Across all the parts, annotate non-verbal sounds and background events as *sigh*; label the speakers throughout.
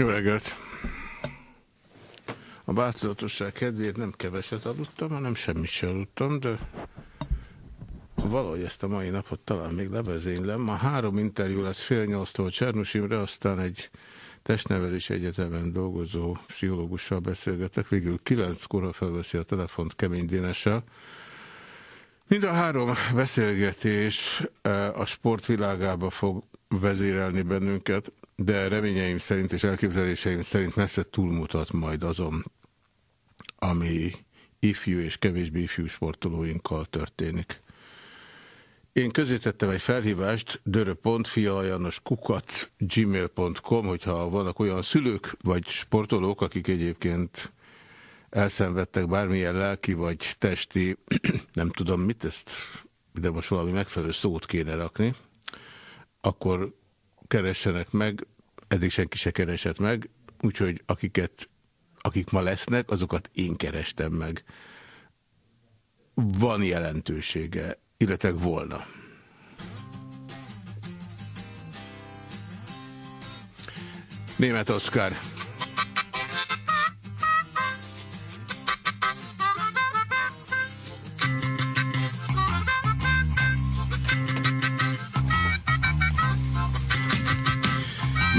Speaker 1: Jó reggelt! A bátolatosság kedvéért nem keveset aludtam, hanem semmit sem aludtam, de valahogy ezt a mai napot talán még levezénylem. Ma három interjú lesz fél nyolctól Csernus Imre, aztán egy testnevelés egyetemen dolgozó pszichológussal beszélgetek. Végül kilenckor felveszi a telefont Kemény Dénessel. Mind a három beszélgetés eh, a sportvilágába fog vezérelni bennünket, de reményeim szerint és elképzeléseim szerint messze túlmutat majd azon, ami ifjú és kevésbé ifjú sportolóinkkal történik. Én közé tettem egy felhívást kukac gmail.com, hogyha vannak olyan szülők vagy sportolók, akik egyébként elszenvedtek bármilyen lelki vagy testi, *clears throat* nem tudom mit, ezt, de most valami megfelelő szót kéne rakni, akkor keressenek meg, eddig senki se keresett meg, úgyhogy akiket, akik ma lesznek, azokat én kerestem meg. Van jelentősége, illetve volna. Német Oszkár.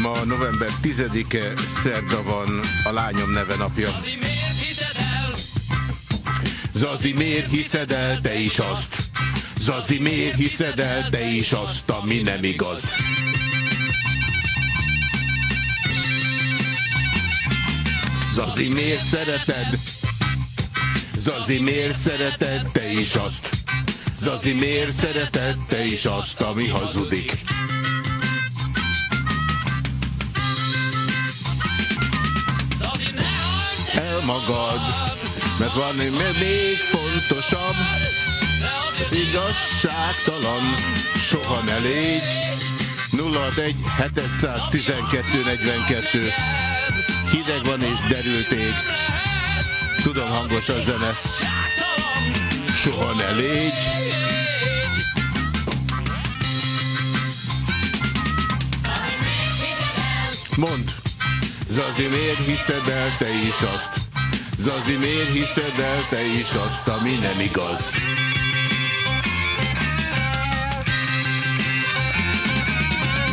Speaker 1: Ma november 10-e szerda van a lányom neve napja. Zazi, miért hiszed el te is azt? Zazi, miért hiszed el te is azt, ami nem igaz? Zazi, miért szereted? Zazi, miért szereted te is azt? Zazi, miért szereted te is azt, ami hazudik? Magad, mert van még fontosabb, igazságtalan, soha ne légy. 061 712 42 Hideg van és derülték. Tudom, hangos a zene. Soha ne légy. Mond. Zazi, miért hiszed el te is azt? Zazi, miért hiszed el te is azt, ami nem igaz?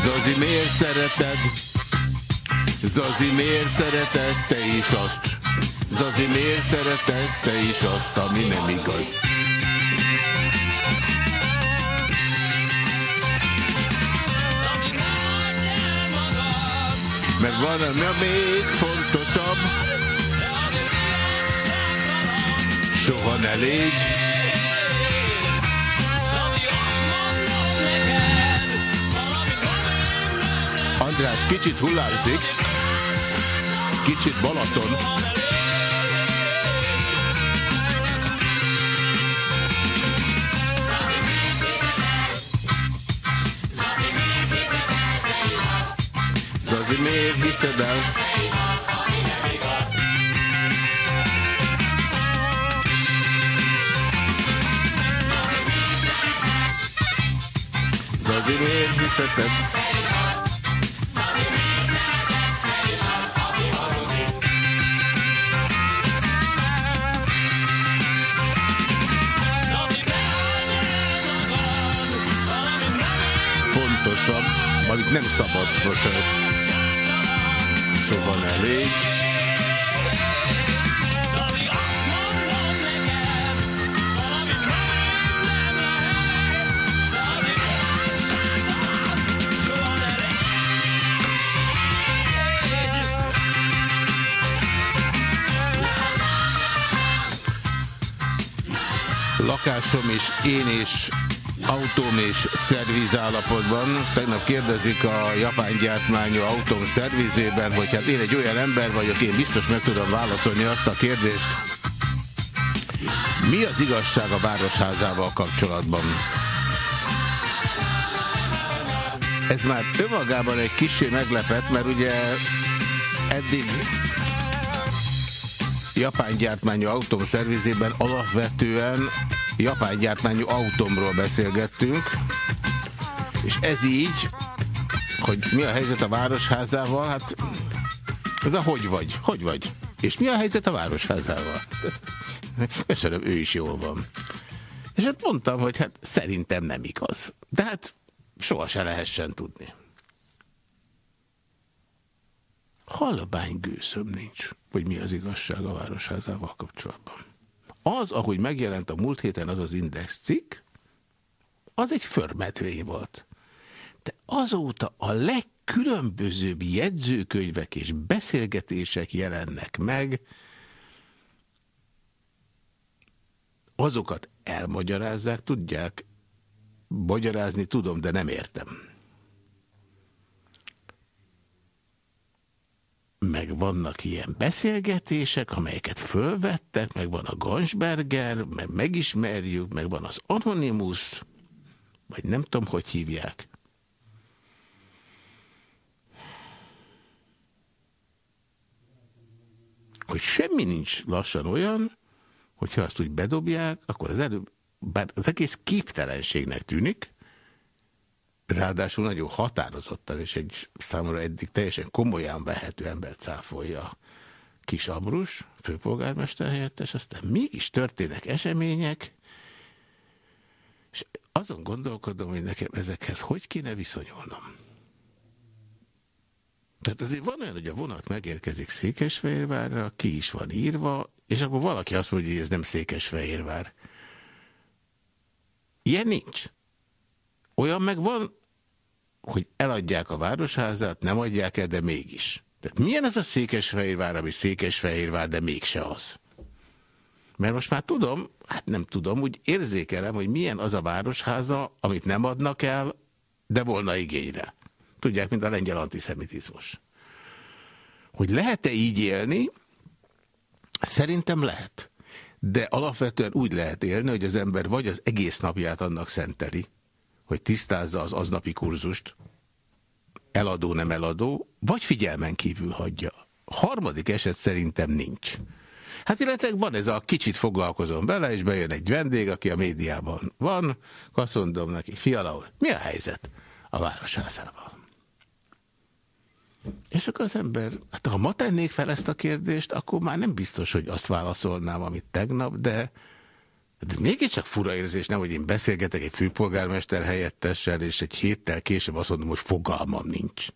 Speaker 1: Zazi, miért szereted? Zazi, miért szereted te is azt? Zazi, miért szereted te is azt, ami nem igaz? Mert van, ami még fontosabb, soha ne légy. András kicsit hullázik, kicsit Balaton. Zazi, miért hiszed el? Miért el? Fontosabb, amit nem szabad, bocsánat. Soha ne Lakásom is, én is autóm és szerviz állapotban. Tegnap kérdezik a japán gyártmányú autóm szervizében, hogy hát én egy olyan ember vagyok, én biztos meg tudom válaszolni azt a kérdést. Mi az igazság a városházával kapcsolatban? Ez már önmagában egy kicsi meglepet, mert ugye eddig japán gyártmányú autóm szervizében alapvetően japán gyártmányú autómról beszélgettünk, és ez így, hogy mi a helyzet a városházával, hát Ez a hogy vagy? Hogy vagy? És mi a helyzet a városházával? Köszönöm, ő is jól van. És hát mondtam, hogy hát szerintem nem igaz. De hát soha se lehessen tudni. Halabány gőszöm nincs, hogy mi az igazság a városházával kapcsolatban. Az, ahogy megjelent a múlt héten az az index cikk, az egy förmetvény volt. De azóta a legkülönbözőbb jegyzőkönyvek és beszélgetések jelennek meg, azokat elmagyarázzák, tudják, magyarázni tudom, de nem értem. Meg vannak ilyen beszélgetések, amelyeket fölvettek, meg van a Gansberger, meg megismerjük, meg van az Anonymous, vagy nem tudom, hogy hívják. Hogy semmi nincs lassan olyan, hogyha azt úgy bedobják, akkor az előbb, bár az egész képtelenségnek tűnik, ráadásul nagyon határozottan, és egy számomra eddig teljesen komolyan vehető ember cáfolja Kis Ambrus, főpolgármester helyettes, aztán mégis történnek események, és azon gondolkodom, hogy nekem ezekhez hogy kéne viszonyulnom. Tehát azért van olyan, hogy a vonat megérkezik Székesfehérvárra, ki is van írva, és akkor valaki azt mondja, hogy ez nem Székesfehérvár. Ilyen nincs. Olyan meg van, hogy eladják a városházát, nem adják el, de mégis. Tehát milyen ez a Székesfehérvár, ami Székesfehérvár, de mégse az? Mert most már tudom, hát nem tudom, úgy érzékelem, hogy milyen az a városháza, amit nem adnak el, de volna igényre. Tudják, mint a lengyel antiszemitizmus. Hogy lehet-e így élni? Szerintem lehet. De alapvetően úgy lehet élni, hogy az ember vagy az egész napját annak szenteli, hogy tisztázza az aznapi kurzust, eladó, nem eladó, vagy figyelmen kívül hagyja. Harmadik eset szerintem nincs. Hát illetve van ez a kicsit foglalkozom vele, és bejön egy vendég, aki a médiában van, azt mondom neki, fiala mi a helyzet a városházával? És akkor az ember, hát ha ma tennék fel ezt a kérdést, akkor már nem biztos, hogy azt válaszolnám, amit tegnap, de de mégiscsak fura érzés, nem, hogy én beszélgetek egy főpolgármester helyettessel, és egy héttel később azt mondom, hogy fogalmam nincs.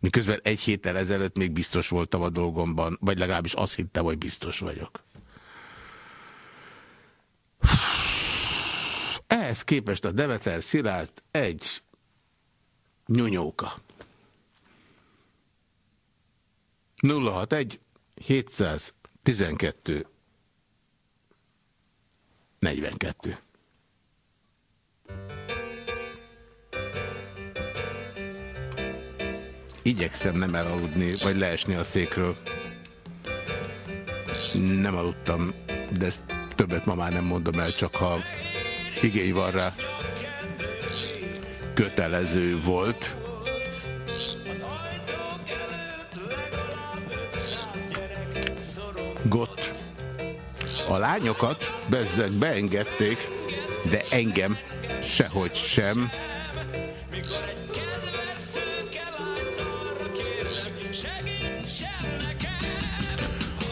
Speaker 1: Miközben egy héttel ezelőtt még biztos voltam a dolgomban, vagy legalábbis azt hittem, hogy biztos vagyok. Ehhez képest a Demeter Szilárd egy nyúnyóka. 061 712 42. Igyekszem nem elaludni, vagy leesni a székről. Nem aludtam, de ezt többet ma már nem mondom el, csak ha igény van rá. Kötelező volt. Gott. A lányokat bezzeg beengedték, de engem sehogy sem.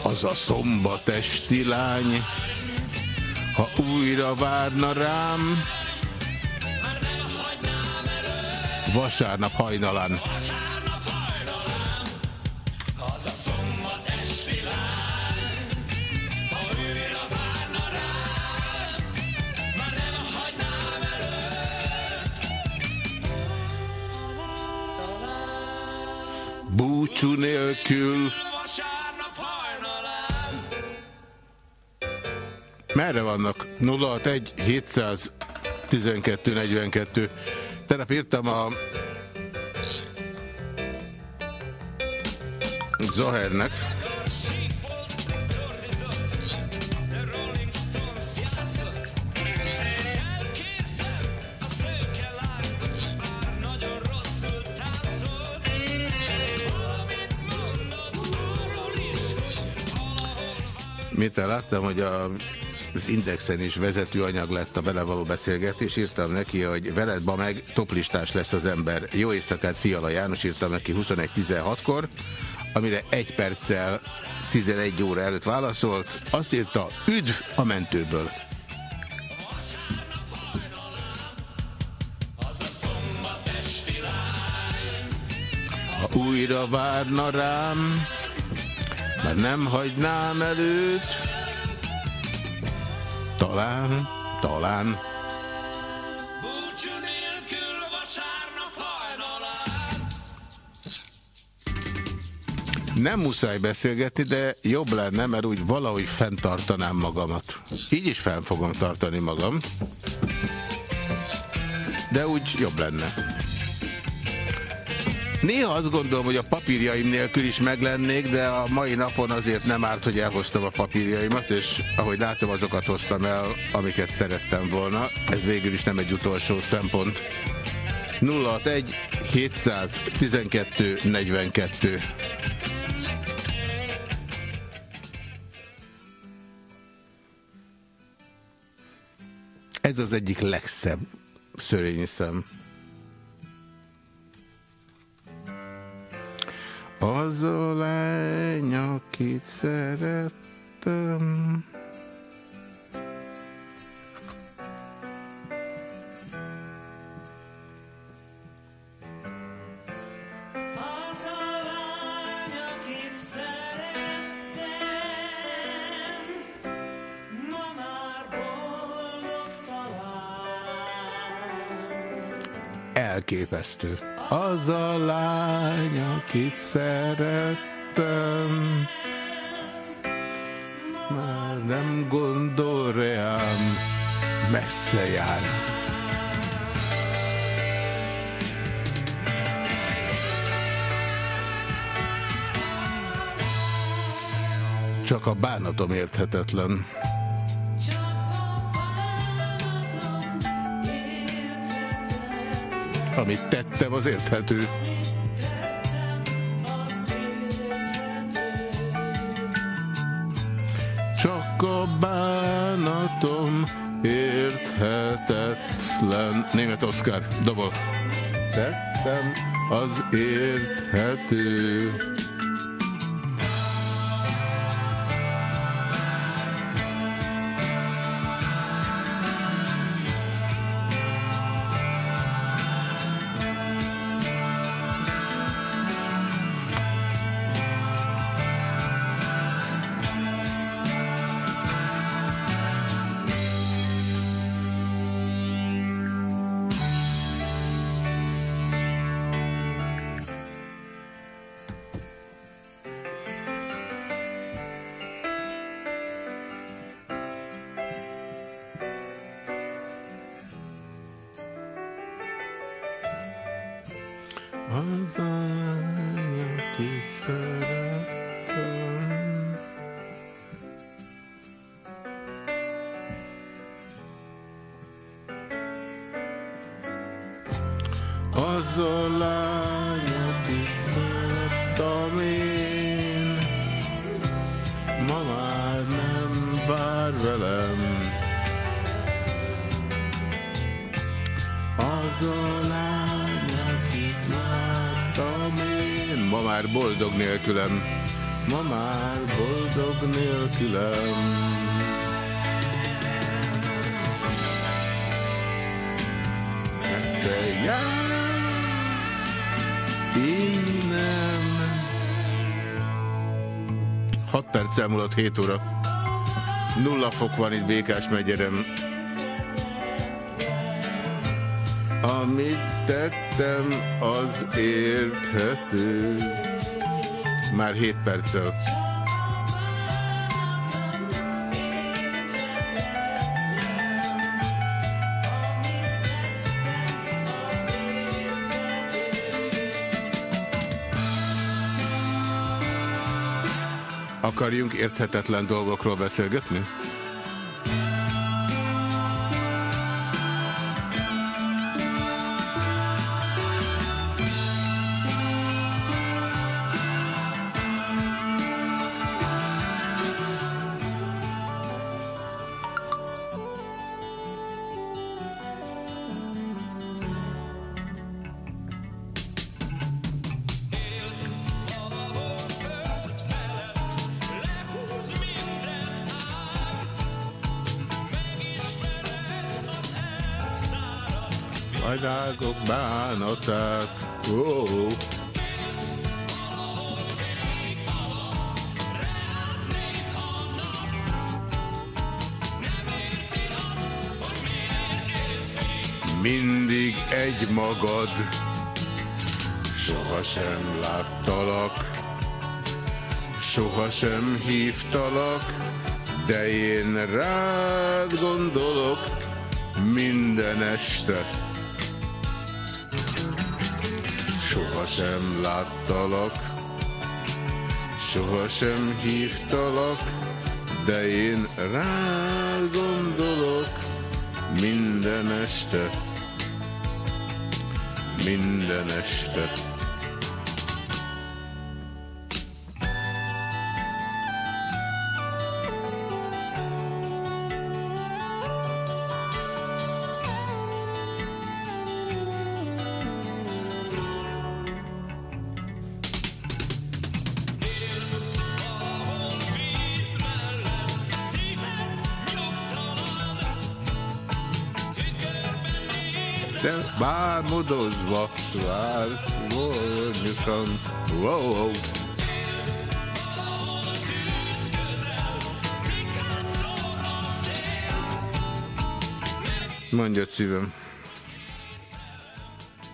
Speaker 1: Az a szombatesti lány, ha újra várna rám, vasárnap hajnalán. Búcsú nélkül. Merre vannak? 061 712 42. Tegnap írtam a Zahernek, Mit láttam, hogy a, az Indexen is vezető anyag lett a vele való beszélgetés, írtam neki, hogy veled ma meg toplistás lesz az ember. Jó éjszakát, Fiala János, írtam neki 21-16-kor. amire egy perccel 11 óra előtt válaszolt, azt írta, üdv a mentőből. Újra várna rám, mert nem hagynám előtt, talán, talán Nem muszáj beszélgetni, de jobb lenne, mert úgy valahogy fenntartanám magamat. Így is fenn fogom tartani magam. De úgy jobb lenne. Néha azt gondolom, hogy a papírjaim nélkül is meglennék, de a mai napon azért nem árt, hogy elhoztam a papírjaimat, és ahogy látom, azokat hoztam el, amiket szerettem volna. Ez végül is nem egy utolsó szempont. 061 712 42 Ez az egyik legszebb szörényszem. Az a lány, akit szerettem, elképesztő. Az a lány, akit szerettem, már nem gondol reám, messze jár. Csak a bánatom érthetetlen. Amit tettem, az érthető. Csak a bánatom érthetetlen. Német Oszkár, dobol. Tettem, az érthető. Nélkülem, ma már boldog nélkülem. Messze jár, innen. 6 perc elmúlott 7 óra. Nulla fok van itt Békás megyerem. Amit tettem, az érthető már 7 perccel. Akarjunk érthetetlen dolgokról beszélgetni? 061-877-0877 sohasem hívtalak, de én rád gondolok minden este. Sohasem láttalak, sohasem hívtalak, de én rád gondolok minden este. Minden este. Bármodozva, vársz volnyosan, wow, wow. Mondjad szívem.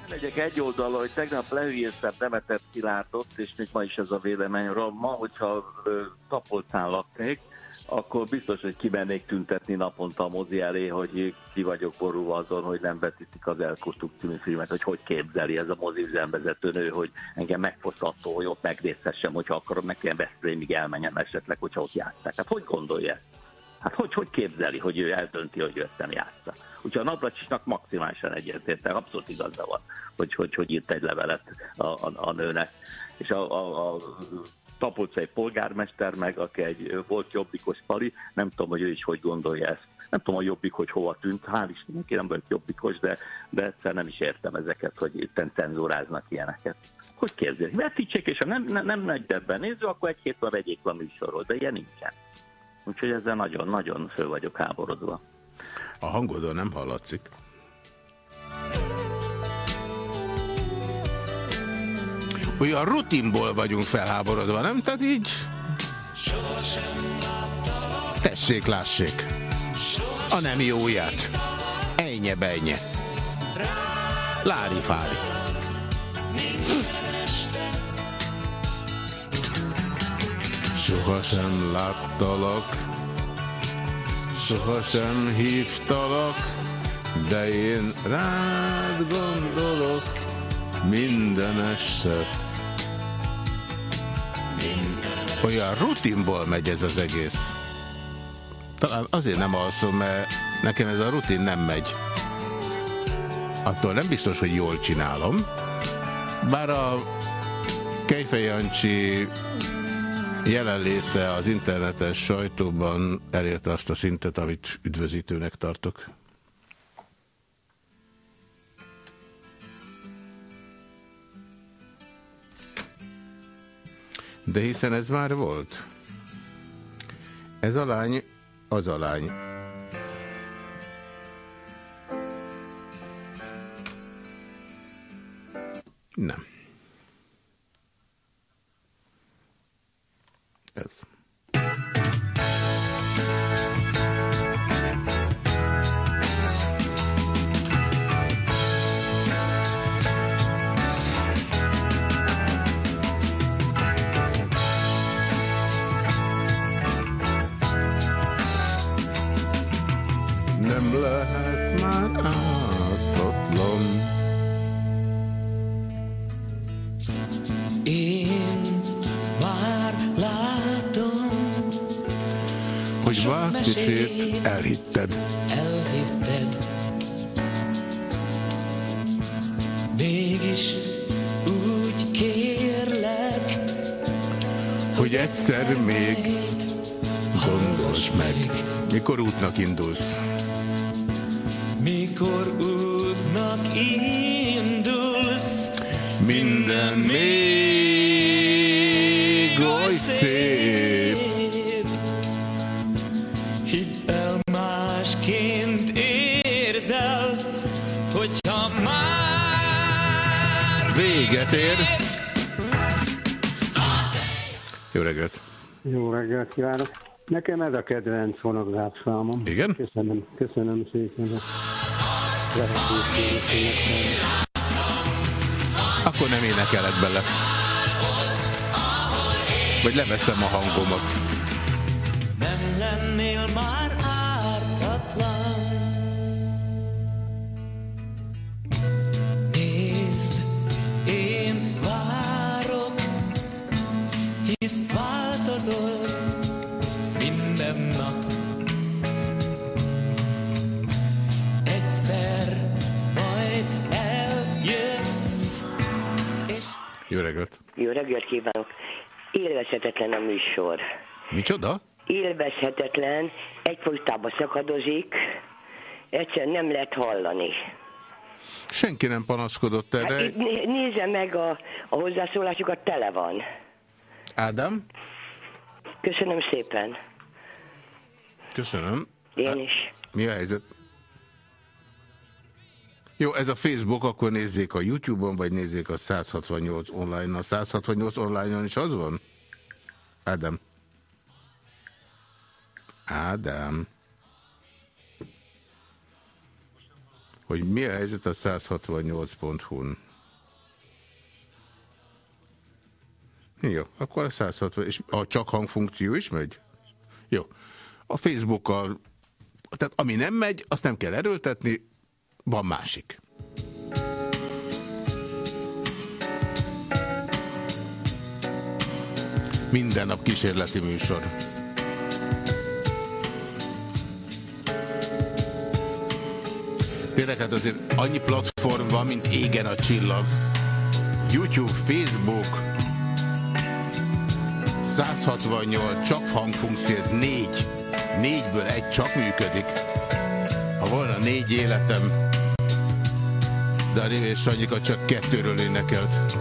Speaker 2: legyek egy oldal, hogy tegnap lehülyeztem Demeter Szilárdot, és még ma is ez a vélemény, ma, hogyha tapolcán laknék, akkor biztos, hogy kimennék tüntetni naponta a mozi elé, hogy ki vagyok borulva azon, hogy nem vetítik az Elkostuk című filmet, hogy hogy képzeli ez a mozi üzemvezető nő, hogy engem megfosztattó, hogy ott megnézhessem, hogyha akarom, meg ilyen Veszprémig elmenjen esetleg, hogyha ott játszák. Hát hogy gondolja ezt? Hát hogy, hogy képzeli, hogy ő eldönti, hogy ő nem játsza? Úgyhogy a Navracsisnak maximálisan egyetértek, abszolút igaza van, hogy, hogy, hogy írt egy levelet a, a, a nőnek. És a, a, a Tapolcai polgármester meg, aki egy volt jobbikos pali, nem tudom, hogy ő is hogy gondolja ezt. Nem tudom, a jobbik, hogy hova tűnt, hál' Istennek, én nem vagyok jobbikos, de, de egyszer nem is értem ezeket, hogy itt cenzúráznak ilyeneket. Hogy kérdezik? Vetítsék, és ha nem, nem, nem nagy ebben néző, akkor egy hétben vegyék a műsorról, de ilyen nincsen. Úgyhogy ezzel nagyon-nagyon föl vagyok háborodva.
Speaker 1: A hangodon nem hallatszik. Olyan rutinból vagyunk felháborodva, nem? Tehát így... Tessék, lássék. A nem jóját. Ennye benye. Lári fári. Sohasem láttalak, sohasem hívtalak, de én rád gondolok minden este. Olyan rutinból megy ez az egész. Talán azért nem alszom, mert nekem ez a rutin nem megy. Attól nem biztos, hogy jól csinálom. Bár a Kejfej Jancsi jelenléte az internetes sajtóban elérte azt a szintet, amit üdvözítőnek tartok. De hiszen ez már volt. Ez a lány, az a lány. Nem. Ez. Lehet már ártatlan. Én már látom, hogy Vártisét elhitted. Elhitted. Mégis úgy kérlek, hogy egyszer még gondos meg, mikor útnak indulsz mikor útnak indulsz, minden még oly szép. Hidd el másként érzel, hogyha véget ér. Jó reggelt!
Speaker 3: Jó reggelt kívánok! Nekem ez a kedvenc fonográfszámom.
Speaker 1: Igen?
Speaker 3: Köszönöm, köszönöm szépen.
Speaker 1: Akkor nem énekelek bele. Vagy leveszem a hangomat. Nem lennél már Jó reggelt!
Speaker 4: Jó reggelt kívánok! Élvezhetetlen a műsor.
Speaker 1: Micsoda?
Speaker 4: Élvezhetetlen, egyfolytában szakadozik, egyszerűen nem lehet hallani.
Speaker 1: Senki nem panaszkodott erre. Hát
Speaker 4: nézze meg a, a hozzászólásokat, tele van.
Speaker 1: Ádám?
Speaker 4: Köszönöm szépen.
Speaker 1: Köszönöm.
Speaker 4: Én is.
Speaker 1: Mi a helyzet? Jó, ez a Facebook, akkor nézzék a YouTube-on, vagy nézzék a 168 online. A 168 online-on is az van? Ádám. Ádám. Hogy mi a helyzet a 168.hu-n? Jó, akkor a 160, és a csak hangfunkció is megy? Jó. A Facebookkal, tehát ami nem megy, azt nem kell erőltetni, van másik. Minden nap kísérleti műsor. Tényleg hát azért annyi platform van, mint égen a csillag. YouTube, Facebook, 168, csak hangfunkció, ez négy. Négyből egy csak működik. Ha volna négy életem, de a Révés Sanyika csak kettőről énekelt.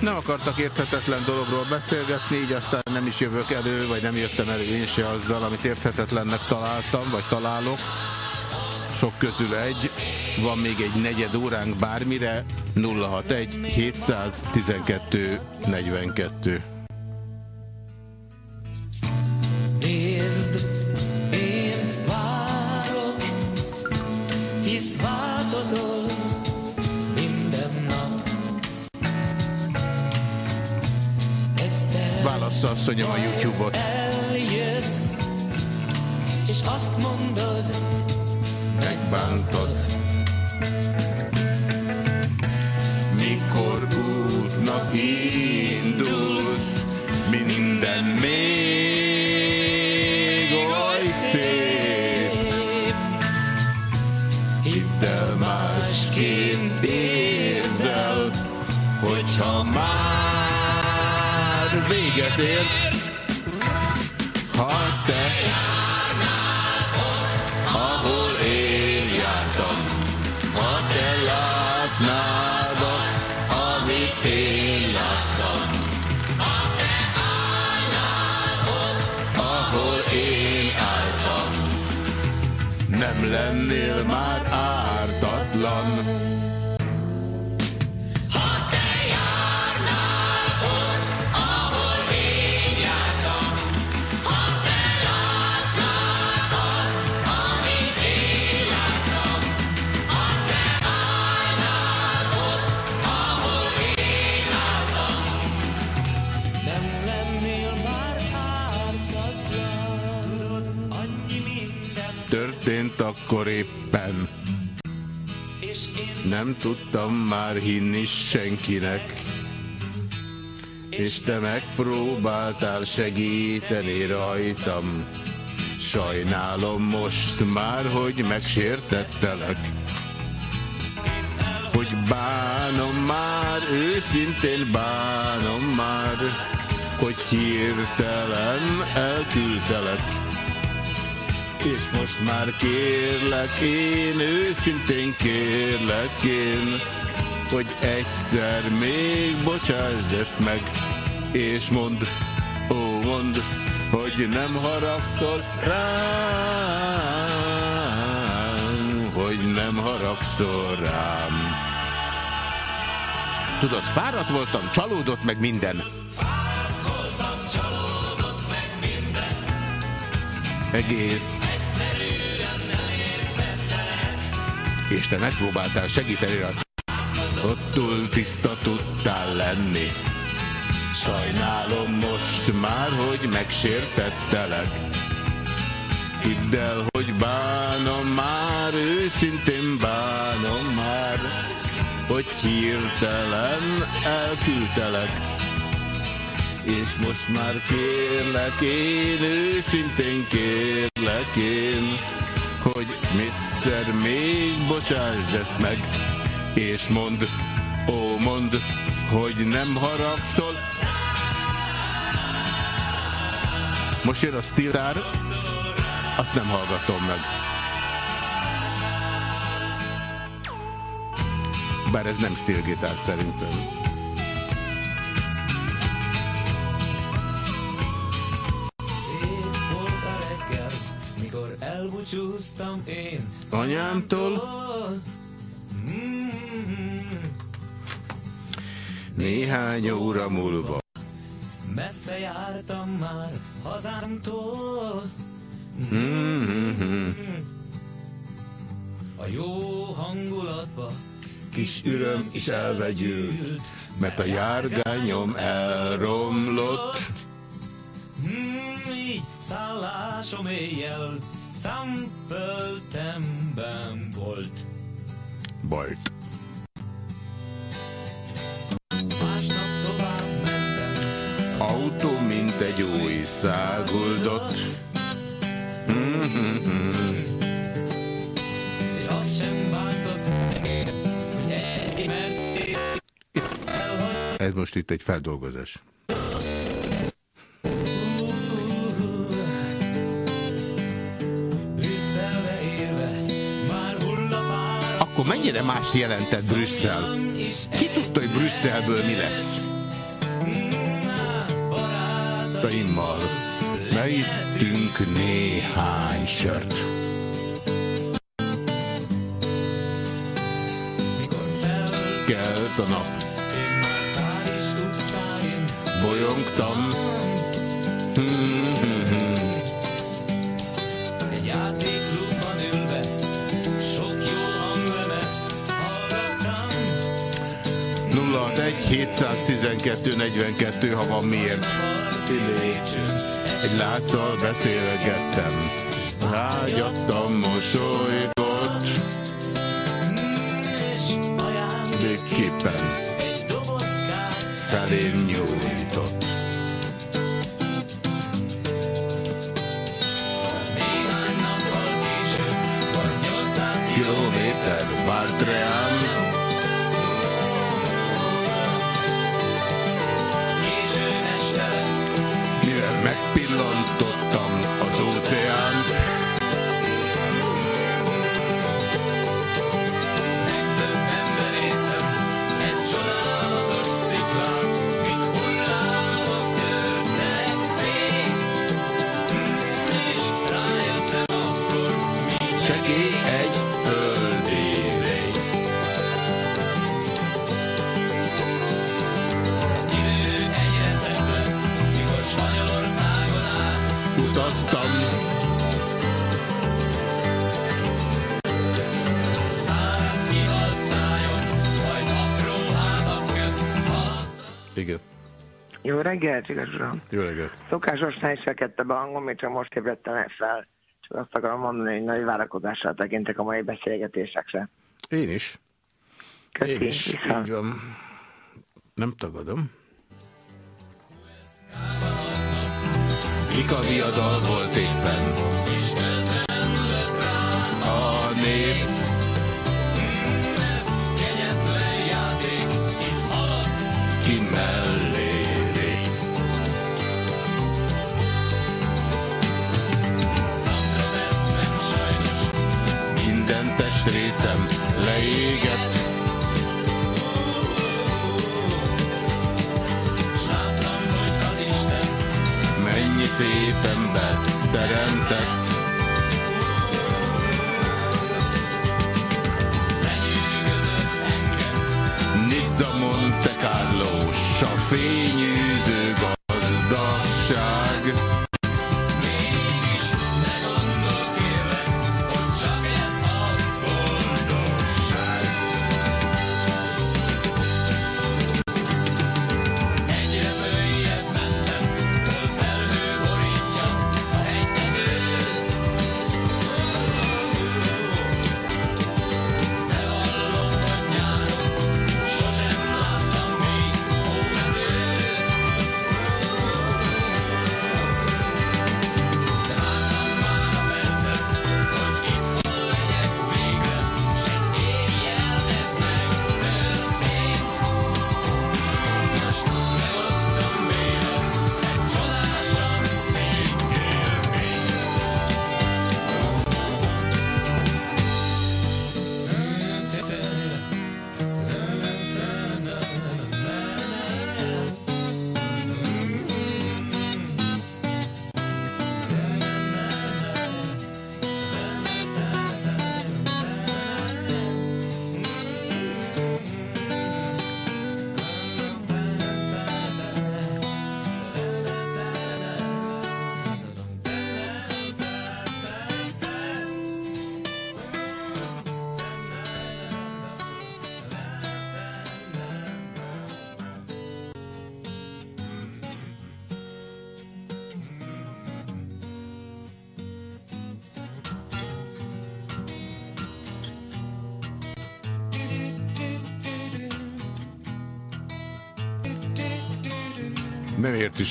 Speaker 1: Nem akartak érthetetlen dologról beszélgetni, így aztán nem is jövök elő, vagy nem jöttem elő én se azzal, amit érthetetlennek találtam, vagy találok. Sok közül egy. Van még egy negyed óránk bármire, 061 712 42. Nézd, én várok, hisz változol minden nap. Válassza asszonyom a YouTube-ot. Eljössz, és azt mondod, megbántod. Útnak indulsz, minden még oly szép. Hidd el másként érzel, hogyha már véget ért, Nem tudtam már hinni senkinek, és te megpróbáltál segíteni rajtam. Sajnálom most már, hogy megsértettelek. Hogy bánom már, őszintén bánom már, hogy hirtelen elküldtelek és most már kérlek én, őszintén kérlek én, hogy egyszer még bocsásd ezt meg, és mondd, Ó, mond, hogy nem haragszol rám, hogy nem haragszol rám. Tudod, fáradt voltam, csalódott meg minden. Egész. És te megpróbáltál segíteni rá. Ott túl tiszta tudtál lenni. Sajnálom most már, hogy megsértettelek. Hidd el, hogy bánom már, őszintén bánom már, hogy hirtelen elküldtelek. És most már kérlek én, őszintén kérlek én, hogy miszer még bocsásd ezt meg, és mond, ó mond, hogy nem haragszol. Most jön a stiltár, azt nem hallgatom meg. Bár ez nem stilgitár szerintem.
Speaker 5: Mikor elbúcsúztam én.
Speaker 1: Anyámtól. Néhány óra múlva.
Speaker 5: Messze jártam már hazámtól. A jó hangulatba
Speaker 1: Kis üröm is elvegyült, mert a járgányom elromlott.
Speaker 5: Hmm, így szállásom éjjel Szempöltemben volt
Speaker 1: Bajt.
Speaker 5: Másnap tovább mentem
Speaker 1: Autó, mint egy új száguldott.
Speaker 5: És azt sem bántott meg Hogy egy mert
Speaker 1: Ez most itt egy feldolgozás. Akkor mennyire mást jelentett Brüsszel? Ki tudta, hogy Brüsszelből mi lesz? Taimmal meittünk néhány sört. Kelt a nap, bolyongtam.
Speaker 5: Egy
Speaker 1: 712 42, ha van miért. Egy látszal beszélgettem, rágyattam, mosolygott, végképpen felém nyújtott.
Speaker 6: Reggelt, igaz uram.
Speaker 1: jó reggelt.
Speaker 6: Szokásosnál is felkedte be a hangom, még csak most ébredtem el fel. Csak azt akarom mondani, hogy nagy várakozással tekintek a mai beszélgetésekre.
Speaker 1: Én is.
Speaker 6: Köszi,
Speaker 1: Én is,
Speaker 6: viszont.
Speaker 1: így van. Nem tagadom. Mika viadal volt éppen. A nép
Speaker 5: ad Isten
Speaker 1: szép ember teremtett. Nizza Monte Carlo, a fényűző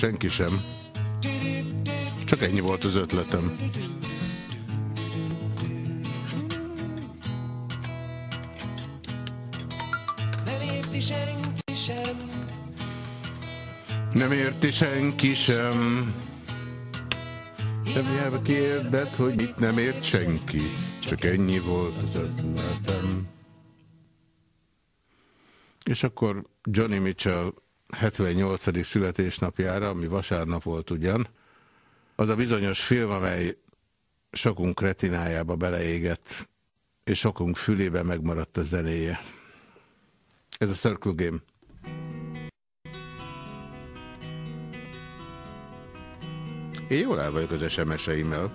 Speaker 1: senki sem. Csak ennyi volt az ötletem. Nem érti senki sem. Nem hiába kérded, hogy mit nem ért senki. Csak ennyi volt az ötletem. És akkor Johnny Mitchell 78. születésnapjára, ami vasárnap volt ugyan, az a bizonyos film, amely sokunk retinájába beleégett, és sokunk fülébe megmaradt a zenéje. Ez a Circle Game. Én jól el vagyok az SMS-eimmel.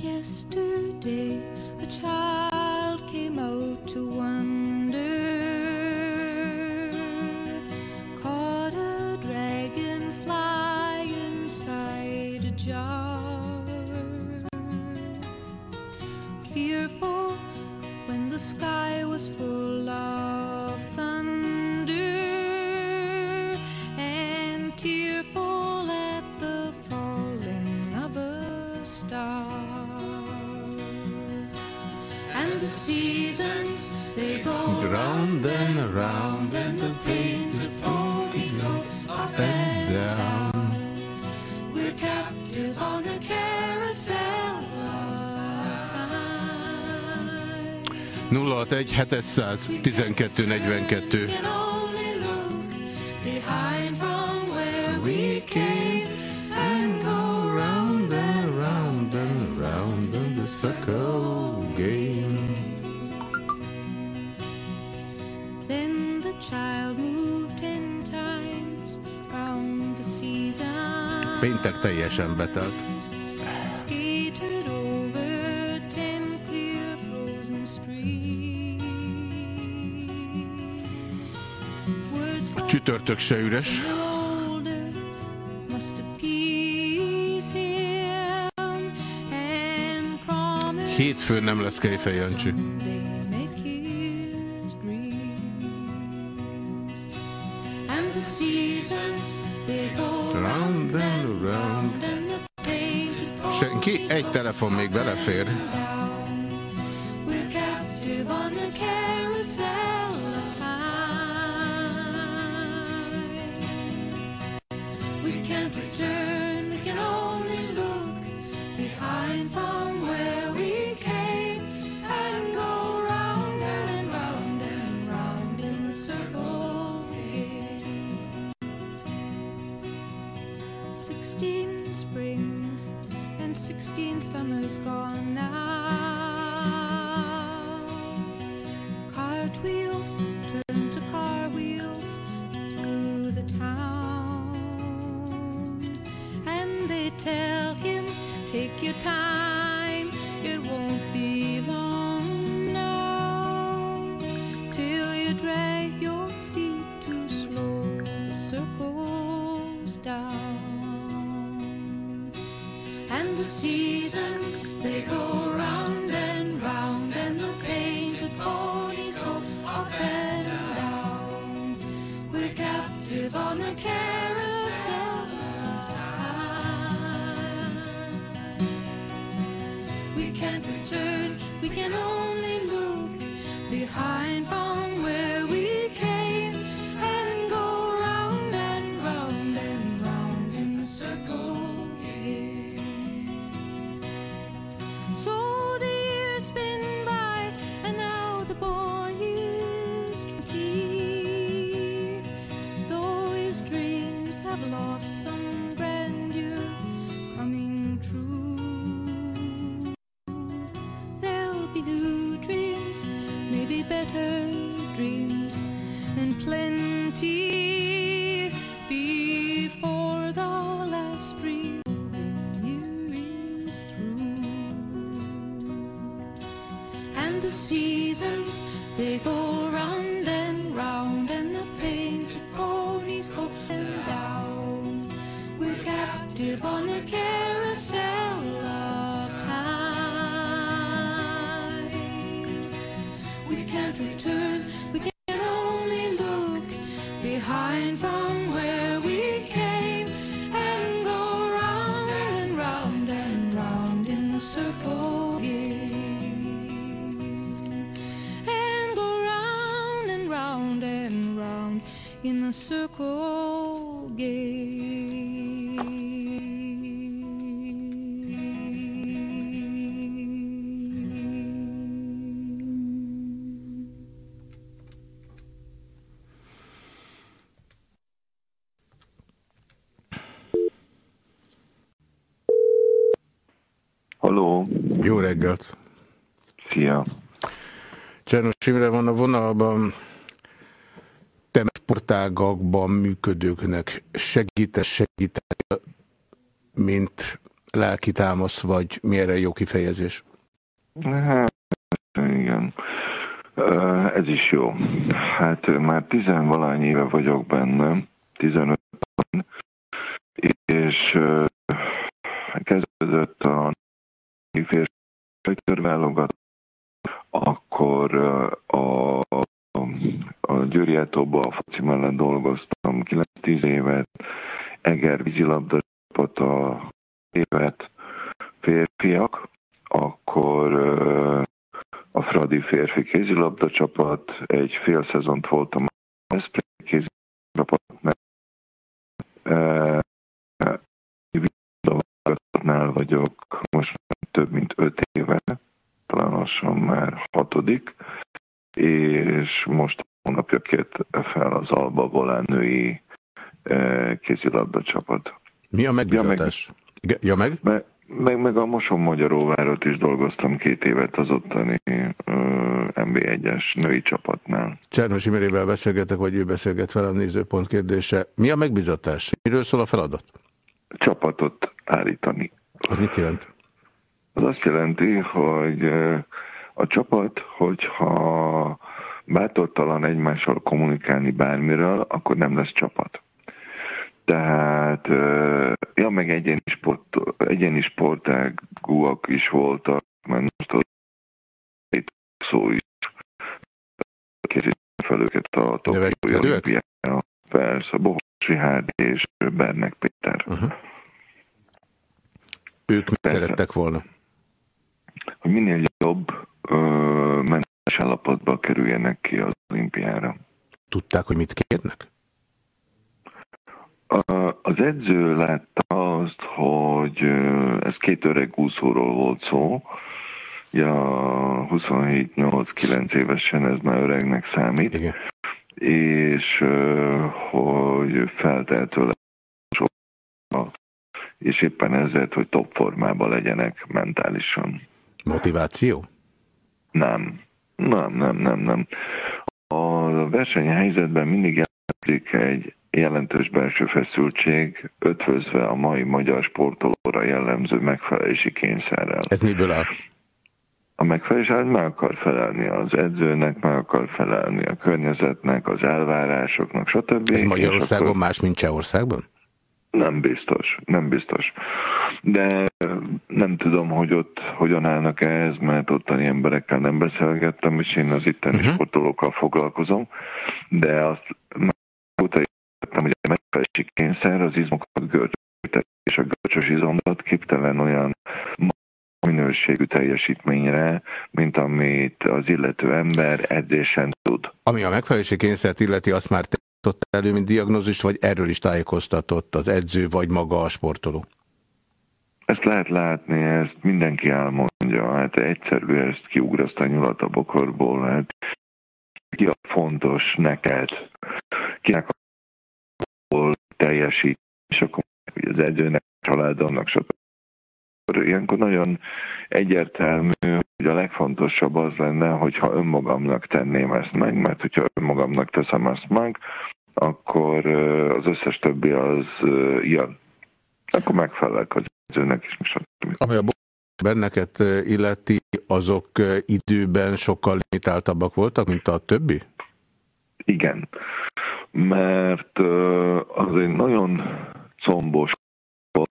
Speaker 7: Yesterday, a child came out to wonder, sky was full of thunder, and tearful at the falling of a star. And the seasons they go
Speaker 1: Round and around 061 700 1242. circle game.
Speaker 7: Then.
Speaker 1: Péntek teljesen betelt. Csütörtök se üres. Hétfőn nem lesz Kejfej Jancsi. Senki? Egy telefon még belefér.
Speaker 7: We can't return, we can only look behind from where we came and go round and round and round in the circle again. And go round and round and round in the circle
Speaker 1: reggelt!
Speaker 8: szia.
Speaker 1: Csernos Imre van a vonalban. Te sportágakban működőknek segítesz, segítesz, mint lelki támasz, vagy mi erre jó kifejezés?
Speaker 8: Hát, igen. Ez is jó. Hát már tizenvalány éve vagyok benne, 15 és kezdődött a férfi válogat, akkor a, a Győri Etóban a foci mellett dolgoztam 9-10 évet, Eger vízilabda csapata évet férfiak, akkor a Fradi férfi kézilabda csapat, egy fél szezont voltam a Veszprém kézilabda csapatnál. Vagyok most több mint öt éve, talán lassan már hatodik, és most hónapja kért fel az Alba Volán női eh, kézilabda csapat.
Speaker 1: Mi a megbizatás? Ja, meg? Ja, meg?
Speaker 8: Meg, meg, a Moson Magyaróvárot is dolgoztam két évet az ottani MB1-es női csapatnál.
Speaker 1: Csernos Imrével beszélgetek, vagy ő beszélget velem nézőpont kérdése. Mi a megbizatás? Miről szól a feladat?
Speaker 8: Csapatot állítani.
Speaker 1: Az mit jelent?
Speaker 8: Az azt jelenti, hogy a csapat, hogyha bátortalan egymással kommunikálni bármiről, akkor nem lesz csapat. Tehát, ja, meg egyéni, sport, egyéni sportágúak is voltak, mert most az szó is készíteni fel őket a Tokiói olimpiára. Persze, Bohos Rihárd és Bernek Péter.
Speaker 1: Uh-huh. Ők mit szerettek volna?
Speaker 8: Hogy minél jobb ö, mentes állapotba kerüljenek ki az olimpiára.
Speaker 1: Tudták, hogy mit kérnek?
Speaker 8: Az edző látta azt, hogy ez két öreg úszóról volt szó, ja, 27-8-9 évesen ez már öregnek számít,
Speaker 1: Igen.
Speaker 8: és hogy feltehetőleg és éppen ezért, hogy top formában legyenek mentálisan.
Speaker 1: Motiváció?
Speaker 8: Nem, nem, nem, nem, nem. A versenyhelyzetben mindig jelentkezik egy jelentős belső feszültség, ötvözve a mai magyar sportolóra jellemző megfelelési kényszerrel.
Speaker 1: Ez miből áll?
Speaker 8: A megfelelés hát meg akar felelni az edzőnek, meg akar felelni a környezetnek, az elvárásoknak, stb.
Speaker 1: Ez Magyarországon
Speaker 8: akkor-
Speaker 1: más, mint Csehországban?
Speaker 8: Nem biztos, nem biztos. De nem tudom, hogy ott hogyan állnak ehhez, mert ottani emberekkel nem beszélgettem, és én az itteni uh-huh. sportolókkal foglalkozom, de azt már utána hogy a megfelelési kényszer az izmokat görcsöt, és a görcsös izomdat képtelen olyan minőségű teljesítményre, mint amit az illető ember edzésen tud.
Speaker 1: Ami a megfelelési kényszert illeti, azt már tett elő, mint diagnózist, vagy erről is tájékoztatott az edző, vagy maga a sportoló?
Speaker 8: Ezt lehet látni, ezt mindenki elmondja, hát egyszerű ezt kiugrasztani nyulat a bokorból, hát ki a fontos neked, kinek a teljesít, és akkor az edzőnek, a családomnak, stb. Ilyenkor nagyon egyértelmű, hogy a legfontosabb az lenne, hogyha önmagamnak tenném ezt meg, mert hogyha önmagamnak teszem ezt meg, akkor az összes többi az jön. Akkor megfelelek az edzőnek is.
Speaker 1: Ami a benneket eh, illeti, azok eh, időben sokkal limitáltabbak voltak, mint a többi?
Speaker 8: Igen, mert ö, az egy nagyon combos volt,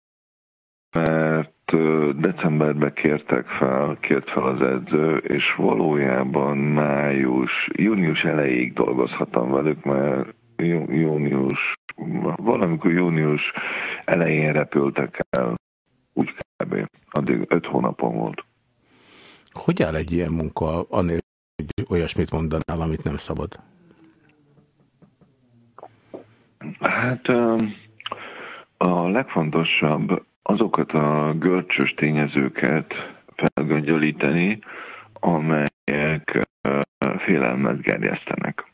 Speaker 8: mert decemberben kértek fel, kért fel az edző, és valójában május, június elejéig dolgozhattam velük, mert jú- június, valamikor június elején repültek el, úgy kb. Addig öt hónapon volt.
Speaker 1: Hogy áll egy ilyen munka, anélkül, hogy olyasmit mondanál, amit nem szabad?
Speaker 8: Hát a legfontosabb azokat a görcsös tényezőket felgöngyölíteni, amelyek félelmet gerjesztenek.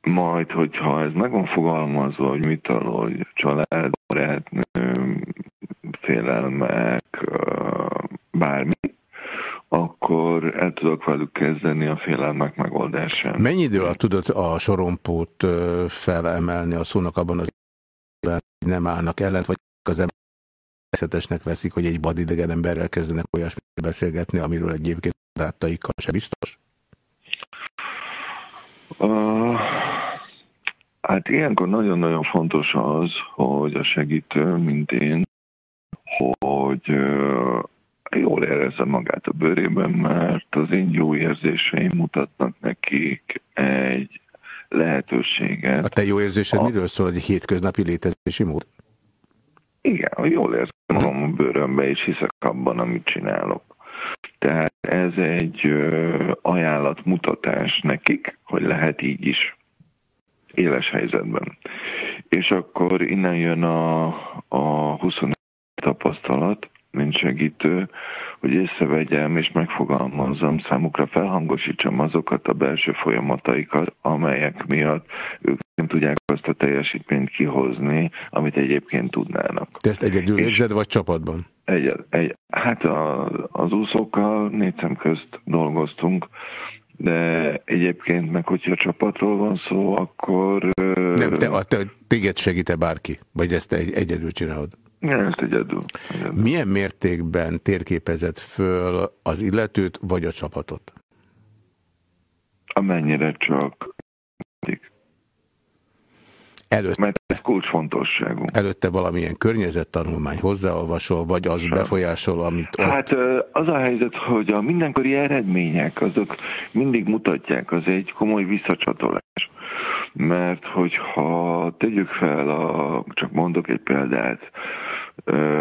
Speaker 8: Majd, hogyha ez meg van fogalmazva, hogy mit hogy család, barátnő, félelmek, bármi, akkor el tudok velük kezdeni a félelmek megoldását.
Speaker 1: Mennyi idő alatt tudod a sorompót felemelni a szónak abban az nem állnak ellent, vagy az ember természetesnek veszik, hogy egy vadidegen emberrel kezdenek olyasmit beszélgetni, amiről egyébként barátaikkal se biztos?
Speaker 8: Uh, hát ilyenkor nagyon-nagyon fontos az, hogy a segítő, mint én, hogy jól érezze magát a bőrében, mert az én jó érzéseim mutatnak nekik egy lehetőséget.
Speaker 1: A te jó érzésed
Speaker 8: A-
Speaker 1: miről szól, egy hétköznapi létezési mód?
Speaker 8: Igen, jól érzem magam a bőrömbe, és hiszek abban, amit csinálok. Tehát ez egy ajánlatmutatás nekik, hogy lehet így is éles helyzetben. És akkor innen jön a, a 25 tapasztalat, mint segítő, hogy észrevegyem és megfogalmazzam számukra, felhangosítsam azokat a belső folyamataikat, amelyek miatt ők nem tudják azt a teljesítményt kihozni, amit egyébként tudnának.
Speaker 1: Te ezt egyedül végzed, vagy csapatban?
Speaker 8: Egy, egy, hát a, az úszókkal négy szem közt dolgoztunk, de egyébként meg, hogyha csapatról van szó, akkor...
Speaker 1: Nem, te, a, te, téged segít-e bárki? Vagy ezt te egy, egyedül csinálod?
Speaker 8: Igen, ezt egyedül. egyedül.
Speaker 1: Milyen mértékben térképezed föl az illetőt, vagy a csapatot?
Speaker 8: Amennyire csak.
Speaker 1: Előtt,
Speaker 8: Mert ez kulcsfontosságú.
Speaker 1: előtte valamilyen környezettanulmány hozzáolvasol, vagy az befolyásol, amit ott...
Speaker 8: Hát az a helyzet, hogy a mindenkori eredmények, azok mindig mutatják, az egy komoly visszacsatolás. Mert hogyha tegyük fel, a, csak mondok egy példát,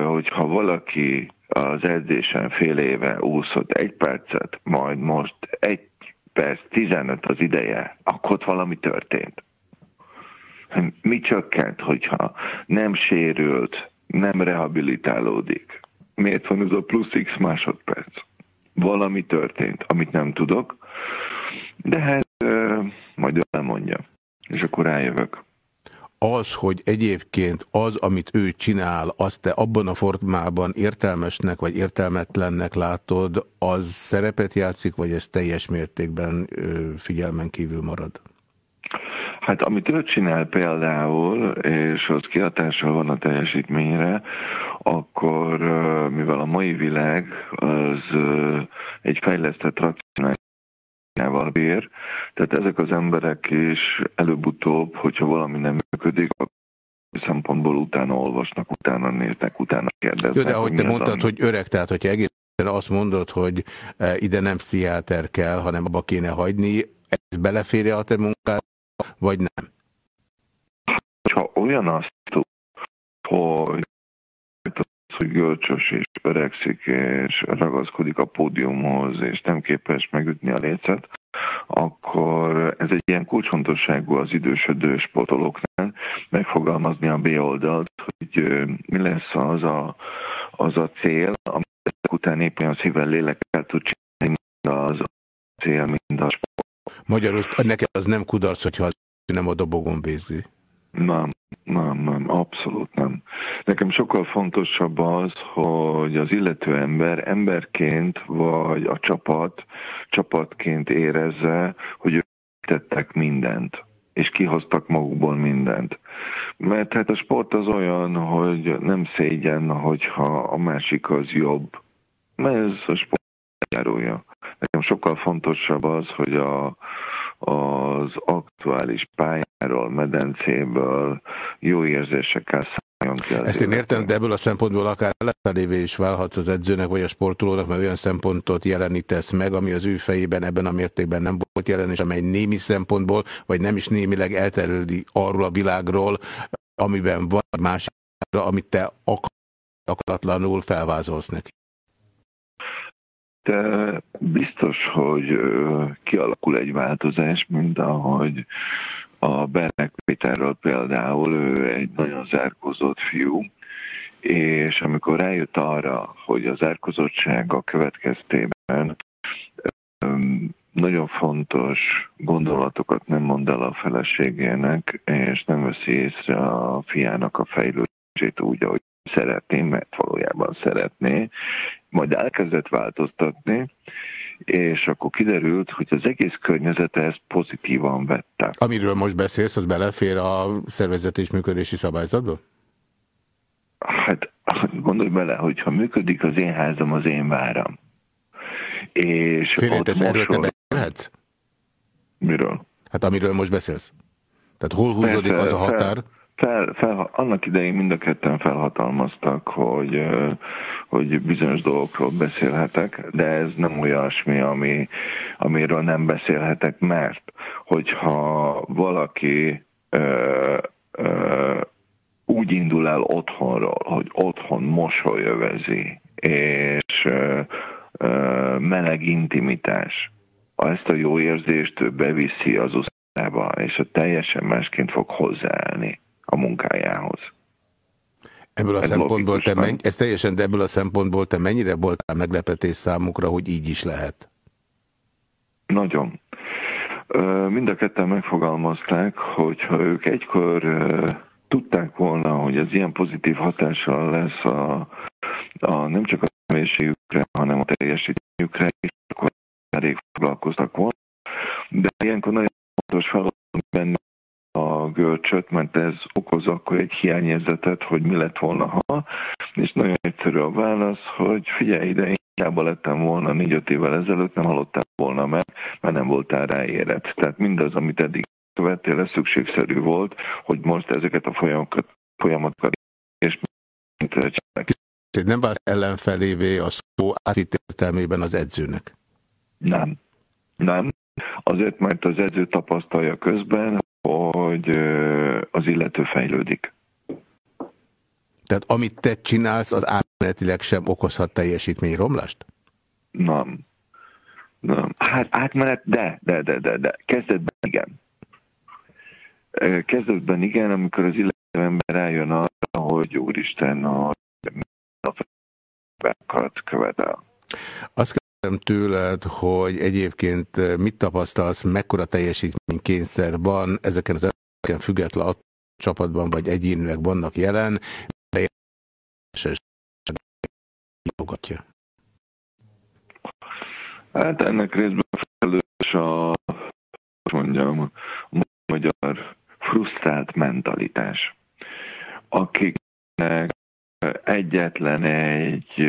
Speaker 8: hogyha valaki az edzésen fél éve úszott egy percet, majd most egy perc 15 az ideje, akkor ott valami történt. Mi csökkent, hogyha nem sérült, nem rehabilitálódik? Miért van ez a plusz x másodperc? Valami történt, amit nem tudok, de hát ö, majd elmondja, és akkor rájövök.
Speaker 1: Az, hogy egyébként az, amit ő csinál, azt te abban a formában értelmesnek vagy értelmetlennek látod, az szerepet játszik, vagy ez teljes mértékben figyelmen kívül marad?
Speaker 8: Hát amit ő csinál például, és az kihatással van a teljesítményre, akkor mivel a mai világ az egy fejlesztett racionális bír, tehát ezek az emberek is előbb-utóbb, hogyha valami nem működik, akkor szempontból utána olvasnak, utána néznek, utána kérdeznek.
Speaker 1: Jó, de ahogy
Speaker 8: hogy
Speaker 1: te mondtad, hogy öreg, tehát hogyha egészen azt mondod, hogy e, ide nem pszichiáter kell, hanem abba kéne hagyni, ez beleférje a te munkád, vagy nem?
Speaker 8: ha olyan azt hogy hogy görcsös és öregszik, és ragaszkodik a pódiumhoz, és nem képes megütni a lécet, akkor ez egy ilyen kulcsfontosságú az idősödő sportolóknál megfogalmazni a B oldalt, hogy mi lesz az a, az a cél, amit ezek után épp olyan szívvel lélekkel tud csinálni, mind az a cél, mind a
Speaker 1: Magyarul nekem az nem kudarc, hogyha az nem a dobogon végzi.
Speaker 8: Nem, nem, nem, abszolút nem. Nekem sokkal fontosabb az, hogy az illető ember emberként, vagy a csapat csapatként érezze, hogy ők tettek mindent, és kihoztak magukból mindent. Mert hát a sport az olyan, hogy nem szégyen, hogyha a másik az jobb. Mert ez a sport járója. Nekem sokkal fontosabb az, hogy a, az aktuális pályáról, medencéből jó érzésekkel szálljon ki. az
Speaker 1: Ezt én értem, de ebből a szempontból akár lefelévé is válhatsz az edzőnek vagy a sportolónak, mert olyan szempontot jelenítesz meg, ami az ő fejében ebben a mértékben nem volt jelen, és amely némi szempontból, vagy nem is némileg elterüldi arról a világról, amiben van másik, amit te akar, akaratlanul felvázolsz neki.
Speaker 8: De biztos, hogy kialakul egy változás, mint ahogy a Bernek Péterről például, ő egy nagyon zárkózott fiú, és amikor rájött arra, hogy az zárkozottsága következtében nagyon fontos gondolatokat nem mond el a feleségének, és nem veszi észre a fiának a fejlődését úgy, ahogy szeretné, mert valójában szeretné, majd elkezdett változtatni, és akkor kiderült, hogy az egész környezete ezt pozitívan vette.
Speaker 1: Amiről most beszélsz, az belefér a szervezet és működési szabályzatba?
Speaker 8: Hát gondolj bele, hogyha működik az én házam, az én váram. És
Speaker 1: Félretesz, erről te
Speaker 8: mosol...
Speaker 1: beszélhetsz?
Speaker 8: Miről?
Speaker 1: Hát amiről most beszélsz. Tehát hol húzódik
Speaker 8: Persze,
Speaker 1: az a határ?
Speaker 8: Fel, fel, annak idején mind a ketten felhatalmaztak, hogy, hogy bizonyos dolgokról beszélhetek, de ez nem olyasmi, ami, amiről nem beszélhetek, mert hogyha valaki ö, ö, úgy indul el otthonról, hogy otthon mosolyövezi, és ö, ö, meleg intimitás, ezt a jó érzést beviszi az utcába, és a teljesen másként fog hozzáállni a munkájához.
Speaker 1: Ebből a
Speaker 8: Ez
Speaker 1: szempontból te menny, ez teljesen, de ebből a szempontból te mennyire voltál meglepetés számukra, hogy így is lehet?
Speaker 8: Nagyon. Mind a ketten megfogalmazták, hogyha ők egykor tudták volna, hogy ez ilyen pozitív hatással lesz a, a nem csak a személyiségükre, hanem a teljesítményükre, és akkor elég foglalkoztak volna. De ilyenkor nagyon fontos feladni benne a görcsöt, mert ez okoz akkor egy hiányérzetet, hogy mi lett volna, ha. És nagyon egyszerű a válasz, hogy figyelj ide, én hiába lettem volna négy-öt évvel ezelőtt, nem hallottál volna meg, mert nem voltál ráérett. Tehát mindaz, amit eddig követtél, ez szükségszerű volt, hogy most ezeket a folyamatokat, folyamatokat és.
Speaker 1: Tehát nem vált ellenfelévé a szó átvitt értelmében az edzőnek.
Speaker 8: Nem. Nem. Azért, mert az edző tapasztalja közben, hogy ö, az illető fejlődik.
Speaker 1: Tehát amit te csinálsz, az átmenetileg sem okozhat teljesítményromlást?
Speaker 8: Nem. Nem. Hát átmenet, de, de, de, de, de. Kezdetben igen. Kezdetben igen, amikor az illető ember rájön arra, hogy úristen, a a követel.
Speaker 1: Azt kérdezem tőled, hogy egyébként mit tapasztalsz, mekkora teljesítménykényszer van ezeken az független attól, csapatban vagy egyénileg vannak jelen, de hívogatja.
Speaker 8: Hát ennek részben felelős a, mondjam, a magyar frusztrált mentalitás, akiknek egyetlen egy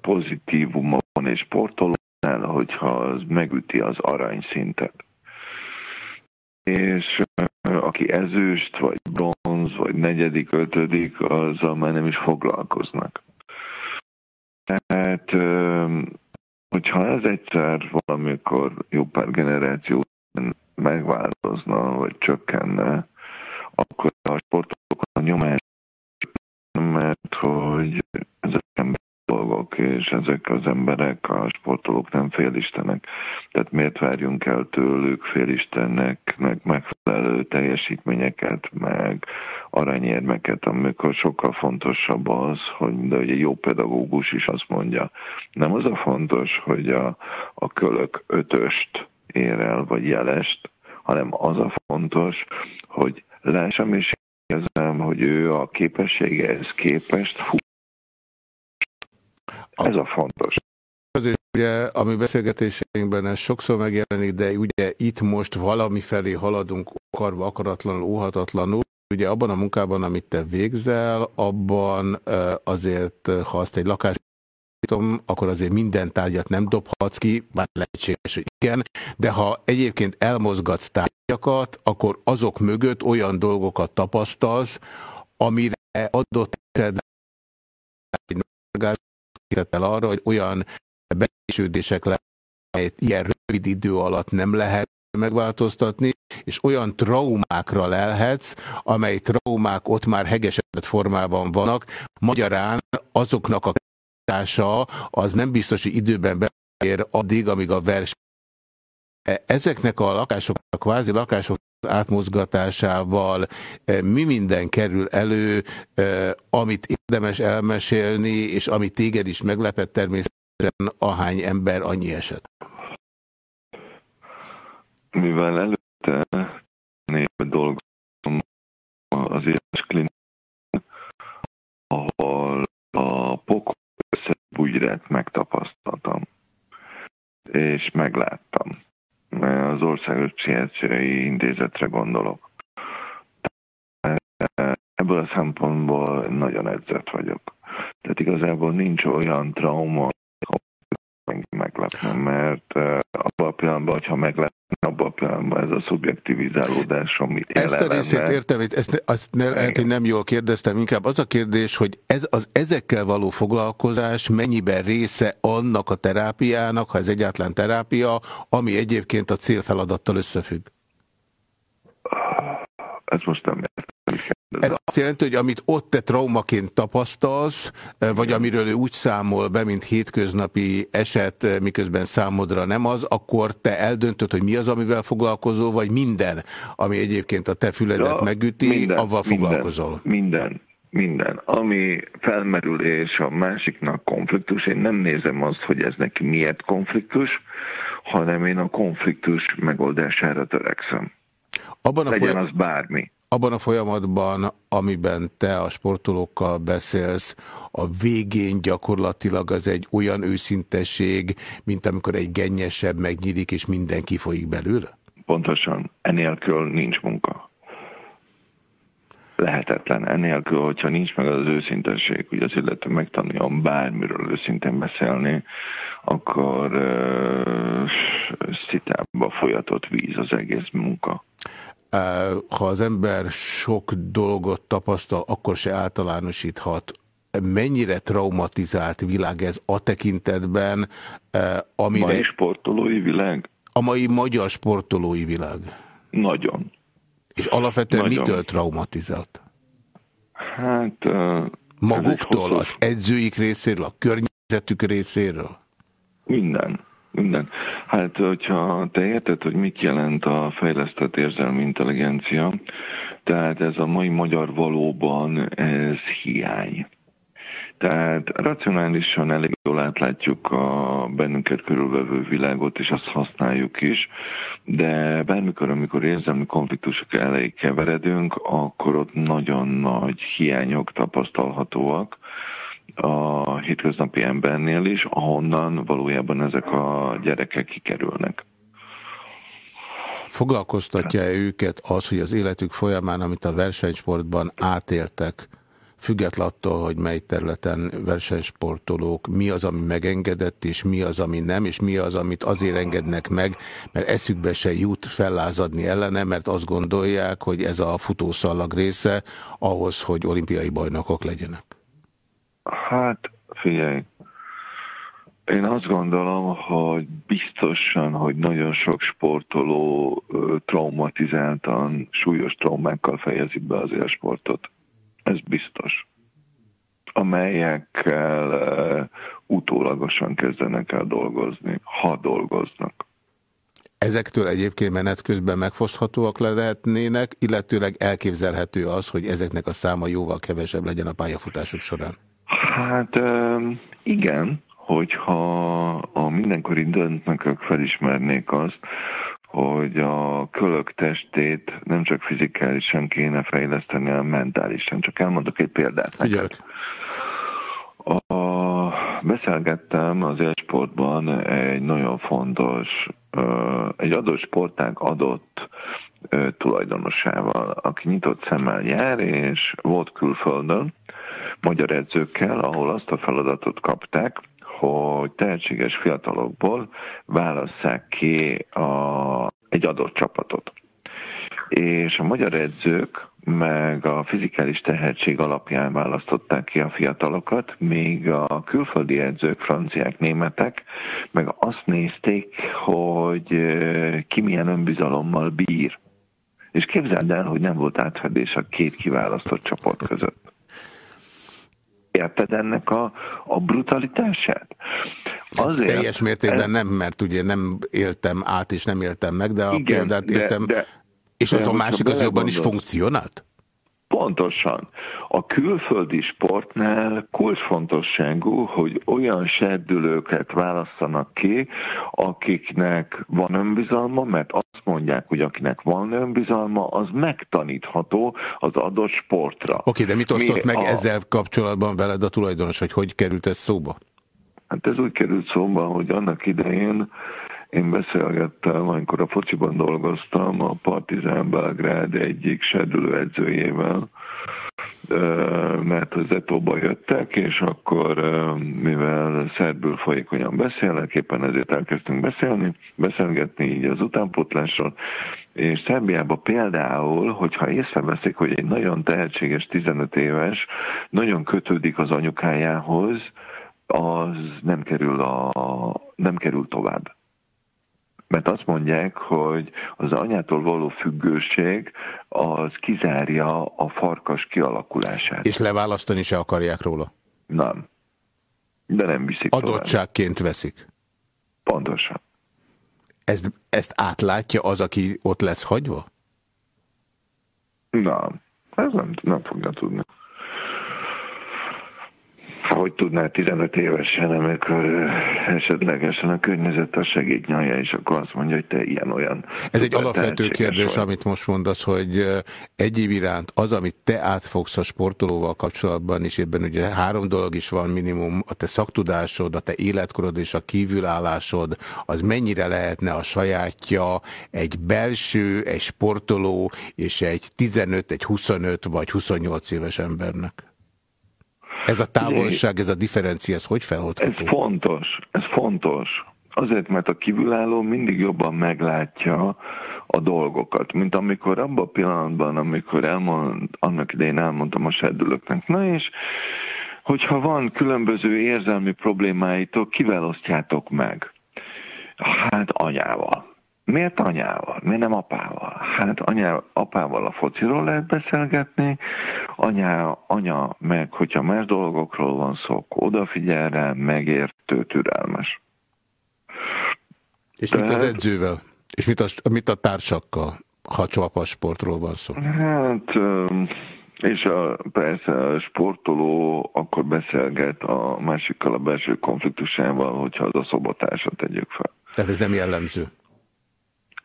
Speaker 8: pozitívuma van és sportolónál, hogyha az megüti az aranyszintet. És aki ezüst, vagy bronz, vagy negyedik, ötödik, azzal már nem is foglalkoznak. Tehát, hogyha ez egyszer valamikor jó pár generáció megváltozna, vagy csökkenne, akkor a sportolók a nyomás, mert hogy és ezek az emberek, a sportolók nem félistenek. Tehát miért várjunk el tőlük félistennek, meg megfelelő teljesítményeket, meg aranyérmeket, amikor sokkal fontosabb az, hogy de ugye jó pedagógus is azt mondja, nem az a fontos, hogy a, a kölök ötöst ér el, vagy jelest, hanem az a fontos, hogy lássam és érzem, hogy ő a képességehez képest fut. Ez a fontos.
Speaker 1: Azért ugye a mi beszélgetéseinkben ez sokszor megjelenik, de ugye itt most valami felé haladunk akarva, akaratlanul, óhatatlanul. Ugye abban a munkában, amit te végzel, abban azért, ha azt egy lakás akkor azért minden tárgyat nem dobhatsz ki, bár lehetséges, hogy igen, de ha egyébként elmozgatsz tárgyakat, akkor azok mögött olyan dolgokat tapasztalsz, amire adott esetben egy el arra, hogy olyan beésődések lehet, ilyen rövid idő alatt nem lehet megváltoztatni, és olyan traumákra lelhetsz, amely traumák ott már hegesedett formában vannak, magyarán azoknak a hatása az nem biztos, hogy időben beér addig, amíg a vers Ezeknek a lakások, a kvázi lakások átmozgatásával e, mi minden kerül elő, e, amit érdemes elmesélni, és ami téged is meglepett természetesen, ahány ember, annyi eset.
Speaker 8: Mivel előtte név dolgozom az éles klinikán, ahol a pokol összebújrát megtapasztaltam, és megláttam. Az Országos Pszichiátriai Intézetre gondolok. Ebből a szempontból nagyon edzett vagyok. Tehát igazából nincs olyan trauma, meglepne, mert uh, abban a pillanatban, hogyha meglepne, abban a pillanatban ez a szubjektivizálódás, amit
Speaker 1: Ezt a részét értem, ezt, azt ne, lehet, hogy nem jól kérdeztem, inkább az a kérdés, hogy ez az ezekkel való foglalkozás mennyiben része annak a terápiának, ha ez egyáltalán terápia, ami egyébként a célfeladattal összefügg.
Speaker 8: Ez most nem.
Speaker 1: Ez azt jelenti, hogy amit ott te traumaként tapasztalsz, vagy amiről ő úgy számol be, mint hétköznapi eset, miközben számodra nem az, akkor te eldöntöd, hogy mi az, amivel foglalkozol, vagy minden, ami egyébként a te füledet megüti,
Speaker 8: minden,
Speaker 1: avval
Speaker 8: minden,
Speaker 1: foglalkozol.
Speaker 8: Minden, minden. Ami felmerül és a másiknak konfliktus, én nem nézem azt, hogy ez neki miért konfliktus, hanem én a konfliktus megoldására törekszem.
Speaker 1: Abban a,
Speaker 8: Legyen
Speaker 1: folyam...
Speaker 8: az bármi.
Speaker 1: Abban a folyamatban, amiben te a sportolókkal beszélsz, a végén gyakorlatilag az egy olyan őszintesség, mint amikor egy gennyesebb megnyílik, és minden kifolyik belőle?
Speaker 8: Pontosan. Enélkül nincs munka. Lehetetlen. Enélkül, hogyha nincs meg az őszintesség, hogy az illető megtanuljon bármiről őszintén beszélni, akkor uh, szitába folyatott víz az egész munka.
Speaker 1: Ha az ember sok dolgot tapasztal, akkor se általánosíthat. Mennyire traumatizált világ ez a tekintetben, amire
Speaker 8: Mai sportolói világ?
Speaker 1: a mai magyar sportolói világ?
Speaker 8: Nagyon.
Speaker 1: És alapvetően
Speaker 8: Nagyon.
Speaker 1: mitől traumatizált?
Speaker 8: Hát... Uh,
Speaker 1: Maguktól, az edzőik részéről, a környezetük részéről?
Speaker 8: Minden. Minden. Hát, hogyha te érted, hogy mit jelent a fejlesztett érzelmi intelligencia, tehát ez a mai magyar valóban, ez hiány. Tehát racionálisan elég jól átlátjuk a bennünket körülvevő világot, és azt használjuk is, de bármikor, amikor érzelmi konfliktusok elejé keveredünk, akkor ott nagyon nagy hiányok tapasztalhatóak a hétköznapi embernél is, ahonnan valójában ezek a gyerekek kikerülnek.
Speaker 1: Foglalkoztatja-e őket az, hogy az életük folyamán, amit a versenysportban átéltek, független attól, hogy mely területen versenysportolók, mi az, ami megengedett, és mi az, ami nem, és mi az, amit azért engednek meg, mert eszükbe se jut fellázadni ellene, mert azt gondolják, hogy ez a futószalag része ahhoz, hogy olimpiai bajnokok legyenek.
Speaker 8: Hát, figyelj, én azt gondolom, hogy biztosan, hogy nagyon sok sportoló traumatizáltan, súlyos traumákkal fejezi be az élsportot. Ez biztos. Amelyekkel ö, utólagosan kezdenek el dolgozni, ha dolgoznak.
Speaker 1: Ezektől egyébként menet közben megfoszthatóak le lehetnének, illetőleg elképzelhető az, hogy ezeknek a száma jóval kevesebb legyen a pályafutásuk során.
Speaker 8: Hát igen, hogyha a mindenkori döntnökök felismernék azt, hogy a kölök testét nem csak fizikálisan kéne fejleszteni, hanem mentálisan. Csak elmondok egy példát.
Speaker 1: Figyelj.
Speaker 8: A, beszélgettem az élsportban egy nagyon fontos, egy adott sportág adott tulajdonosával, aki nyitott szemmel jár, és volt külföldön, magyar edzőkkel, ahol azt a feladatot kapták, hogy tehetséges fiatalokból válasszák ki a, egy adott csapatot. És a magyar edzők meg a fizikális tehetség alapján választották ki a fiatalokat, míg a külföldi edzők, franciák, németek, meg azt nézték, hogy ki milyen önbizalommal bír. És képzeld el, hogy nem volt átfedés a két kiválasztott csapat között. Érted ennek a, a brutalitását? Azért,
Speaker 1: Teljes mértékben nem, mert ugye nem éltem át és nem éltem meg, de a
Speaker 8: Igen,
Speaker 1: példát
Speaker 8: de-
Speaker 1: értem.
Speaker 8: de-
Speaker 1: és az
Speaker 8: de
Speaker 1: a másik az jobban is funkcionált?
Speaker 8: Pontosan. A külföldi sportnál kulcsfontosságú, hogy olyan serdülőket választanak ki, akiknek van önbizalma, mert azt mondják, hogy akinek van önbizalma, az megtanítható az adott sportra.
Speaker 1: Oké, de mit osztott
Speaker 8: Mi
Speaker 1: meg
Speaker 8: a-
Speaker 1: ezzel kapcsolatban veled a tulajdonos, vagy hogy került ez szóba?
Speaker 8: Hát ez úgy került szóba, hogy annak idején én beszélgettem, amikor a fociban dolgoztam, a Partizán Belgrád egyik serdülő edzőjével, ö, mert az Zetóba jöttek, és akkor, mivel szerbül folyékonyan beszélnek, éppen ezért elkezdtünk beszélni, beszélgetni így az utánpótlásról, és Szerbiában például, hogyha észreveszik, hogy egy nagyon tehetséges 15 éves nagyon kötődik az anyukájához, az nem kerül, a, nem kerül tovább. Mert azt mondják, hogy az anyától való függőség az kizárja a farkas kialakulását.
Speaker 1: És leválasztani se akarják róla.
Speaker 8: Nem. De nem viszik tovább.
Speaker 1: Adottságként veszik.
Speaker 8: Pontosan.
Speaker 1: Ezt, ezt átlátja az, aki ott lesz hagyva?
Speaker 8: Nem. Ez nem, nem fogja tudni. Hogy tudná 15 évesen, amikor esetlegesen a környezet a segít nyalja, és akkor azt mondja, hogy te ilyen-olyan.
Speaker 1: Ez egy alapvető kérdés,
Speaker 8: vagy.
Speaker 1: amit most mondasz, hogy egyéb iránt az, amit te átfogsz a sportolóval kapcsolatban, és ebben ugye három dolog is van minimum, a te szaktudásod, a te életkorod és a kívülállásod, az mennyire lehetne a sajátja egy belső, egy sportoló és egy 15, egy 25 vagy 28 éves embernek? Ez a távolság, ez a differencia, ez hogy
Speaker 8: Ez
Speaker 1: feloldható?
Speaker 8: fontos, ez fontos. Azért, mert a kívülálló mindig jobban meglátja a dolgokat, mint amikor abban a pillanatban, amikor elmond, annak idején elmondtam a serdülőknek, na és hogyha van különböző érzelmi problémáitok, kivel osztjátok meg? Hát anyával. Miért anyával? Miért nem apával? Hát anya, apával a fociról lehet beszélgetni, anya, anya meg, hogyha más dolgokról van szó, odafigyel rá, megértő, türelmes.
Speaker 1: És mit az
Speaker 8: Tehát-
Speaker 1: edzővel? És mit a, mit a társakkal, ha csapasportról van szó?
Speaker 8: Hát És a, persze a sportoló akkor beszélget a másikkal a belső konfliktusával, hogyha az a szobatársat tegyük fel.
Speaker 1: Tehát ez nem jellemző.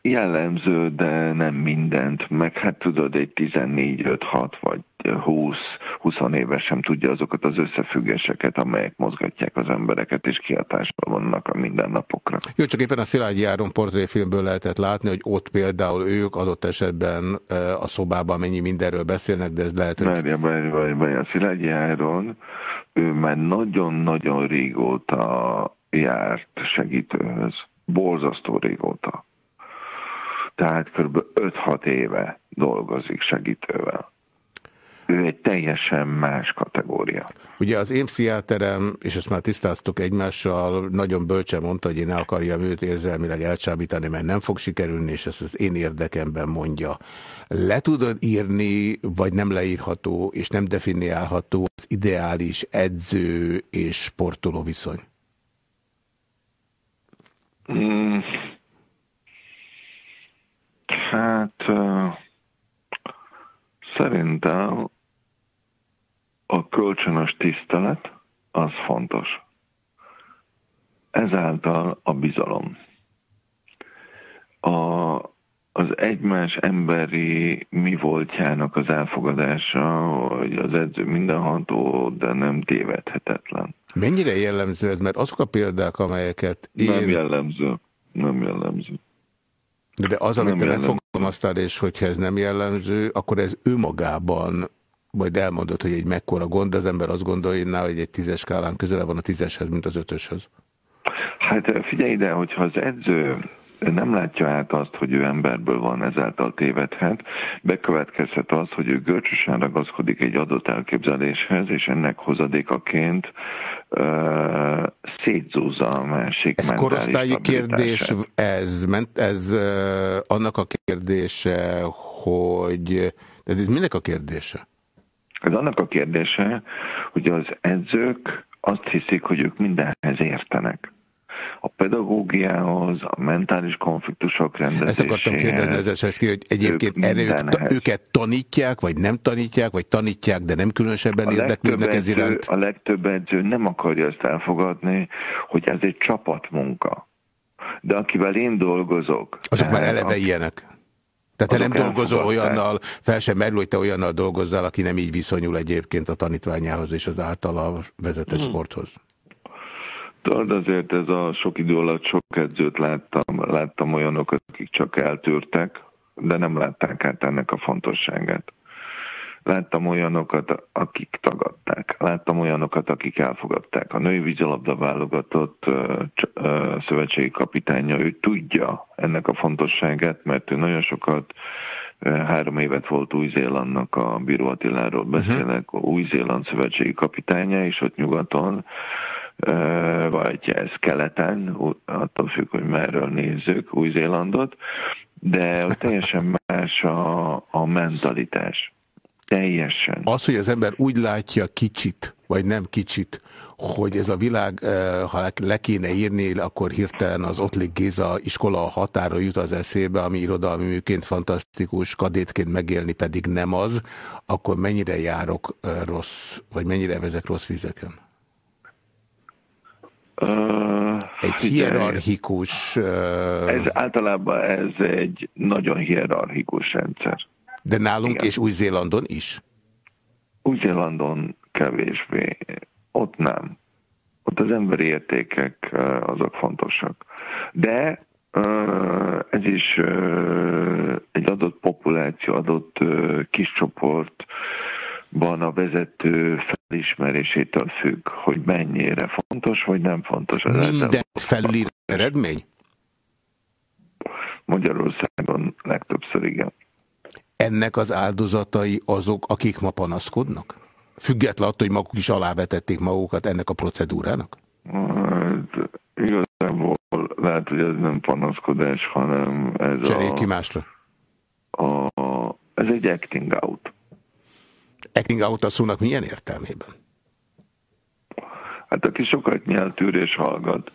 Speaker 8: Jellemző, de nem mindent. Meg hát tudod, egy 14-5-6 vagy 20, 20 éves sem tudja azokat az összefüggéseket, amelyek mozgatják az embereket, és kihatással vannak a mindennapokra.
Speaker 1: Jó, csak éppen a Szilágyi Áron portréfilmből lehetett látni, hogy ott például ők adott esetben eh, a szobában mennyi mindenről beszélnek, de ez lehet, hogy...
Speaker 8: Várja, várja, várja, várja. A Szilágyi Áron, ő már nagyon-nagyon régóta járt segítőhöz. Borzasztó régóta. Tehát kb. 5-6 éve dolgozik segítővel. Ő egy teljesen más kategória.
Speaker 1: Ugye az én pszichiáterem, és ezt már tisztáztuk egymással, nagyon bölcsen mondta, hogy én ne akarjam őt érzelmileg elcsábítani, mert nem fog sikerülni, és ezt az én érdekemben mondja. Le tudod írni, vagy nem leírható, és nem definiálható az ideális edző és sportoló viszony?
Speaker 8: Mm. Hát szerintem a kölcsönös tisztelet az fontos. Ezáltal a bizalom. A, az egymás emberi mi voltjának az elfogadása, hogy az edző mindenható, de nem tévedhetetlen.
Speaker 1: Mennyire jellemző ez? Mert azok a példák, amelyeket én...
Speaker 8: Nem jellemző. Nem jellemző.
Speaker 1: De, de az, amit
Speaker 8: Nem
Speaker 1: te
Speaker 8: jellemző.
Speaker 1: Megfogalmaztál, és hogyha ez nem jellemző, akkor ez önmagában, majd elmondod, hogy egy mekkora gond, az ember azt gondolja, hogy egy tízes skálán közelebb van a tízeshez, mint az ötöshöz.
Speaker 8: Hát figyelj ide, hogyha az edző nem látja át azt, hogy ő emberből van, ezáltal tévedhet, bekövetkezhet az, hogy ő görcsösen ragaszkodik egy adott elképzeléshez, és ennek hozadékaként uh, szétzúzza a másik
Speaker 1: Ez korosztályi kérdés, ez, ment, ez uh, annak a kérdése, hogy... De ez minek a kérdése?
Speaker 8: Ez annak a kérdése, hogy az edzők azt hiszik, hogy ők mindenhez értenek. A pedagógiához, a mentális konfliktusok
Speaker 1: Ezt akartam kérdezni
Speaker 8: rendezéséhez.
Speaker 1: az eset ki, hogy egyébként
Speaker 8: Ők
Speaker 1: erre ők,
Speaker 8: mindenhez.
Speaker 1: őket tanítják, vagy nem tanítják, vagy tanítják, de nem különösebben
Speaker 8: A
Speaker 1: érdeklődnek ez iránt.
Speaker 8: a legtöbb edző nem akarja ezt elfogadni, hogy ez egy csapatmunka. De akivel én dolgozok...
Speaker 1: Azok már
Speaker 8: tehát
Speaker 1: eleve
Speaker 8: a-
Speaker 1: ilyenek. Tehát te nem dolgozol olyannal, fel sem merül, hogy te olyannal dolgozzál, aki nem így viszonyul egyébként a tanítványához és az általa vezetett
Speaker 8: Hmm.
Speaker 1: sporthoz.
Speaker 8: Tudod, azért ez a sok idő alatt sok edzőt láttam, láttam olyanokat, akik csak eltűrtek, de nem látták át ennek a fontosságát. Láttam olyanokat, akik tagadták. Láttam olyanokat, akik elfogadták. A női vízilabda válogatott szövetségi kapitánya, ő tudja ennek a fontosságát, mert ő nagyon sokat három évet volt Új-Zélandnak a Bíró Attiláról beszélek, Új-Zéland szövetségi kapitánya, és ott nyugaton vagy ez keleten, attól függ, hogy merről nézzük Új-Zélandot, de teljesen más a, a mentalitás. Teljesen.
Speaker 1: Az, hogy az ember úgy látja kicsit, vagy nem kicsit, hogy ez a világ, ha le- kéne írni, akkor hirtelen az Ottlik Géza iskola határa jut az eszébe, ami irodalmi műként fantasztikus, kadétként megélni pedig nem az, akkor mennyire járok rossz, vagy mennyire vezek rossz vizeken?
Speaker 8: Ö,
Speaker 1: Egy
Speaker 8: figyelj,
Speaker 1: hierarchikus, eh,
Speaker 8: Ez általában ez egy nagyon hierarchikus rendszer.
Speaker 1: de nálunk
Speaker 8: igen.
Speaker 1: és Új-Zélandon is.
Speaker 8: Új-Zélandon kevésbé. Ott nem. Ott az emberi értékek azok fontosak. De ez is egy adott populáció, adott kis csoportban a vezető felismerésétől függ, hogy mennyire fontos, vagy nem fontos. az
Speaker 1: Mindent felülír eredmény?
Speaker 8: Magyarországon legtöbbször igen.
Speaker 1: ennek az áldozatai azok, akik ma panaszkodnak? Független attól, hogy maguk is alávetették magukat ennek a procedúrának?
Speaker 8: Hát, igazából lehet, hogy ez nem panaszkodás, hanem ez
Speaker 1: Cseréljük ki
Speaker 8: a,
Speaker 1: másra.
Speaker 8: a, ez egy acting out.
Speaker 1: Acting out a szónak milyen értelmében?
Speaker 8: Hát aki sokat nyeltűr és hallgat,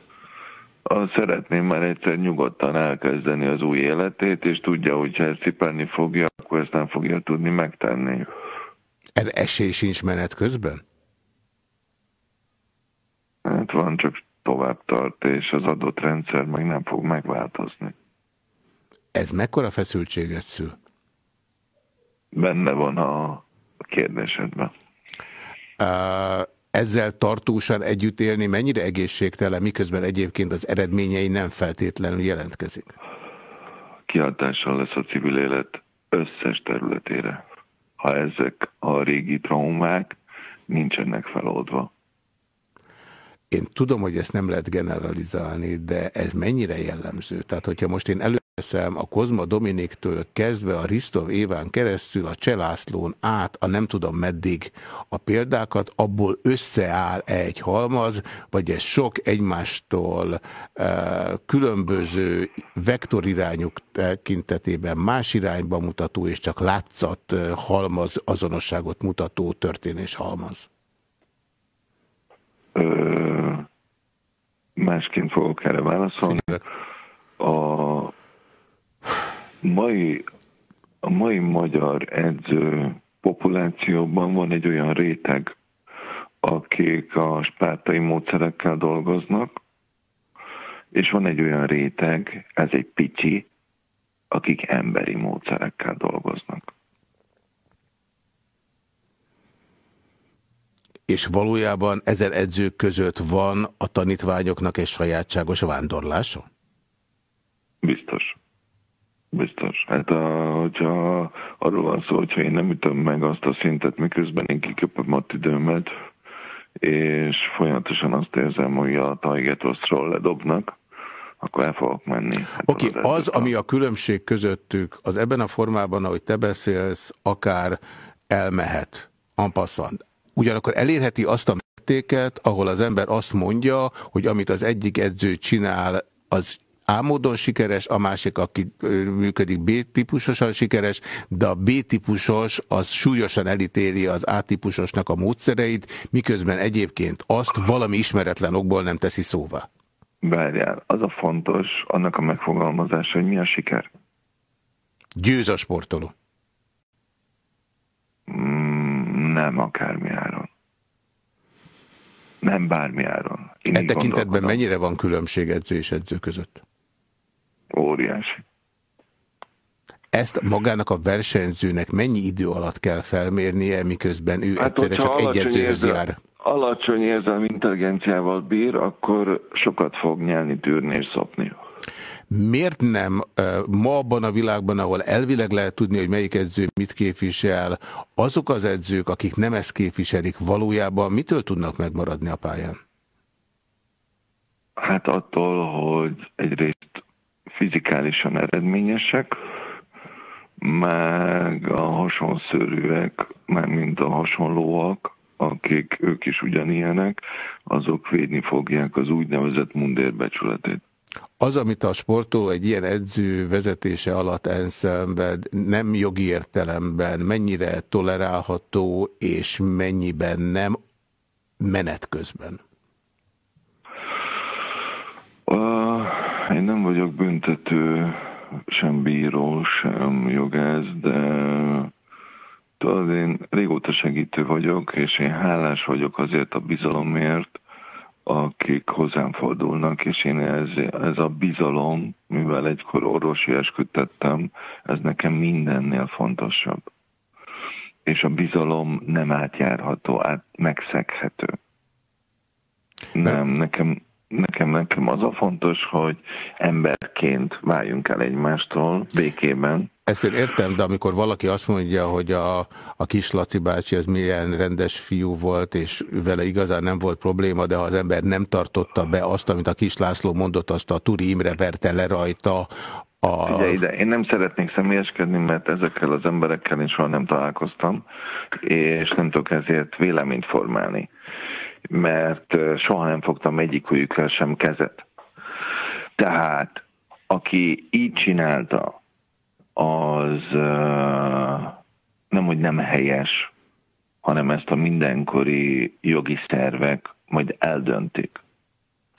Speaker 8: az szeretném már egyszer nyugodtan elkezdeni az új életét, és tudja, hogy ha ezt cipelni fogja, akkor ezt nem fogja tudni megtenni.
Speaker 1: Erre esély sincs menet közben?
Speaker 8: Hát van, csak tovább tart, és az adott rendszer meg nem fog megváltozni.
Speaker 1: Ez mekkora feszültséget szül?
Speaker 8: Benne van a kérdésedben.
Speaker 1: Ezzel tartósan együtt élni mennyire egészségtelen, miközben egyébként az eredményei nem feltétlenül jelentkezik?
Speaker 8: Kihatással lesz a civil élet összes területére. Ha ezek a régi traumák nincsenek feloldva.
Speaker 1: Én tudom, hogy ezt nem lehet generalizálni, de ez mennyire jellemző? Tehát, hogyha most én előveszem a Kozma Dominiktől kezdve a Ristov Éván keresztül, a Cselászlón át, a nem tudom meddig a példákat, abból összeáll -e egy halmaz, vagy ez sok egymástól e, különböző vektorirányuk tekintetében más irányba mutató és csak látszat eh, halmaz azonosságot mutató történés halmaz?
Speaker 8: Ö, másként fogok erre válaszolni. A mai, a mai magyar edző populációban van egy olyan réteg, akik a spártai módszerekkel dolgoznak, és van egy olyan réteg, ez egy picsi, akik emberi módszerekkel dolgoznak.
Speaker 1: És valójában ezer edzők között van a tanítványoknak egy sajátságos vándorlása?
Speaker 8: Biztos. Biztos. Hát a, hogyha arról van szó, hogyha én nem ütöm meg azt a szintet, miközben én kiköpöm a időmet, és folyamatosan azt érzem, hogy a Taigetoszról ledobnak, akkor el fogok menni. Hát
Speaker 1: Oké, okay, az, ami a különbség közöttük, az ebben a formában, ahogy te beszélsz, akár elmehet, ampasszant. Ugyanakkor elérheti azt a mértéket, ahol az ember azt mondja, hogy amit az egyik edző csinál, az A módon sikeres, a másik, aki működik B-típusosan sikeres, de a B-típusos az súlyosan elítéli az A-típusosnak a módszereit, miközben egyébként azt valami ismeretlen okból nem teszi szóvá.
Speaker 8: Várjál, az a fontos, annak a megfogalmazása, hogy mi a siker.
Speaker 1: Győz a sportoló.
Speaker 8: Mm, nem akármi áron. Nem bármi áron.
Speaker 1: Én e tekintetben mennyire van különbség edző és edző között?
Speaker 8: Óriási.
Speaker 1: Ezt magának a versenyzőnek mennyi idő alatt kell felmérnie, miközben ő hát, egyszerre csak egy edzőhöz jár?
Speaker 8: Alacsony érzelmi intelligenciával bír, akkor sokat fog nyelni, tűrni és szopni.
Speaker 1: Miért nem ma abban a világban, ahol elvileg lehet tudni, hogy melyik edző mit képvisel, azok az edzők, akik nem ezt képviselik, valójában mitől tudnak megmaradni a pályán?
Speaker 8: Hát attól, hogy egyrészt fizikálisan eredményesek, meg a hasonszörűek, meg mint a hasonlóak, akik ők is ugyanilyenek, azok védni fogják az úgynevezett mundérbecsületét.
Speaker 1: Az, amit a sportoló egy ilyen edző vezetése alatt enszenved, nem jogi értelemben mennyire tolerálható, és mennyiben nem menet közben?
Speaker 8: Én nem vagyok büntető, sem bíró, sem jogász, de tudod, én régóta segítő vagyok, és én hálás vagyok azért a bizalomért, akik hozzám fordulnak, és én ez, ez a bizalom, mivel egykor orvosi esküdtettem, ez nekem mindennél fontosabb. És a bizalom nem átjárható, át megszeghető. Nem, nekem, nekem, nekem az a fontos, hogy emberként váljunk el egymástól békében,
Speaker 1: ezt én értem, de amikor valaki azt mondja, hogy a, a kis Laci bácsi az milyen rendes fiú volt, és vele igazán nem volt probléma, de ha az ember nem tartotta be azt, amit a kis László mondott, azt a Turi Imre verte le rajta,
Speaker 8: a... Ide, ide. Én nem szeretnék személyeskedni, mert ezekkel az emberekkel én soha nem találkoztam, és nem tudok ezért véleményt formálni, mert soha nem fogtam egyikőjükkel sem kezet. Tehát, aki így csinálta, az nem, hogy nem helyes, hanem ezt a mindenkori jogi szervek majd eldöntik.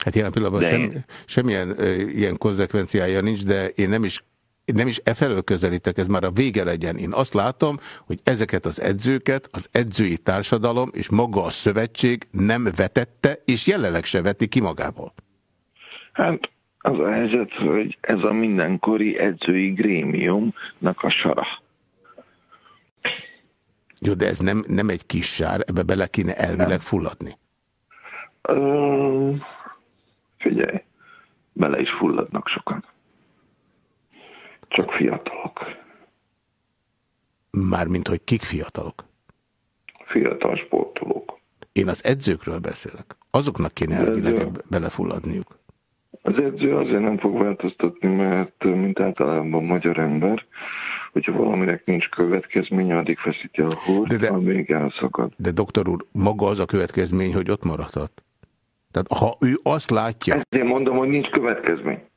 Speaker 1: Hát jelen pillanatban sem, semmilyen uh, ilyen konzekvenciája nincs, de én nem is nem is e felől közelítek, ez már a vége legyen. Én azt látom, hogy ezeket az edzőket az edzői társadalom és maga a szövetség nem vetette, és jelenleg se veti ki magából.
Speaker 8: Hát az a helyzet, hogy ez a mindenkori edzői grémiumnak a sara.
Speaker 1: Jó, de ez nem, nem egy kis sár, ebbe bele kéne elvileg fulladni.
Speaker 8: Ö, figyelj, bele is fulladnak sokan. Csak fiatalok.
Speaker 1: Mármint, hogy kik fiatalok.
Speaker 8: Fiatal sportolók.
Speaker 1: Én az edzőkről beszélek. Azoknak kéne elvileg belefulladniuk.
Speaker 8: Az edző azért nem fog változtatni, mert mint általában magyar ember, hogyha valaminek nincs következménye, addig feszíti a húrt,
Speaker 1: de-
Speaker 8: de... amíg elszakad.
Speaker 1: De doktor úr, maga az a következmény, hogy ott maradhat. Tehát ha ő azt látja,
Speaker 8: Ezért mondom, hogy nincs következmény.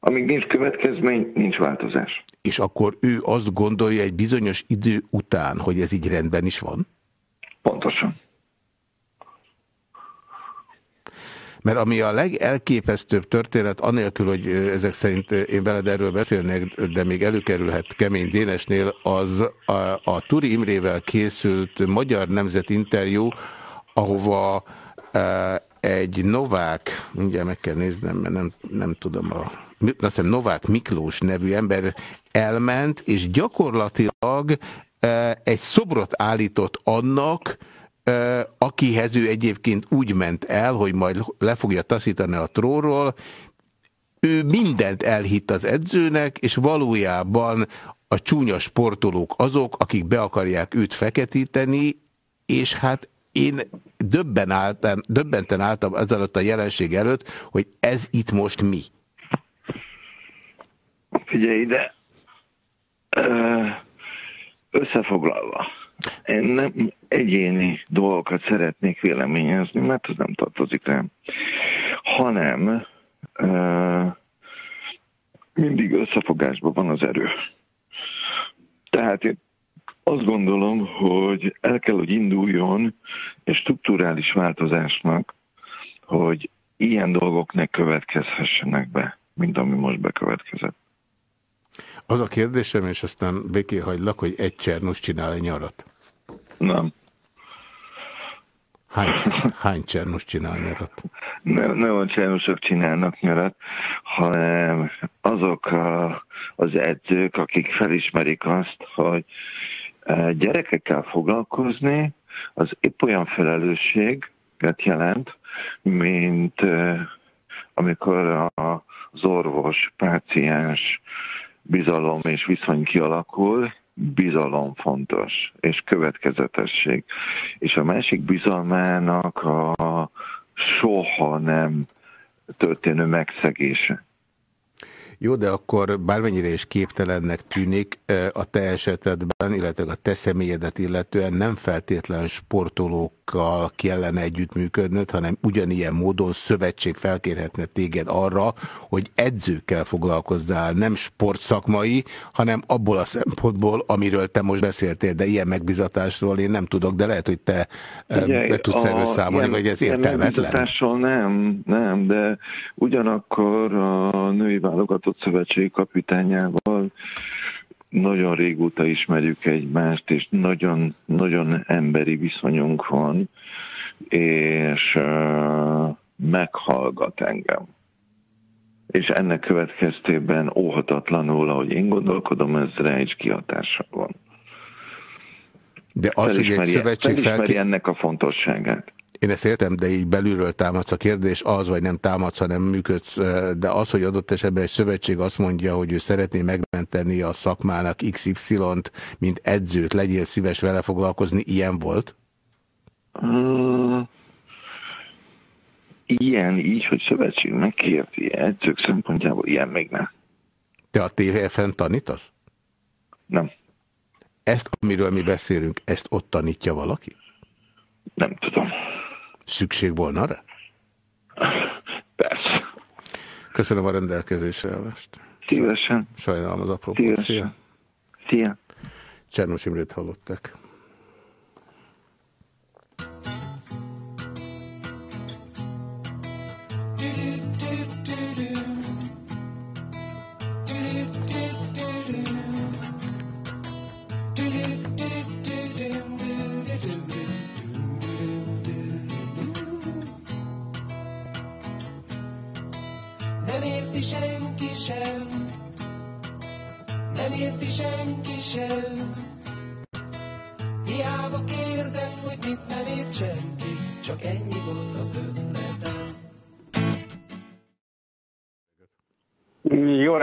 Speaker 8: Amíg nincs következmény, nincs változás.
Speaker 1: és akkor ő azt gondolja egy bizonyos idő után, hogy ez így rendben is van?
Speaker 8: Pontosan.
Speaker 1: Mert ami a legelképesztőbb történet, anélkül, hogy ezek szerint én veled erről beszélnék, de még előkerülhet Kemény Dénesnél, az a, a Turi Imrével készült magyar nemzet interjú, ahova egy Novák, mindjárt meg kell néznem, mert nem, nem tudom, a, azt hiszem Novák Miklós nevű ember elment, és gyakorlatilag uh, egy szobrot állított annak, Ö, akihez ő egyébként úgy ment el, hogy majd le fogja taszítani a tróról, ő mindent elhitt az edzőnek, és valójában a csúnya sportolók azok, akik be akarják őt feketíteni, és hát én döbben álltam, döbbenten álltam ezelőtt a jelenség előtt, hogy ez itt most mi.
Speaker 8: Figyelj ide, összefoglalva, én nem egyéni dolgokat szeretnék véleményezni, mert ez nem tartozik rám, hanem mindig összefogásban van az erő. Tehát én azt gondolom, hogy el kell, hogy induljon egy strukturális változásnak, hogy ilyen dolgok ne következhessenek be, mint ami most bekövetkezett.
Speaker 1: Az a kérdésem, és aztán béké hagylak, hogy egy Csernus csinál egy nyarat.
Speaker 8: Nem.
Speaker 1: Hány, hány Csernus csinál nyarat?
Speaker 8: Nem, nem a csánosok csinálnak nyarat, hanem azok a, az edzők, akik felismerik azt, hogy gyerekekkel foglalkozni, az épp olyan felelősséget jelent, mint amikor az orvos, páciens bizalom és viszony kialakul, bizalom fontos, és következetesség. És a másik bizalmának a soha nem történő megszegése.
Speaker 1: Jó, de akkor bármennyire is képtelennek tűnik a te esetedben, illetve a te személyedet illetően nem feltétlen sportolókkal kellene együttműködnöd, hanem ugyanilyen módon szövetség felkérhetne téged arra, hogy edzőkkel foglalkozzál, nem sportszakmai, hanem abból a szempontból, amiről te most beszéltél, de ilyen megbizatásról én nem tudok, de lehet, hogy te
Speaker 8: Figyelj,
Speaker 1: be tudsz erről számolni, vagy ez értelmetlen.
Speaker 8: nem, nem, de ugyanakkor a női válogatott szövetségi kapitányával nagyon régóta ismerjük egymást, és nagyon, nagyon emberi viszonyunk van, és uh, meghallgat engem. És ennek következtében óhatatlanul, ahogy én gondolkodom, ez rá is kihatással van.
Speaker 1: De az, hogy egy
Speaker 8: Felismeri,
Speaker 1: szövetség
Speaker 8: felismeri
Speaker 1: felké...
Speaker 8: ennek a fontosságát.
Speaker 1: Én ezt értem, de így belülről támadsz a kérdés, az vagy nem támadsz, hanem működsz, de az, hogy adott esetben egy szövetség azt mondja, hogy ő szeretné megmenteni a szakmának XY-t, mint edzőt, legyél szíves vele foglalkozni, ilyen volt?
Speaker 8: Mm, Ilyen így, hogy szövetség megkérti edzők szempontjából, ilyen még nem.
Speaker 1: Te a TVF-en tanítasz?
Speaker 8: Nem,
Speaker 1: Ezt, amiről mi beszélünk, ezt ott tanítja valaki?
Speaker 8: nem tudom.
Speaker 1: Szükség volna rá?
Speaker 8: Persze.
Speaker 1: Köszönöm a rendelkezésre állást.
Speaker 8: Szívesen.
Speaker 1: Sajnálom az apropót. Szia.
Speaker 8: Szia.
Speaker 1: Csernus Imrét hallották.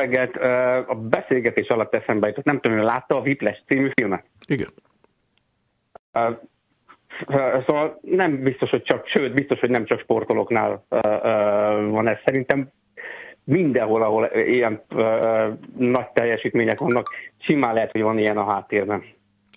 Speaker 9: Reggelt! A beszélgetés alatt eszembe jutott, nem tudom, hogy látta a Whiplash című filmet?
Speaker 1: Igen.
Speaker 9: Szóval nem biztos, hogy csak, sőt, biztos, hogy nem csak sportolóknál van ez. Szerintem mindenhol, ahol ilyen nagy teljesítmények vannak, simán lehet, hogy van ilyen a háttérben.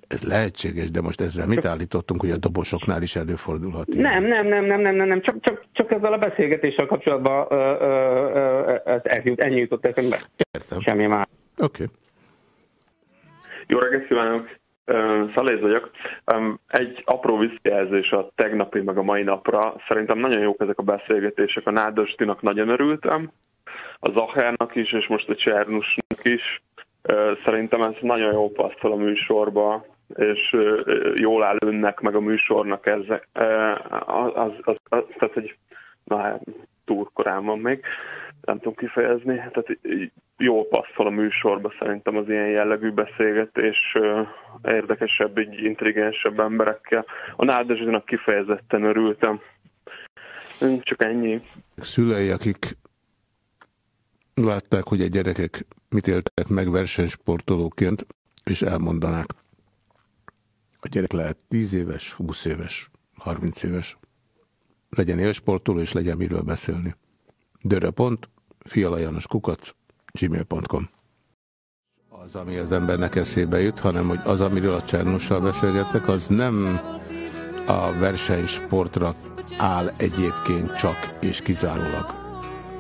Speaker 1: Ez lehetséges, de most ezzel mit állítottunk, hogy a dobosoknál is előfordulhat? ilyen?
Speaker 9: Nem, nem, nem, nem, nem, nem, nem. Csak, csak, csak ezzel a beszélgetéssel kapcsolatban ö, ö, ö, ez, ez jut, ennyi jutott eszembe.
Speaker 1: Értem.
Speaker 9: Semmi már.
Speaker 1: Oké. Okay.
Speaker 10: Jó reggelt kívánok! Szaléz vagyok. Egy apró visszajelzés a tegnapi meg a mai napra. Szerintem nagyon jók ezek a beszélgetések. A Nádasdinak nagyon örültem, a Zachernak is, és most a Csernusnak is. Szerintem ez nagyon jó passzol a műsorba, és jól áll önnek, meg a műsornak ez. Ö, Az, az, az, tehát, hogy na, hát, túl korán van még, nem tudom kifejezni. Tehát jól passzol a műsorba szerintem az ilyen jellegű beszélgetés érdekesebb, így intelligensebb emberekkel. A Nádasdinak kifejezetten örültem. Csak ennyi.
Speaker 1: Szülei, akik látták, hogy a gyerekek mit éltek meg versenysportolóként, és elmondanák. A gyerek lehet 10 éves, 20 éves, 30 éves. Legyen élsportoló, és legyen miről beszélni. Dörö.pont, fialajanos kukac, gmail.com Az, ami az embernek eszébe jut, hanem hogy az, amiről a Csernussal beszélgettek, az nem a versenysportra áll egyébként csak és kizárólag.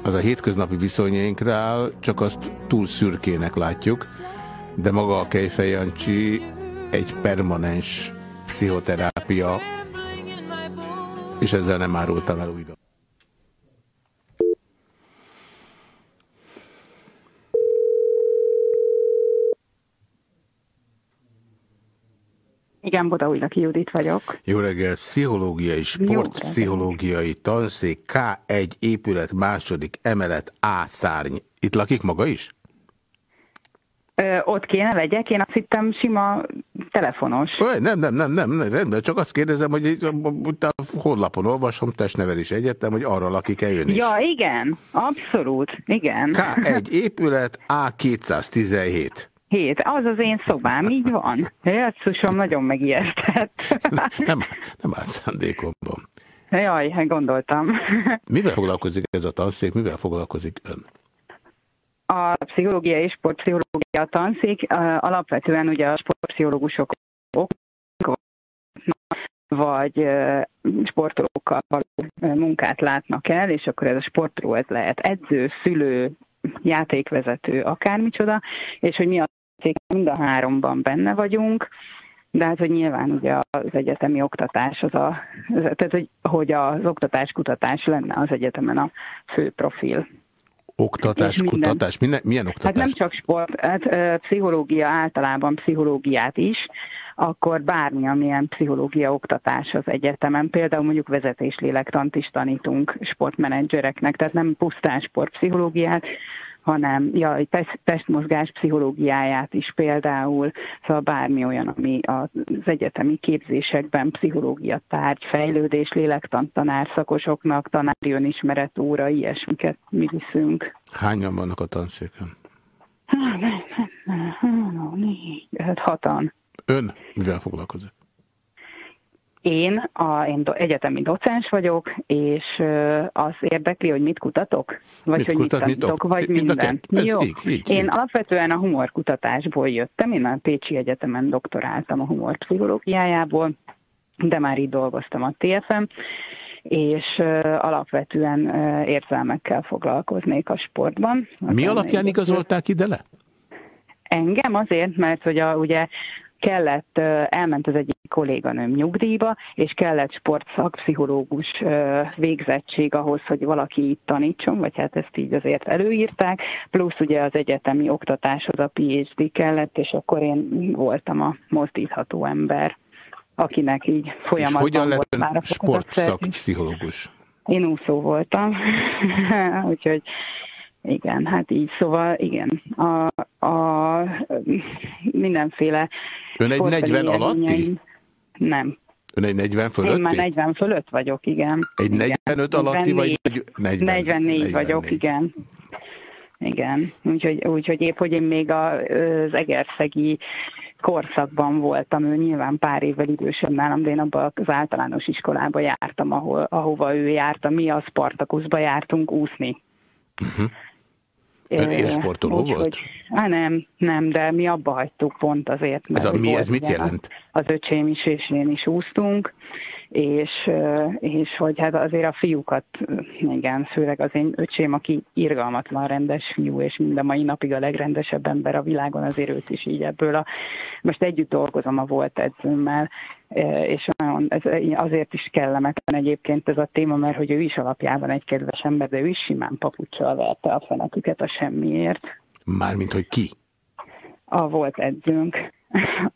Speaker 1: Az a hétköznapi viszonyainkra áll, csak azt túl szürkének látjuk, de maga a Kejfej Jancsi egy permanens pszichoterápia, és ezzel nem árultam el újra.
Speaker 11: Igen, Bodaújlaki Judit vagyok.
Speaker 1: Jó reggelt! Pszichológiai, sportpszichológiai tanszék K1 épület második emelet A szárny. Itt lakik maga is?
Speaker 11: Ö, ott kéne legyek, én azt hittem sima telefonos.
Speaker 1: Ö, Nem, nem, nem, nem, nem, rendben, csak azt kérdezem, hogy a, honlapon olvasom, testnevelés egyetem, hogy arra lakik-e ön is.
Speaker 11: Ja, igen, abszolút, igen.
Speaker 1: K1 *laughs* épület A217.
Speaker 11: Hét, az az én szobám, így van. Jézusom, nagyon megijesztett. *laughs*
Speaker 1: Nem, nem áll szándékomban.
Speaker 11: Jaj, gondoltam.
Speaker 1: Mivel foglalkozik ez a tanszék, mivel foglalkozik ön?
Speaker 11: A pszichológia és sportpszichológia tanszék alapvetően ugye a sportpszichológusok vagy sportolókkal való munkát látnak el, és akkor ez a sportoló ez lehet edző, szülő, játékvezető, akármicsoda, és hogy mi a mind a háromban benne vagyunk, de hát, hogy nyilván ugye az egyetemi oktatás az a, tehát, hogy, hogy az oktatás-kutatás lenne az egyetemen a fő profil.
Speaker 1: Oktatás,
Speaker 11: És minden-
Speaker 1: kutatás, minden, milyen
Speaker 11: Hát
Speaker 1: oktatás?
Speaker 11: nem csak sport, hát pszichológia általában pszichológiát is, akkor bármi, amilyen pszichológia oktatás az egyetemen. Például mondjuk vezetéslélektant is tanítunk sportmenedzsereknek, tehát nem pusztán sportpszichológiát, hanem ja, test, testmozgás pszichológiáját is például, szóval bármi olyan, ami az egyetemi képzésekben pszichológia tárgy, fejlődés, lélektan tanárszakosoknak, tanári önismeret óra, ilyesmiket mi viszünk.
Speaker 1: Hányan vannak a tanszéken?
Speaker 11: Négy, öt, hatan.
Speaker 1: Ön mivel foglalkozik?
Speaker 11: Én, a, én do, egyetemi docens vagyok, és ö, az érdekli, hogy mit kutatok? Vagy
Speaker 1: Mit
Speaker 11: hogy
Speaker 1: kutatni
Speaker 11: mit tanítok,
Speaker 1: tok?
Speaker 11: vagy
Speaker 1: Mind a
Speaker 11: minden.
Speaker 1: kettő. Ez
Speaker 11: Jó.
Speaker 1: így, így,
Speaker 11: én
Speaker 1: így.
Speaker 11: alapvetően a humorkutatásból jöttem, én a Pécsi Egyetemen doktoráltam a humor pszichológiájából, de már így dolgoztam a TFM, és ö, alapvetően ö, érzelmekkel foglalkoznék a sportban.
Speaker 1: Mi alapján igazolták ide le?
Speaker 11: Engem azért, mert hogy a, ugye kellett, elment az egyik kolléganőm nyugdíjba, és kellett sportszakpszichológus végzettség ahhoz, hogy valaki itt tanítson, vagy hát ezt így azért előírták, plusz ugye az egyetemi oktatáshoz a PhD kellett, és akkor én voltam a mozdítható ember, akinek így
Speaker 1: És
Speaker 11: folyamatban
Speaker 1: hogyan lett
Speaker 11: volt már a
Speaker 1: sportszakpszichológus?
Speaker 11: Én úszó voltam, *laughs* úgyhogy Igen, hát így, szóval igen, a, a mindenféle
Speaker 1: Ön egy
Speaker 11: sportbeli
Speaker 1: 40 alatti?
Speaker 11: Nem.
Speaker 1: Ön egy 40 fölötti?
Speaker 11: Én már 40 fölött vagyok, igen.
Speaker 1: Egy
Speaker 11: igen.
Speaker 1: 45 alatti, vagy
Speaker 11: 44
Speaker 1: negy- 40,
Speaker 11: 44 vagyok, igen. Igen, úgyhogy, úgyhogy épp, hogy én még az egerszegi korszakban voltam, ő nyilván pár évvel idősebb nálam, de én abban az általános iskolába jártam, ahol, ahova ő járt, mi a Spartakuszba jártunk úszni.
Speaker 1: Ön
Speaker 11: Ö,
Speaker 1: élsportoló volt?
Speaker 11: úgyhogy- Á, nem, nem, de mi abba hagytuk pont azért.
Speaker 1: Ez a
Speaker 11: hogy
Speaker 1: mi, ez mit
Speaker 11: ilyen-
Speaker 1: jelent?
Speaker 11: Az öcsém is és én is úsztunk, és, és hogy hát azért a fiúkat, igen, főleg az én öcsém, aki irgalmatlan rendes fiú, és mind a mai napig a legrendesebb ember a világon, azért őt is így ebből a... Most együtt dolgozom a volt edzőmmel, és nagyon, ez azért is kellemetlen egyébként ez a téma, mert hogy ő is alapjában egy kedves ember, de ő is simán papucsal verte a feneküket a semmiért
Speaker 1: Mármint, hogy ki?
Speaker 11: a volt edzőnk,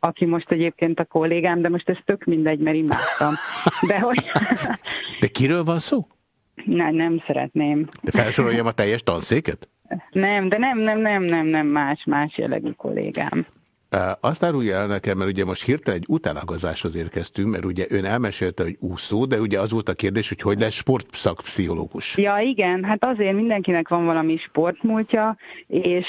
Speaker 11: aki most egyébként a kollégám, de most ez tök mindegy, mert imádtam. De hogy
Speaker 1: De kiről van szó?
Speaker 11: ne, nem szeretném.
Speaker 1: De felsoroljam a teljes tanszéket?
Speaker 11: Nem, de nem, nem, nem, nem, nem más, más jellegű kollégám.
Speaker 1: Azt árulja el nekem, mert ugye most hirtelen egy utánagazáshoz érkeztünk, mert ugye ön elmesélte, hogy úszó, de ugye az volt a kérdés, hogy hogy lesz sportszakpszichológus.
Speaker 11: Ja, igen, hát azért mindenkinek van valami sportmúltja, és,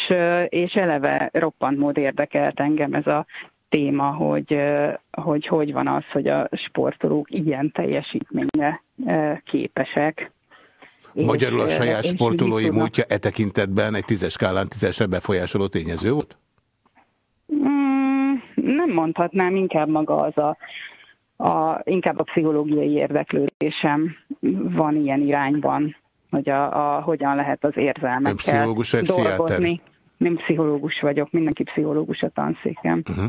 Speaker 11: és eleve roppant mód érdekelt engem ez a téma, hogy, hogy hogy van az, hogy a sportolók ilyen teljesítményre képesek. És,
Speaker 1: Magyarul a saját
Speaker 11: és
Speaker 1: sportolói
Speaker 11: tudnak-
Speaker 1: múltja e tekintetben egy tízes skálán tízesre befolyásoló tényező volt?
Speaker 11: Mm, nem mondhatnám, inkább maga az a, a, inkább a pszichológiai érdeklődésem van ilyen irányban, hogy a, a, hogyan lehet az érzelmekkel
Speaker 1: pszichológus vagy
Speaker 11: dolgozni. Nem pszichológus vagyok, mindenki pszichológus a tanszékem.
Speaker 1: Uh-huh.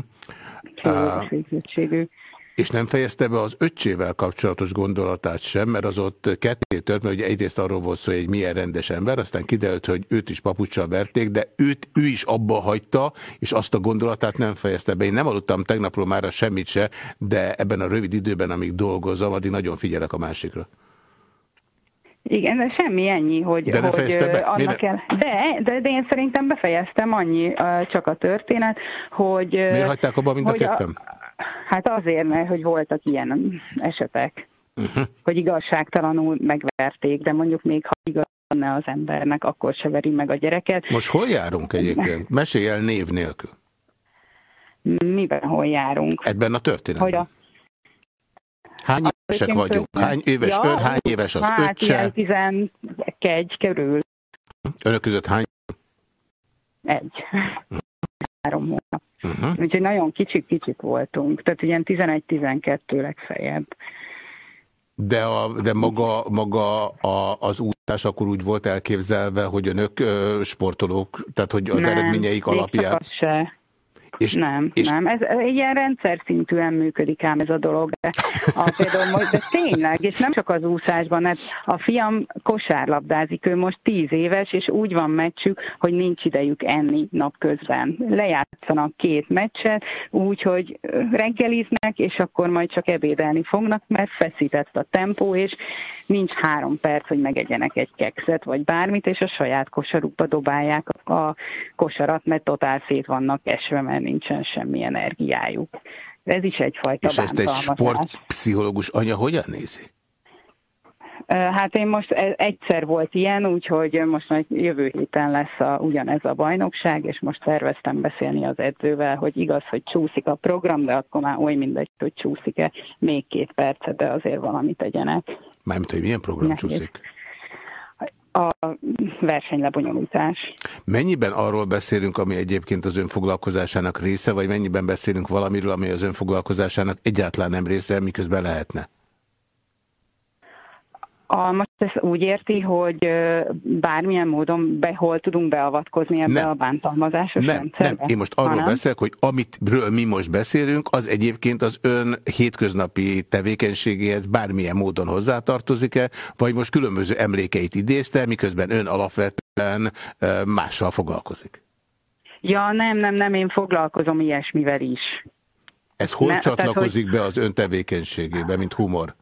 Speaker 11: Pszichológus
Speaker 1: Ah.
Speaker 11: végzettségű.
Speaker 1: És nem fejezte be az öccsével kapcsolatos gondolatát sem, mert az ott ketté tört, mert ugye egyrészt arról volt szó, hogy egy milyen rendes ember, aztán kiderült, hogy őt is papucsal verték, de őt ő is abba hagyta, és azt a gondolatát nem fejezte be. Én nem aludtam tegnapról már semmit se, de ebben a rövid időben, amíg dolgozom, addig nagyon figyelek a másikra.
Speaker 11: Igen, de semmi ennyi, hogy,
Speaker 1: De
Speaker 11: hogy
Speaker 1: fejezte be?
Speaker 11: annak el... de, de, de én szerintem befejeztem annyi csak a történet, hogy...
Speaker 1: Miért hagyták abba mind a ketten?
Speaker 11: Hát azért, mert hogy voltak ilyen esetek,
Speaker 1: Uh-huh.
Speaker 11: hogy igazságtalanul megverték, de mondjuk még ha igaz lenne az embernek, akkor se veri meg a gyereket.
Speaker 1: Most hol járunk egyébként? Mesélj el név nélkül.
Speaker 11: Miben, hol járunk?
Speaker 1: Ebben a történetben.
Speaker 11: Hogy a,
Speaker 1: Hány évesek
Speaker 11: Egyébként
Speaker 1: vagyunk? Hány éves
Speaker 11: Ja,
Speaker 1: ön, hány éves az
Speaker 11: hát
Speaker 1: öccse?
Speaker 11: ilyen 11 körül.
Speaker 1: Önök között hány?
Speaker 11: Egy. Három hónap.
Speaker 1: Uh-huh.
Speaker 11: Úgyhogy nagyon kicsik-kicsik voltunk. Tehát ilyen 11-12 legfeljebb.
Speaker 1: De, a, de maga, maga a, az útás akkor úgy volt elképzelve, hogy önök ö, sportolók, tehát hogy az
Speaker 11: nem,
Speaker 1: eredményeik alapján...
Speaker 11: se.
Speaker 1: És,
Speaker 11: nem,
Speaker 1: és-
Speaker 11: nem. Ez ilyen rendszer szintűen működik ám ez a dolog. De, a, például most, de tényleg, és nem csak az úszásban, hát a fiam kosárlabdázik, ő most tíz éves, és úgy van meccsük, hogy nincs idejük enni napközben. Lejátszanak két meccset, úgy, hogy reggeliznek, és akkor majd csak ebédelni fognak, mert feszített a tempó, és nincs három perc, hogy megegyenek egy kekszet, vagy bármit, és a saját kosarukba dobálják a kosarat, mert totál szét vannak esve, mert nincsen semmi energiájuk. Ez is egyfajta
Speaker 1: és ezt egy sportpszichológus anya hogyan nézi?
Speaker 11: Hát én most egyszer volt ilyen, úgyhogy most majd jövő héten lesz a, ugyanez a bajnokság, és most terveztem beszélni az edzővel, hogy igaz, hogy csúszik a program, de akkor már oly mindegy, hogy csúszik-e még két percet, de azért valamit tegyenek.
Speaker 1: Mármint, hogy milyen program
Speaker 11: Nehéz.
Speaker 1: csúszik?
Speaker 11: A versenylebonyolítás.
Speaker 1: Mennyiben arról beszélünk, ami egyébként az önfoglalkozásának része, vagy mennyiben beszélünk valamiről, ami az önfoglalkozásának egyáltalán nem része, miközben lehetne?
Speaker 11: A, ezt úgy érti, hogy bármilyen módon be, hol tudunk beavatkozni ebbe
Speaker 1: Nem.
Speaker 11: a bántalmazásos
Speaker 1: Nem,
Speaker 11: rendszerbe?
Speaker 1: nem. Én most arról
Speaker 11: Hanem?
Speaker 1: beszélek, hogy amitről mi most beszélünk, az egyébként az ön hétköznapi tevékenységéhez bármilyen módon hozzátartozik-e, vagy most különböző emlékeit idézte, miközben ön alapvetően mással foglalkozik.
Speaker 11: Ja, nem, nem, nem, én foglalkozom ilyesmivel is.
Speaker 1: Ez hol
Speaker 11: Ne- tehát,
Speaker 1: csatlakozik be az ön tevékenységébe, mint humor?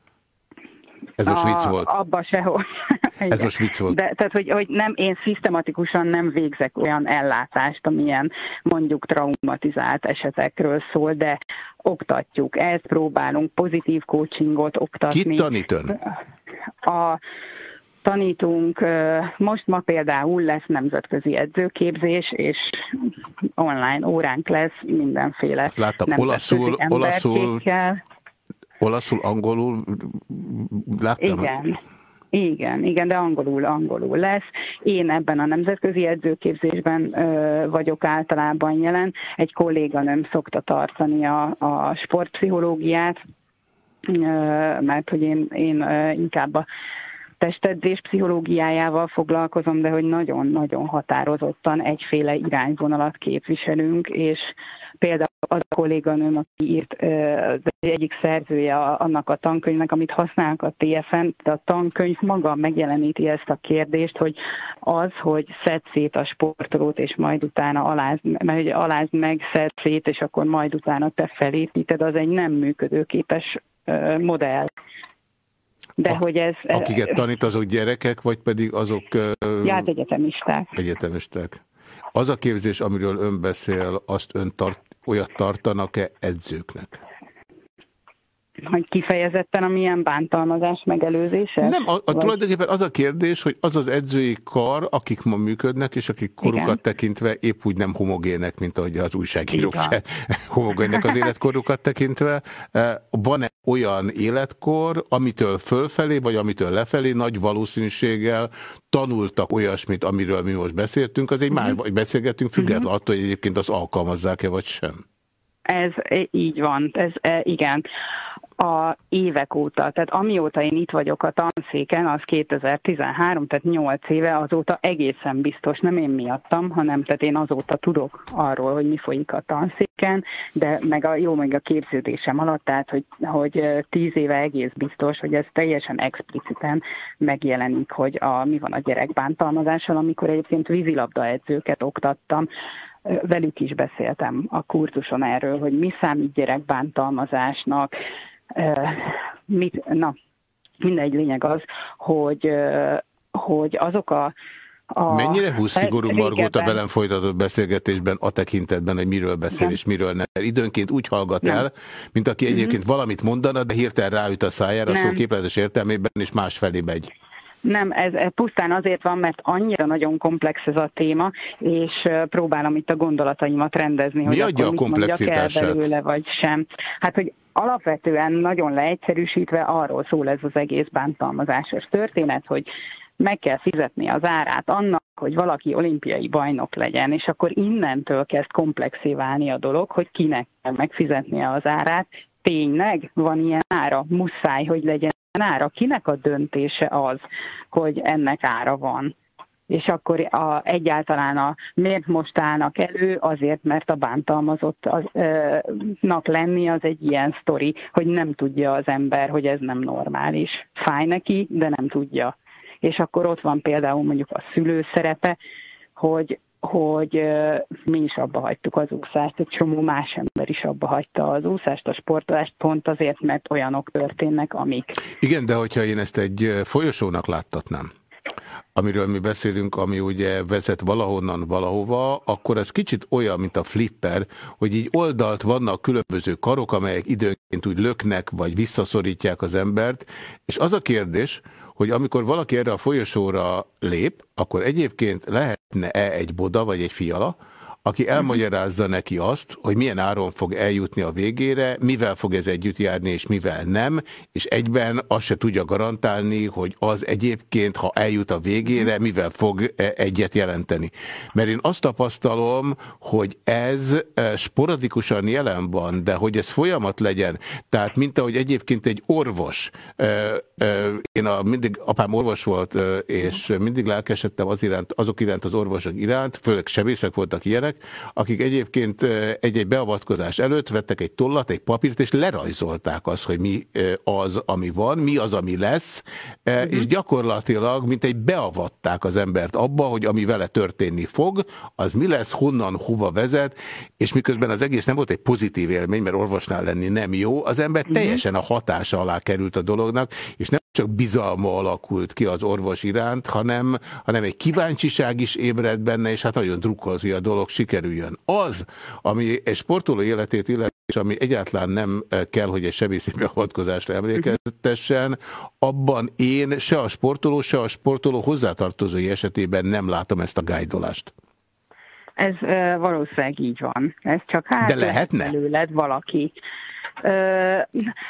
Speaker 1: Ez most vicc volt.
Speaker 11: Abba sehol. *laughs*
Speaker 1: Ez most vicc volt.
Speaker 11: De, tehát, hogy, hogy nem, én szisztematikusan nem végzek olyan ellátást, amilyen mondjuk traumatizált esetekről szól, de oktatjuk, ezt próbálunk, pozitív coachingot oktatni.
Speaker 1: Kit tanít ön?
Speaker 11: A tanítunk, most ma például lesz nemzetközi edzőképzés, és online óránk lesz mindenféle
Speaker 1: Azt láttam, olaszul- olaszul-
Speaker 11: emberkékkel.
Speaker 1: Olaszul, angolul láttam.
Speaker 11: Igen. Igen, igen, de angolul, angolul lesz. Én ebben a nemzetközi edzőképzésben ö, vagyok általában jelen. Egy kolléganőm szokta tartani a, a sportpszichológiát, ö, mert hogy én, én ö, inkább a testedzés pszichológiájával foglalkozom, de hogy nagyon-nagyon határozottan egyféle irányvonalat képviselünk, és például az a kolléganőm, aki írt, az egyik szerzője a- annak a tankönyvnek, amit használunk a TFN, de a tankönyv maga megjeleníti ezt a kérdést, hogy az, hogy szed szét a sportolót, és majd utána aláz, mert hogy alázd meg, szed szét, és akkor majd utána te felépíted, az egy nem működőképes modell. De hogy ez...
Speaker 1: Akiket tanít, azok gyerekek, vagy pedig azok
Speaker 11: Járt egyetemisták.
Speaker 1: egyetemisták? Az a képzés, amiről ön beszél, azt ön tart, olyat tartanak-e edzőknek?
Speaker 11: Hogy kifejezetten a milyen bántalmazás megelőzése?
Speaker 1: Nem, a, a, tulajdonképpen az a kérdés, hogy az az edzői kar, akik ma működnek, és akik korukat
Speaker 11: Igen.
Speaker 1: tekintve épp úgy nem homogének, mint ahogy az újságírók
Speaker 11: van.
Speaker 1: se *laughs* homogének az életkorukat tekintve. Eh, Van-e olyan életkor, amitől fölfelé, vagy amitől lefelé nagy valószínűséggel tanultak olyasmit, amiről mi most beszéltünk, az egy
Speaker 11: Mhm.
Speaker 1: más, vagy beszélgetünk, függetlenül attól, hogy egyébként az alkalmazzák-e, vagy sem.
Speaker 11: Ez e, így van, ez e, igen. A évek óta, tehát amióta én itt vagyok a tanszéken, az 2013, tehát 8 éve, azóta egészen biztos, nem én miattam, hanem tehát én azóta tudok arról, hogy mi folyik a tanszéken, de meg a jó, meg a képződésem alatt, tehát hogy, hogy e, 10 éve egész biztos, hogy ez teljesen expliciten megjelenik, hogy a, mi van a gyerekbántalmazással, amikor egyébként vízilabda edzőket oktattam, velük is beszéltem a kurzuson erről, hogy mi számít gyerekbántalmazásnak, mit, na, mindegy lényeg az, hogy, hogy azok a, a
Speaker 1: Mennyire húsz szigorú Margót a
Speaker 11: régebben-
Speaker 1: velem folytatott beszélgetésben a tekintetben, hogy miről beszél
Speaker 11: Nem.
Speaker 1: és miről nem? Időnként úgy hallgat
Speaker 11: Nem.
Speaker 1: el, mint aki egyébként valamit mondana, de hirtelen ráüt a szájára, a szó
Speaker 11: Nem.
Speaker 1: képletes értelmében, és másfelé megy.
Speaker 11: Nem, ez, ez pusztán azért van, mert annyira nagyon komplex ez a téma, és próbálom itt a gondolataimat rendezni,
Speaker 1: Mi
Speaker 11: hogy
Speaker 1: adja a
Speaker 11: akkor mit mondjak el
Speaker 1: komplexitását?
Speaker 11: belőle, vagy sem. Hát, hogy alapvetően nagyon leegyszerűsítve arról szól ez az egész bántalmazásos történet, hogy meg kell fizetni az árát annak, hogy valaki olimpiai bajnok legyen, és akkor innentől kezd komplexé válni a dolog, hogy kinek kell megfizetnie az árát. Tényleg van ilyen ára? Muszáj, hogy legyen ára. Kinek a döntése az, hogy ennek ára van? És akkor a, egyáltalán a, miért most állnak elő? Azért, mert a bántalmazottnak lenni az egy ilyen sztori, hogy nem tudja az ember, hogy ez nem normális. Fáj neki, de nem tudja. És akkor ott van például mondjuk a szülő szerepe, hogy hogy mi is abba hagytuk az úszást, egy csomó más ember is abba hagyta az úszást, a sportolást, pont azért, mert olyanok történnek, amik.
Speaker 1: Igen, de hogyha én ezt egy folyosónak láttatnám, amiről mi beszélünk, ami ugye vezet valahonnan valahova, akkor ez kicsit olyan, mint a flipper, hogy így oldalt vannak különböző karok, amelyek időnként úgy löknek, vagy visszaszorítják az embert, és az a kérdés, hogy amikor valaki erre a folyosóra lép, akkor egyébként lehetne-e egy boda, vagy egy fiala, aki elmagyarázza neki azt, hogy milyen áron fog eljutni a végére, mivel fog ez együtt járni, és mivel nem, és egyben azt se tudja garantálni, hogy az egyébként, ha eljut a végére, mivel fog e, egyet jelenteni. Mert én azt tapasztalom, hogy ez e, sporadikusan jelen van, de hogy ez folyamat legyen, tehát mint ahogy egyébként egy orvos, e, én a, mindig, apám orvos volt, és mindig lelkesedtem az iránt, azok iránt az orvosok iránt, főleg sebészek voltak ilyenek, akik egyébként egy-egy beavatkozás előtt vettek egy tollat, egy papírt, és lerajzolták azt, hogy mi az, ami van, mi az, ami lesz, e, és gyakorlatilag, mint egy beavatták az embert abba, hogy ami vele történni fog, az mi lesz, honnan, hova vezet, és miközben az egész nem volt egy pozitív élmény, mert orvosnál lenni nem jó, az ember teljesen a hatása alá került a dolognak, és nem csak bizalma alakult ki az orvos iránt, hanem, hanem egy kíváncsiság is ébred benne, és hát nagyon drukkolt, hogy a dolog sikerüljön. Az, ami egy sportoló életét illet, és ami egyáltalán nem kell, hogy egy sebészi beavatkozásra emlékeztessen, abban én se a sportoló, se a sportoló hozzátartozói esetében nem látom ezt a gájdolást.
Speaker 11: Ez uh, valószínűleg így van. Ez csak hát
Speaker 1: De lehetne?
Speaker 11: belőled valaki.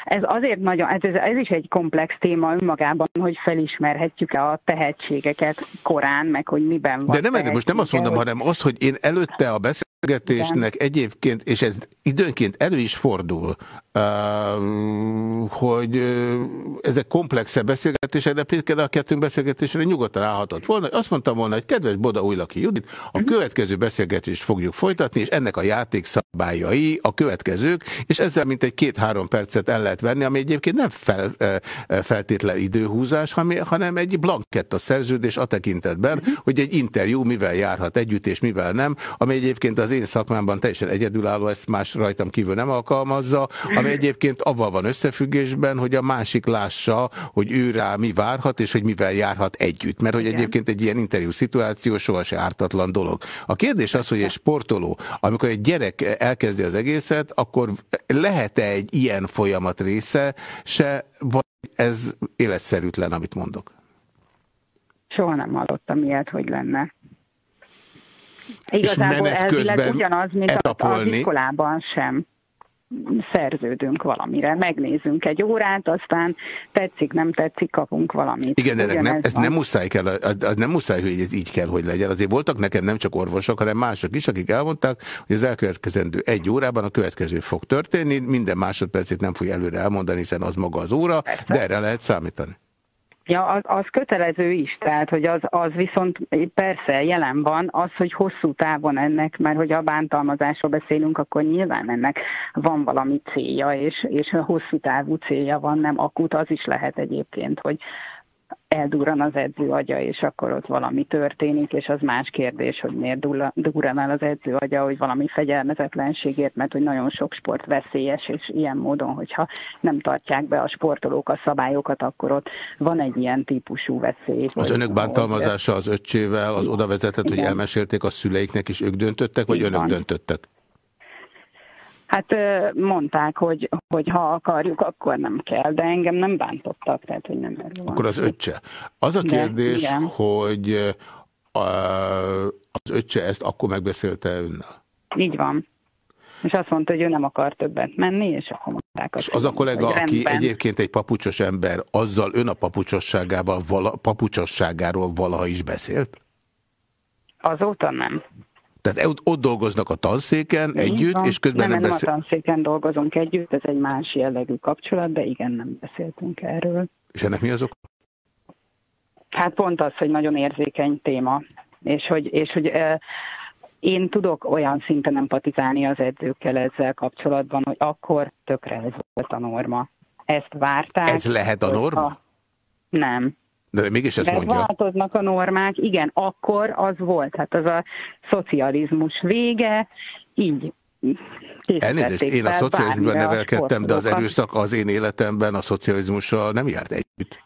Speaker 11: Ez azért nagyon, hát ez, ez is egy komplex téma önmagában, hogy felismerhetjük-e a tehetségeket korán, meg hogy miben van
Speaker 1: De nem, most nem azt mondom,
Speaker 11: tehetsége,
Speaker 1: hanem az, hogy én előtte a beszélgetésnek egyébként, és ez időnként elő is fordul, hogy ezek komplexebb beszélgetések, de például a kettőnk beszélgetésre nyugodtan állhatott volna. Azt mondtam volna, hogy kedves Boda Újlaki Judit, a
Speaker 11: Mhm.
Speaker 1: következő beszélgetést fogjuk folytatni, és ennek a játékszabályai a következők, és ezzel mint egy két-három percet el lehet venni, ami egyébként nem fel, feltétlen időhúzás, hanem- hanem egy blankett a szerződés a tekintetben,
Speaker 11: Mhm.
Speaker 1: hogy egy interjú mivel járhat együtt, és mivel nem, ami egyébként az én szakmámban teljesen egyedülálló, ezt más rajtam kívül nem alkalmazza, ami egyébként avval van összefüggésben, hogy a másik lássa, hogy ő rá mi várhat, és hogy mivel járhat együtt. Mert hogy
Speaker 11: Igen.
Speaker 1: egyébként egy ilyen interjú szituáció sohasem ártatlan dolog. A kérdés az, hogy egy sportoló, amikor egy gyerek elkezdi az egészet, akkor lehet-e egy ilyen folyamat része, se, vagy ez életszerűtlen, amit mondok?
Speaker 11: Soha nem hallottam ilyet, hogy lenne.
Speaker 1: És
Speaker 11: Igazából
Speaker 1: menet
Speaker 11: elvileg
Speaker 1: közben
Speaker 11: ugyanaz, mint a- az
Speaker 1: etapolni.
Speaker 11: iskolában sem szerződünk valamire. Megnézünk egy órát, aztán tetszik, nem tetszik, kapunk valamit.
Speaker 1: Igen, de ennek nem,
Speaker 11: van.
Speaker 1: nem muszáj kell, az, az nem muszáj, hogy ez így kell, hogy legyen. Azért voltak nekem nem csak orvosok, hanem mások is, akik elmondták, hogy az elkövetkezendő egy órában a következő fog történni, minden másodpercét nem fogja előre elmondani, hiszen az maga az óra, de erre lehet számítani.
Speaker 11: Ja, az, az kötelező is, tehát hogy az, az viszont persze jelen van, az, hogy hosszú távon ennek, mert hogy a bántalmazásról beszélünk, akkor nyilván ennek van valami célja, és, és hosszú távú célja van, nem akut, az is lehet egyébként, hogy eldurran az edző agya, és akkor ott valami történik, és az más kérdés, hogy miért durran el az edző agya, hogy valami fegyelmezetlenségért, mert hogy nagyon sok sport veszélyes, és ilyen módon, hogyha nem tartják be a sportolók a szabályokat, akkor ott van egy ilyen típusú veszély.
Speaker 1: Az önök bántalmazása az öccsével az oda vezetett, hogy elmesélték a szüleiknek, és ők döntöttek, vagy
Speaker 11: Így
Speaker 1: önök
Speaker 11: van.
Speaker 1: döntöttek?
Speaker 11: Hát mondták, hogy, hogy ha akarjuk, akkor nem kell, de engem nem bántottak, tehát hogy nem erről
Speaker 1: Akkor az öccse. Az a
Speaker 11: De,
Speaker 1: kérdés,
Speaker 11: igen.
Speaker 1: hogy az öccse ezt akkor megbeszélte önnel.
Speaker 11: Így van. És azt mondta, hogy ő nem akar többet menni, és akkor mondták
Speaker 1: És az a kollega, aki
Speaker 11: rendben.
Speaker 1: egyébként egy papucsos ember, azzal ön a papucsosságával, vala, papucsosságáról valaha is beszélt?
Speaker 11: Azóta nem.
Speaker 1: Tehát ott, dolgoznak a tanszéken
Speaker 11: Így
Speaker 1: együtt,
Speaker 11: van.
Speaker 1: és közben nem,
Speaker 11: nem,
Speaker 1: beszél...
Speaker 11: nem a tanszéken dolgozunk együtt, ez egy más jellegű kapcsolat, de igen, nem beszéltünk erről.
Speaker 1: És ennek mi azok?
Speaker 11: Hát pont az, hogy nagyon érzékeny téma, és hogy, és hogy eh, én tudok olyan szinten empatizálni az edzőkkel ezzel kapcsolatban, hogy akkor tökre ez volt a norma. Ezt várták.
Speaker 1: Ez lehet a norma?
Speaker 11: Nem.
Speaker 1: De mégis
Speaker 11: De
Speaker 1: mondja.
Speaker 11: változnak a normák, igen, akkor az volt, hát az a szocializmus vége, így
Speaker 1: Elnézést, én a szocializmusban nevelkedtem, de az erőszak az én életemben a szocializmussal nem járt együtt.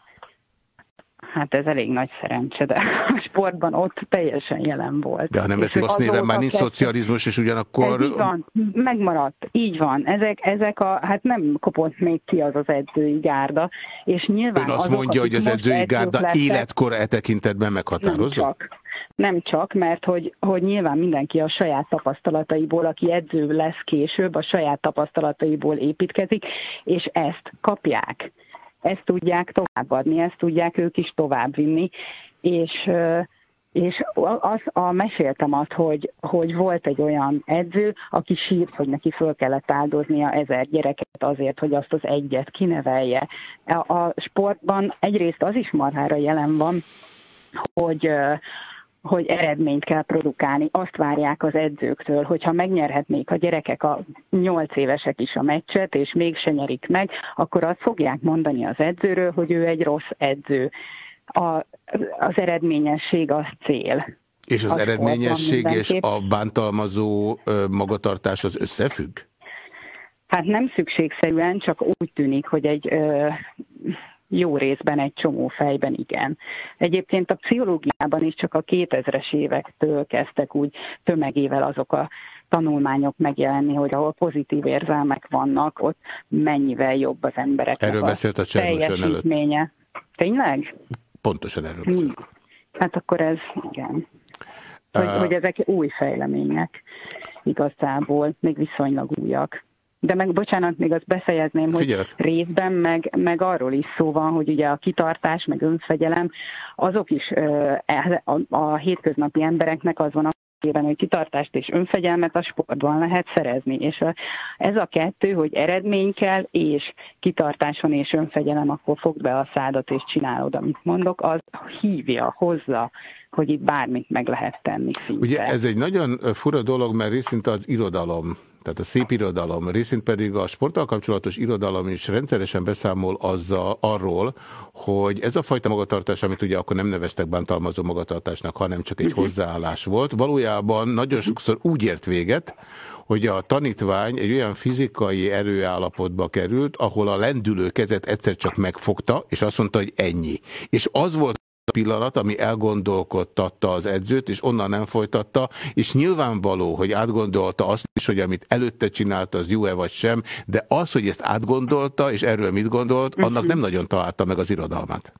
Speaker 11: Hát ez elég nagy szerencse, de a sportban ott teljesen jelen volt.
Speaker 1: De ha nem
Speaker 11: És
Speaker 1: veszik azt néven, már nincs szocializmus, és ugyanakkor...
Speaker 11: Ez így van, megmaradt, így van. Ezek, ezek a, hát nem kopott még ki az az edzői gárda, és nyilván
Speaker 1: Ön azt
Speaker 11: azok,
Speaker 1: mondja, hogy az edzői gárda
Speaker 11: lettek,
Speaker 1: életkora e tekintetben
Speaker 11: nem
Speaker 1: meghatározó?
Speaker 11: csak. Nem csak, mert hogy, hogy nyilván mindenki a saját tapasztalataiból, aki edző lesz később, a saját tapasztalataiból építkezik, és ezt kapják. Ezt tudják továbbadni, ezt tudják ők is továbbvinni, és és az, a, meséltem azt, hogy, hogy volt egy olyan edző, aki sírt, hogy neki föl kellett áldoznia ezer gyereket azért, hogy azt az egyet kinevelje. A, a sportban egyrészt az is marhára jelen van, hogy hogy eredményt kell produkálni. Azt várják az edzőktől, hogyha megnyerhetnék a gyerekek, a nyolc évesek is a meccset, és mégse nyerik meg, akkor azt fogják mondani az edzőről, hogy ő egy rossz edző. A, az eredményesség az cél.
Speaker 1: És az
Speaker 11: A
Speaker 1: eredményesség és a bántalmazó magatartás az összefügg?
Speaker 11: Hát nem szükségszerűen, csak úgy tűnik, hogy egy ö, jó részben egy csomó fejben igen. Egyébként a pszichológiában is csak a 2000-es évektől kezdtek úgy tömegével azok a tanulmányok megjelenni, hogy ahol pozitív érzelmek vannak, ott mennyivel jobb az embereknek
Speaker 1: Erről beszélt a ön előtt.
Speaker 11: teljesítménye. Tényleg?
Speaker 1: Pontosan erről
Speaker 11: Hmm.
Speaker 1: beszélt.
Speaker 11: Hát akkor ez, igen. Hogy,
Speaker 1: Ah.
Speaker 11: hogy ezek új fejlemények igazából, még viszonylag újak. De meg, bocsánat, még azt befejezném, hogy
Speaker 1: Figyelek.
Speaker 11: részben meg, meg arról is szó van, hogy ugye a kitartás, meg önfegyelem, azok is ö, e- a, a hétköznapi embereknek az van a fejében, hogy kitartást és önfegyelmet a sportban lehet szerezni. És ez a kettő, hogy eredmény kell, és kitartáson és önfegyelem, akkor fogd be a szádat és csinálod, amit mondok, az hívja, hozza, hogy itt bármit meg lehet tenni. Szinte.
Speaker 1: Ugye ez egy nagyon fura dolog, mert részint az irodalom, tehát a szép irodalom, részint pedig a sporttal kapcsolatos irodalom is rendszeresen beszámol azzal, arról, hogy ez a fajta magatartás, amit ugye akkor nem neveztek bántalmazó magatartásnak, hanem csak egy hozzáállás volt, valójában nagyon sokszor úgy ért véget, hogy a tanítvány egy olyan fizikai erőállapotba került, ahol a lendülő kezet egyszer csak megfogta, és azt mondta, hogy ennyi. És az volt pillanat, ami elgondolkodtatta az edzőt, és onnan nem folytatta, és nyilvánvaló, hogy átgondolta azt is, hogy amit előtte csinálta, az jó-e vagy sem, de az, hogy ezt átgondolta, és erről mit gondolt, annak nem nagyon találta meg az irodalmát.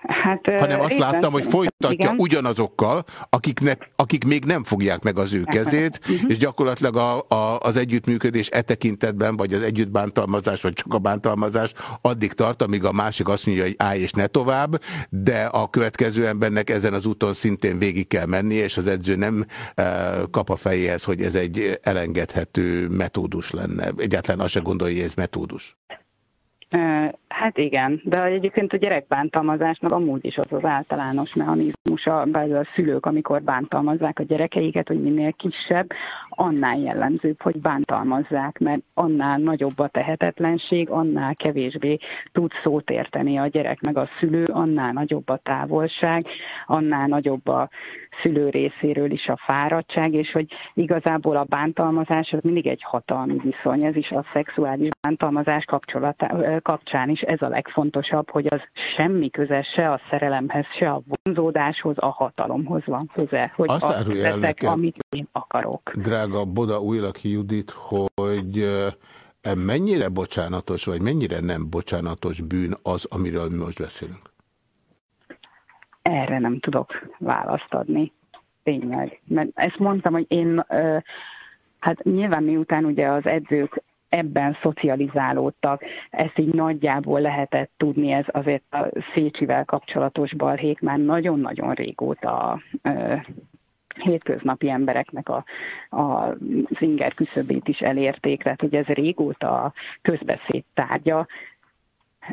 Speaker 11: Hát,
Speaker 1: Hanem azt láttam, hogy
Speaker 11: szerintem-
Speaker 1: folytatja
Speaker 11: igen.
Speaker 1: ugyanazokkal, akiknek, akik még nem fogják meg az ő kezét, és gyakorlatilag a, a, az együttműködés e tekintetben, vagy az együttbántalmazás, vagy csak a bántalmazás addig tart, amíg a másik azt mondja, hogy állj és ne tovább, de a következő embernek ezen az úton szintén végig kell mennie, és az edző nem e, kap a fejéhez, hogy ez egy elengedhető metódus lenne. Egyáltalán azt se gondolja, hogy ez metódus.
Speaker 11: Hát igen, de egyébként a gyerekbántalmazásnak amúgy is az az általános mechanizmusa, belül a szülők, amikor bántalmazzák a gyerekeiket, hogy minél kisebb, annál jellemzőbb, hogy bántalmazzák, mert annál nagyobb a tehetetlenség, annál kevésbé tud szót érteni a gyerek meg a szülő, annál nagyobb a távolság, annál nagyobb a szülő részéről is a fáradtság, és hogy igazából a bántalmazás az mindig egy hatalmi viszony, ez is a szexuális bántalmazás kapcsán is ez a legfontosabb, hogy az semmi köze se a szerelemhez, se a vonzódáshoz, a hatalomhoz van köze, hogy
Speaker 1: Azt
Speaker 11: azt teszek,
Speaker 1: nekem.
Speaker 11: amit én akarok.
Speaker 1: Drága Boda Újlaki Judit, hogy eh, mennyire bocsánatos, vagy mennyire nem bocsánatos bűn az, amiről mi most beszélünk?
Speaker 11: Erre nem tudok választ adni. Tényleg. Mert ezt mondtam, hogy én, hát nyilván miután ugye az edzők ebben szocializálódtak, ezt így nagyjából lehetett tudni, ez azért a Szécsivel kapcsolatos balhék már nagyon-nagyon régóta hétköznapi embereknek a, a inger küszöbét is elérték, tehát hogy ez régóta közbeszéd tárgya,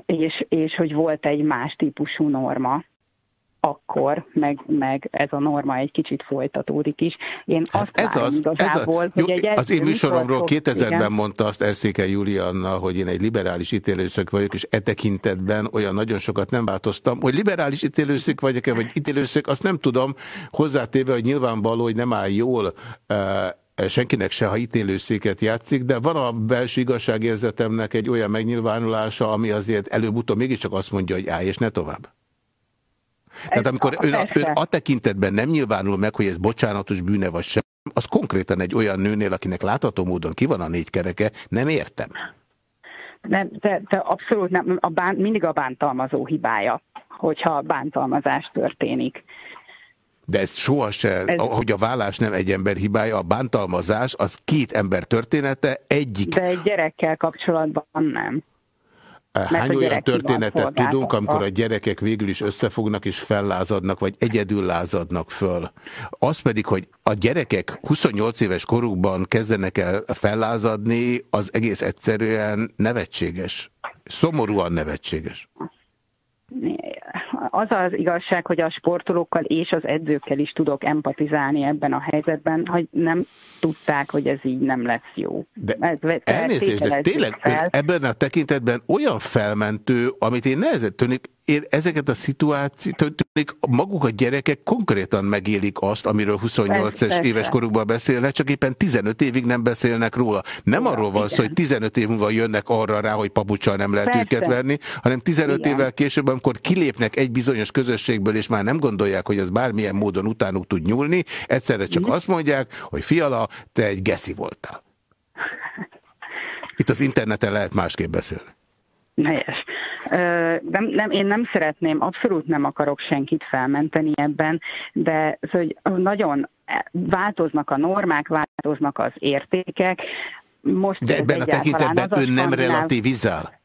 Speaker 11: és, és hogy volt egy más típusú norma, akkor, meg, meg ez a norma egy kicsit folytatódik is. Én azt
Speaker 1: Hát Ez
Speaker 11: várom
Speaker 1: az, ez
Speaker 11: igazából,
Speaker 1: a,
Speaker 11: hogy
Speaker 1: jó,
Speaker 11: egy
Speaker 1: az én műsoromról
Speaker 11: mikor fog-
Speaker 1: 2000-ben
Speaker 11: igen.
Speaker 1: mondta azt Erszéke Julianna, hogy én egy liberális ítélőszök vagyok, és e tekintetben olyan nagyon sokat nem változtam. Hogy liberális ítélőszök vagyok-e, vagy ítélőszök, azt nem tudom, hozzátéve, hogy nyilvánvaló, hogy nem áll jól eh, senkinek se, ha ítélőszéket játszik, de van a belső igazságérzetemnek egy olyan megnyilvánulása, ami azért előbb-utóbb mégiscsak azt mondja, hogy állj és ne tovább. Tehát amikor ön, a- ön a tekintetben nem nyilvánul meg, hogy ez bocsánatos bűne vagy sem, az konkrétan egy olyan nőnél, akinek látható módon ki van a négy kereke, nem értem.
Speaker 11: Nem, de, de abszolút nem, a bán, mindig a bántalmazó hibája, hogyha bántalmazás történik.
Speaker 1: De ez sohasem,
Speaker 11: Ez-
Speaker 1: ez... hogy a vállás nem egy ember hibája, a bántalmazás az két ember története, egyik
Speaker 11: De egy gyerekkel kapcsolatban nem.
Speaker 1: Hány olyan
Speaker 11: gyerek
Speaker 1: történetet tudunk, amikor a gyerekek végül is összefognak és fellázadnak, vagy egyedül lázadnak föl? Az pedig, hogy a gyerekek 28 éves korukban kezdenek el fellázadni, az egész egyszerűen nevetséges. Szomorúan nevetséges.
Speaker 11: Az az igazság, hogy a sportolókkal és az edzőkkel is tudok empatizálni ebben a helyzetben, hogy nem tudták, hogy ez így nem lesz jó.
Speaker 1: De
Speaker 11: Ez-
Speaker 1: Elnézést, de tényleg
Speaker 11: fel.
Speaker 1: ebben a tekintetben olyan felmentő, amit én nehezen tűnik, én ezeket a szituációt, maguk a gyerekek konkrétan megélik azt, amiről 28
Speaker 11: Persze.
Speaker 1: éves korukban beszélnek, csak éppen 15 évig nem beszélnek róla. Nem
Speaker 11: Ja,
Speaker 1: arról van szó,
Speaker 11: igen.
Speaker 1: hogy 15 év múlva jönnek arra rá, hogy papucsal nem lehet
Speaker 11: Persze.
Speaker 1: őket verni, hanem 15
Speaker 11: Igen.
Speaker 1: évvel később, amikor kilépnek egy bizonyos közösségből, és már nem gondolják, hogy az bármilyen módon utánuk tud nyúlni, egyszerre csak azt mondják, hogy fiala, te egy geszi voltál. *laughs* Itt az interneten lehet másképp beszélni.
Speaker 11: Helyes. Nem, nem, én nem szeretném, abszolút nem akarok senkit felmenteni ebben, de hogy nagyon változnak a normák, változnak az értékek. Most
Speaker 1: De ebben a tekintetben ön nem relativizál?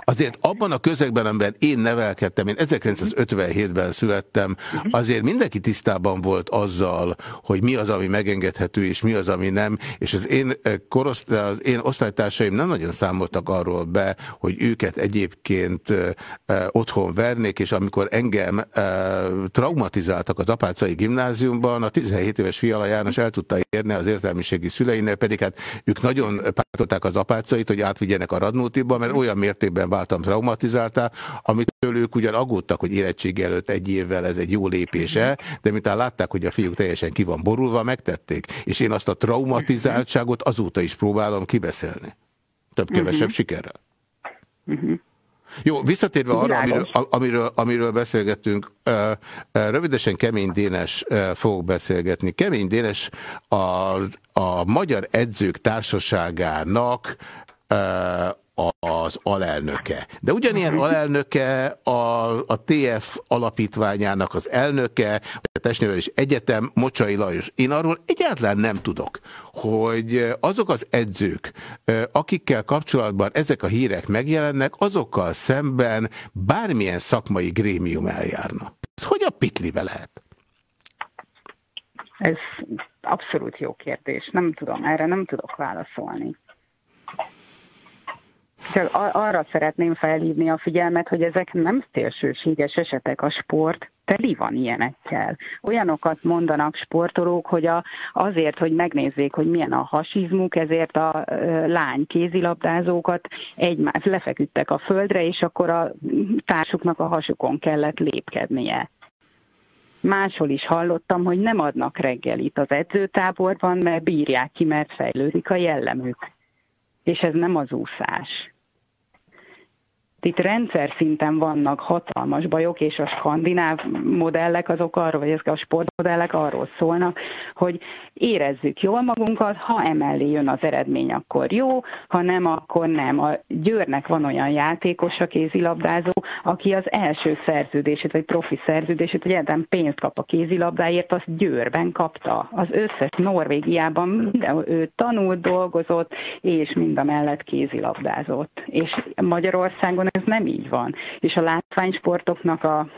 Speaker 1: Azért abban a közegben, amiben én nevelkedtem, én 1957-ben születtem, azért mindenki tisztában volt azzal, hogy mi az, ami megengedhető, és mi az, ami nem, és az én, eh, korosztály, az én osztálytársaim nem nagyon számoltak arról be, hogy őket egyébként eh, eh, otthon vernék, és amikor engem traumatizáltak az apácai gimnáziumban, a 17 éves Fiala János el tudta érni az értelmiségi szüleinél, pedig hát ők nagyon pártolták az apácait, hogy átvigyenek a Radnótiba, mert olyan mértékben váltam traumatizáltá, amitől ők ugyan aggódtak, hogy érettség előtt egy évvel ez egy jó lépése, de mintán látták, hogy a fiúk teljesen ki van borulva, megtették. És én azt a traumatizáltságot azóta is próbálom kibeszélni. Több-kevesebb
Speaker 11: Mhm.
Speaker 1: sikerrel. Jó, visszatérve arra, amiről, amiről, amiről ö, rövidesen Kemény Dénes fogok beszélgetni. Kemény Dénes a, a Magyar Edzők Társaságának az alelnöke. De ugyanilyen alelnöke a, a TF alapítványának az elnöke, a Testnevelés Egyetem, Mocsai Lajos. Én arról egyáltalán nem tudok, hogy azok az edzők, akikkel kapcsolatban ezek a hírek megjelennek, azokkal szemben bármilyen szakmai grémium eljárna. Ez hogy a pitlibe lehet?
Speaker 11: Ez abszolút jó kérdés. Nem tudom, erre nem tudok válaszolni. Csak arra szeretném felhívni a figyelmet, hogy ezek nem szélsőséges esetek a sport, teli van ilyenekkel. Olyanokat mondanak sportolók, hogy a, azért, hogy megnézzék, hogy milyen a hasizmuk, ezért a ö, lány kézilabdázókat egymás lefeküdtek a földre, és akkor a társuknak a hasukon kellett lépkednie. Máshol is hallottam, hogy nem adnak reggelit az edzőtáborban, mert bírják ki, mert fejlődik a jellemük. És ez nem az úszás. Itt rendszer szinten vannak hatalmas bajok, és a skandináv modellek azok arról, vagy ezek a sportmodellek arról szólnak, hogy érezzük jól magunkat, ha emellé jön az eredmény, akkor jó, ha nem, akkor nem. A Győrnek van olyan játékos, a kézilabdázó, aki az első szerződését, vagy profi szerződését, hogy egyáltalán pénzt kap a kézilabdáért, azt Győrben kapta. Az összes Norvégiában minden, ő tanult, dolgozott, és mind a mellett kézilabdázott. És Magyarországon ez nem így van. És a látványsportoknak a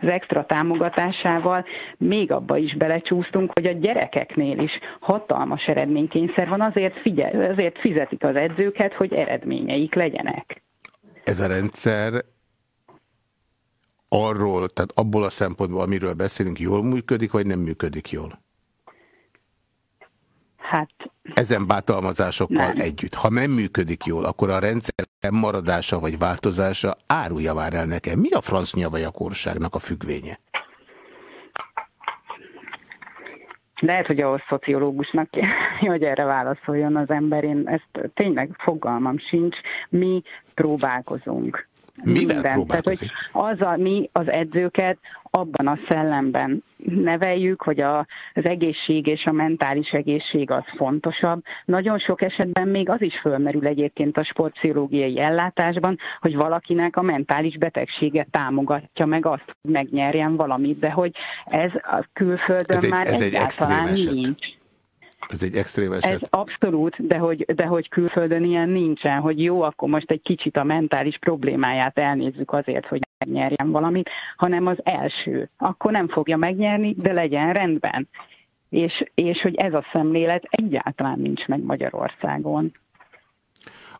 Speaker 11: az extra támogatásával még abba is belecsúsztunk, hogy a gyerekeknél is hatalmas eredménykényszer van, azért, figyel, azért fizetik az edzőket, hogy eredményeik legyenek.
Speaker 1: Ez a rendszer arról, tehát abból a szempontból, amiről beszélünk, jól működik, vagy nem működik jól?
Speaker 11: Hát
Speaker 1: Ezen bátalmazásokkal
Speaker 11: Nem.
Speaker 1: együtt. Ha nem működik jól, akkor a rendszer maradása vagy változása árulja már el nekem. Mi a franc nyavajakorságnak a függvénye?
Speaker 11: Lehet, hogy ahhoz szociológusnak kell, *laughs* hogy erre válaszoljon az ember. Én ezt tényleg fogalmam sincs. Mi próbálkozunk.
Speaker 1: Mivel
Speaker 11: Mindent. Tehát, hogy az a, mi az edzőket abban a szellemben neveljük, hogy a, az egészség és a mentális egészség az fontosabb. Nagyon sok esetben még az is fölmerül egyébként a sportpszichológiai ellátásban, hogy valakinek a mentális betegsége támogatja meg azt, hogy megnyerjen valamit, de hogy ez a külföldön
Speaker 1: Ez egy-
Speaker 11: már
Speaker 1: ez egy
Speaker 11: egyáltalán
Speaker 1: eset.
Speaker 11: nincs.
Speaker 1: Ez egy extrém eset.
Speaker 11: Ez abszolút, de hogy, de hogy külföldön ilyen nincsen, hogy jó, akkor most egy kicsit a mentális problémáját elnézzük azért, hogy megnyerjen valamit, hanem az első. Akkor nem fogja megnyerni, de legyen rendben. És, és hogy ez a szemlélet egyáltalán nincs meg Magyarországon.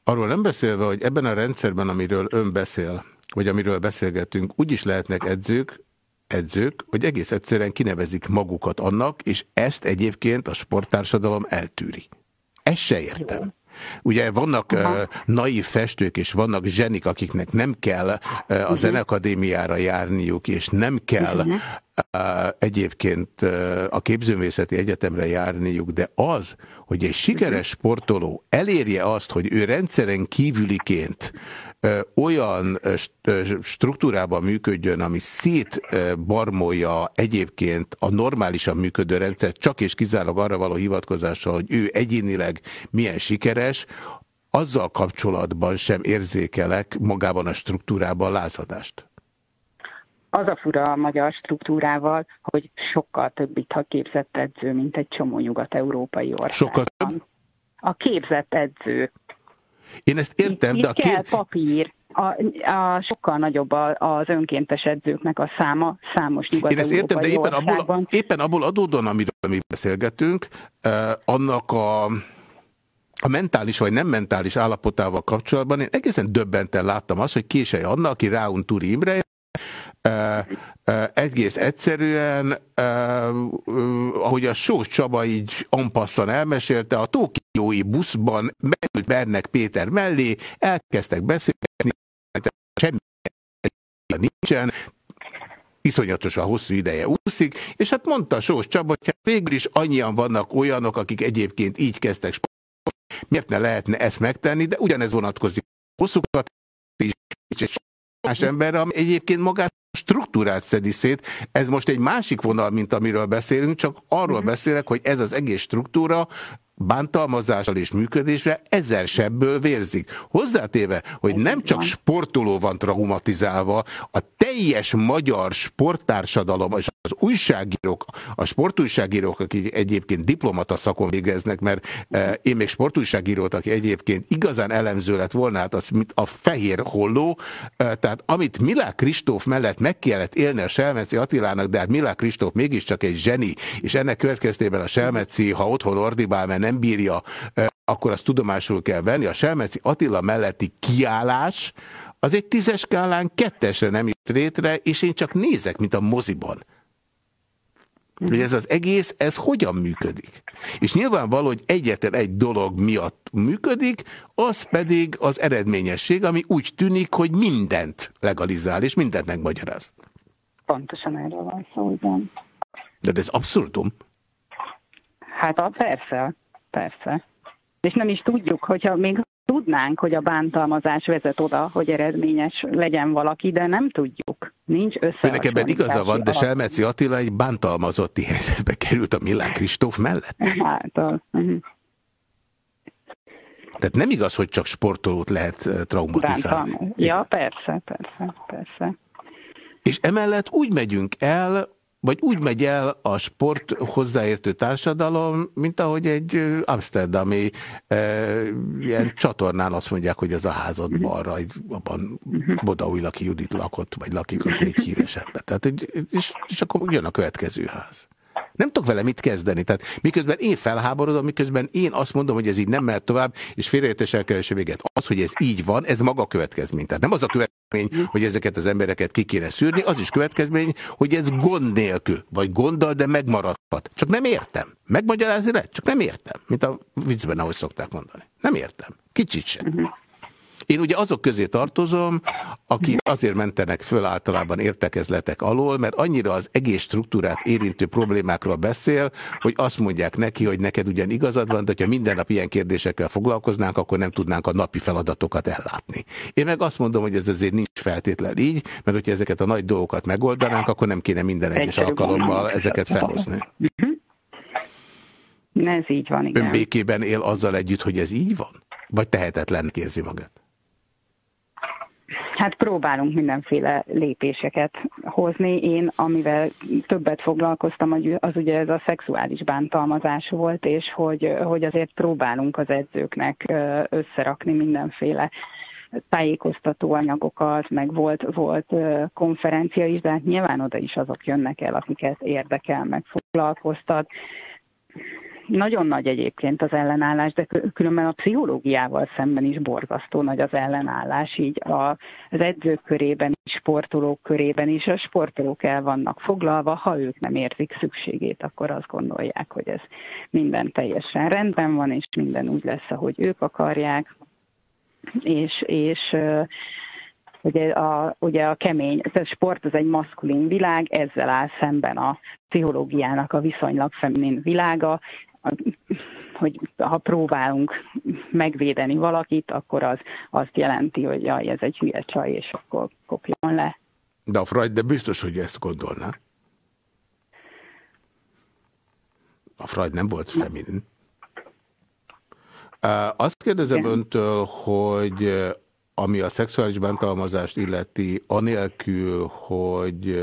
Speaker 1: Arról nem beszélve, hogy ebben a rendszerben, amiről ön beszél, vagy amiről beszélgetünk, úgy is lehetnek edzők, edzők, hogy egész egyszerűen kinevezik magukat annak, és ezt egyébként a sporttársadalom eltűri. Ezt se értem. Ugye vannak uh, naív festők, és vannak zsenik, akiknek nem kell uh, a uh-huh. Zenekadémiára járniuk, és nem kell uh, egyébként uh, a képzőművészeti egyetemre járniuk, de az, hogy egy sikeres sportoló elérje azt, hogy ő rendszeren kívüliként olyan struktúrában működjön, ami szétbarmolja egyébként a normálisan működő rendszer, csak és kizárólag arra való hivatkozással, hogy ő egyénileg milyen sikeres, azzal kapcsolatban sem érzékelek magában a struktúrában lázadást.
Speaker 11: Az a fura a magyar struktúrával, hogy sokkal több itt a képzett edző, mint egy csomó nyugat-európai ország.
Speaker 1: Sokkal több?
Speaker 11: A képzett edző
Speaker 1: én ezt értem,
Speaker 11: itt,
Speaker 1: de a
Speaker 11: itt kell papír. A, a, sokkal nagyobb az önkéntes edzőknek a száma számos nyugat
Speaker 1: Én ezt értem, de éppen abból, éppen abból adódóan, amiről mi beszélgetünk, eh, annak a a mentális vagy nem mentális állapotával kapcsolatban én egészen döbbenten láttam azt, hogy Késely Anna, aki Ráun Turi Imre, egész egyszerűen, ahogy a Sós Csaba így ampasszan elmesélte, a Tokiói buszban beült Bernek Péter mellé, elkezdtek beszélni, semmi nincsen, iszonyatosan hosszú ideje úszik, és hát mondta Sós Csaba, hogy hát végül is annyian vannak olyanok, akik egyébként így kezdtek sportolni, miért ne lehetne ezt megtenni, de ugyanez vonatkozik hosszúkat is, és más emberre, ami egyébként magát struktúrát szedi szét. Ez most egy másik vonal, mint amiről beszélünk, csak arról mhm. beszélek, hogy ez az egész struktúra bántalmazással és működésre ezer sebből vérzik. Hozzátéve, hogy nem csak sportoló van traumatizálva, a teljes magyar sporttársadalom, és az újságírók, a sportújságírók, akik egyébként diplomata szakon végeznek, mert eh, én még sportújságírót, aki egyébként igazán elemző lett volna, hát az mint a fehér holló, eh, tehát amit Milák Kristóf mellett meg kellett élni a Selmeci Attilának, de hát Milák Kristóf mégiscsak egy zseni, és ennek következtében a Selmeci, ha otthon ordibál, mert nem bírja, akkor azt tudomásul kell venni. A Selmeci Attila melletti kiállás az egy tízes skálán kettesre nem jött rétre, és én csak nézek, mint a moziban. Hogy ez az egész, ez hogyan működik. És nyilvánvaló, hogy egyetlen egy dolog miatt működik, az pedig az eredményesség, ami úgy tűnik, hogy mindent legalizál, és mindent megmagyaráz.
Speaker 11: Pontosan erről van szó, igen.
Speaker 1: De ez abszurdum.
Speaker 11: Hát a persze persze. És nem is tudjuk, hogyha még tudnánk, hogy a bántalmazás vezet oda, hogy eredményes legyen valaki, de nem tudjuk. Nincs
Speaker 1: összehasonlítás. ebben igaza van, de Selmeci Attila egy bántalmazotti helyzetbe került a Milán Kristóf mellett.
Speaker 11: Hát. Uh-huh.
Speaker 1: Tehát nem igaz, hogy csak sportolót lehet eh, traumatizálni. Bántalmaz.
Speaker 11: Ja, persze, persze, persze.
Speaker 1: És emellett úgy megyünk el, vagy úgy megy el a sport hozzáértő társadalom, mint ahogy egy amsterdami e, ilyen csatornán azt mondják, hogy az a házad mhm. balra, abban Bodaúj Laki Judit lakott, vagy lakik, aki egy híres ember. Tehát, és, és akkor jön a következő ház. Nem tudok vele mit kezdeni. Tehát miközben én felháborodom, miközben én azt mondom, hogy ez így nem mehet tovább, és félreértés elkeresi véget. Az, hogy ez így van, ez maga következmény. Tehát nem az a következmény, hogy ezeket az embereket ki kéne szűrni, az is következmény, hogy ez gond nélkül, vagy gonddal, de megmaradhat. Csak nem értem. Megmagyarázni lehet, csak nem értem. Mint a viccben, ahogy szokták mondani. Nem értem. Kicsit sem. Uh -huh. Én ugye azok közé tartozom, akik azért mentenek föl általában értekezletek alól, mert annyira az egész struktúrát érintő problémákról beszél, hogy azt mondják neki, hogy neked ugyan igazad van, de ha minden nap ilyen kérdésekkel foglalkoznánk, akkor nem tudnánk a napi feladatokat ellátni. Én meg azt mondom, hogy ez azért nincs feltétlen így, mert hogyha ezeket a nagy dolgokat megoldanánk, akkor nem kéne minden egyes alkalommal ezeket felhozni.
Speaker 11: Ez így van, igen.
Speaker 1: Ön békében él azzal együtt, hogy ez így van? Vagy tehetetlen érzi magát?
Speaker 11: Hát próbálunk mindenféle lépéseket hozni. Én, amivel többet foglalkoztam, az ugye ez a szexuális bántalmazás volt, és hogy, hogy azért próbálunk az edzőknek összerakni mindenféle tájékoztató anyagokat, meg volt, volt konferencia is, de hát nyilván oda is azok jönnek el, akiket érdekel, meg foglalkoztat nagyon nagy egyébként az ellenállás, de kü- különben a pszichológiával szemben is borzasztó nagy az ellenállás, így az edzők körében is, sportolók körében is. A sportolók el vannak foglalva, ha ők nem érzik szükségét, akkor azt gondolják, hogy ez minden teljesen rendben van, és minden úgy lesz, ahogy ők akarják. És, és ugye a, ugye a kemény, a sport az egy maszkulin világ, ezzel áll szemben a pszichológiának a viszonylag feminin világa, hogy ha próbálunk megvédeni valakit, akkor az azt jelenti, hogy jaj, ez egy hülye csaj, és akkor kopjon le.
Speaker 1: De a Freud, de biztos, hogy ezt gondolná. A Freud nem volt feminin. Azt kérdezem öntől, hogy ami a szexuális bántalmazást illeti, anélkül, hogy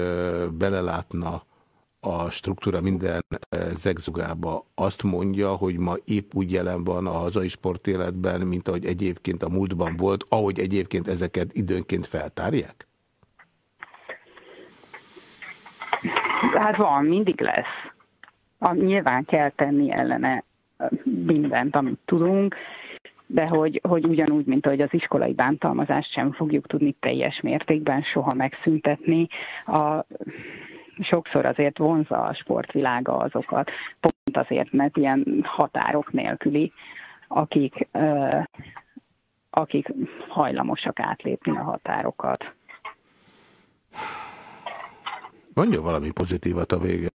Speaker 1: belelátna a struktúra minden uh, zegzugába, azt mondja, hogy ma épp úgy jelen van a hazai sportéletben, mint ahogy egyébként a múltban volt, ahogy egyébként ezeket időnként feltárják?
Speaker 11: Hát van, mindig lesz. A, nyilván kell tenni ellene ö, mindent, amit tudunk, de hogy, hogy ugyanúgy, mint ahogy az iskolai bántalmazást sem fogjuk tudni teljes mértékben soha megszüntetni, a, sokszor azért vonza a sportvilága azokat, pont azért, mert ilyen határok nélküli, akik, akik hajlamosak átlépni a határokat.
Speaker 1: Mondja valami pozitívat a végén.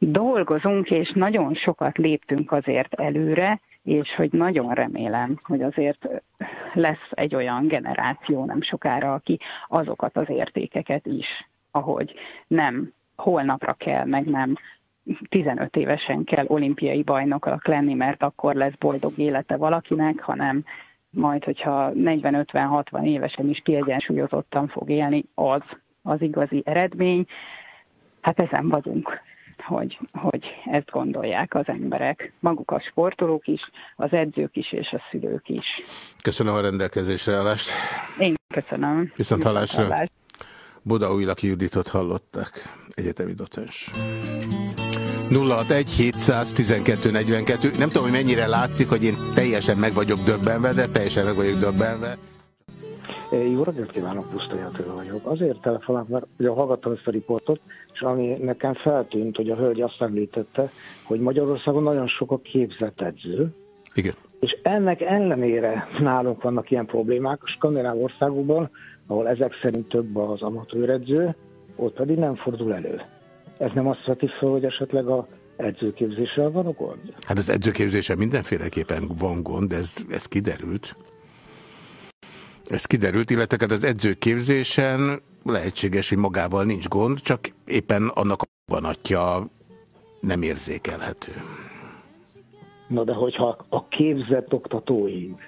Speaker 11: dolgozunk, és nagyon sokat léptünk azért előre, és hogy nagyon remélem, hogy azért lesz egy olyan generáció nem sokára, aki azokat az értékeket is, ahogy nem holnapra kell, meg nem 15 évesen kell olimpiai bajnoknak lenni, mert akkor lesz boldog élete valakinek, hanem majd, hogyha 40-50-60 évesen is kiegyensúlyozottan fog élni, az az igazi eredmény. Hát ezen vagyunk hogy, hogy ezt gondolják az emberek, maguk a sportolók is, az edzők is és a szülők is.
Speaker 1: Köszönöm a rendelkezésre állást.
Speaker 11: Én köszönöm.
Speaker 1: Viszont hallásra.
Speaker 11: hallás.
Speaker 1: Buda Újlaki Juditot hallották, egyetemi docens. 061 712 42. Nem tudom, hogy mennyire látszik, hogy én teljesen meg vagyok döbbenve, de teljesen meg vagyok döbbenve.
Speaker 12: Jó reggelt kívánok, Pusztai Attila vagyok. Azért telefonálok, mert ugye hallgattam ezt a riportot, és ami nekem feltűnt, hogy a hölgy azt említette, hogy Magyarországon nagyon sok a képzett edző,
Speaker 1: Igen.
Speaker 12: és ennek ellenére nálunk vannak ilyen problémák. A skandináv országokban, ahol ezek szerint több az amatőredző, ott pedig nem fordul elő. Ez nem azt veti fel, hogy esetleg a edzőképzéssel van a gond?
Speaker 1: Hát az edzőképzésen mindenféleképpen van gond, ez, ez kiderült. Ez kiderült, illetve hát az edzőképzésen lehetséges, hogy magával nincs gond, csak éppen annak a ganatja nem érzékelhető.
Speaker 12: Na de hogyha a képzett oktatóink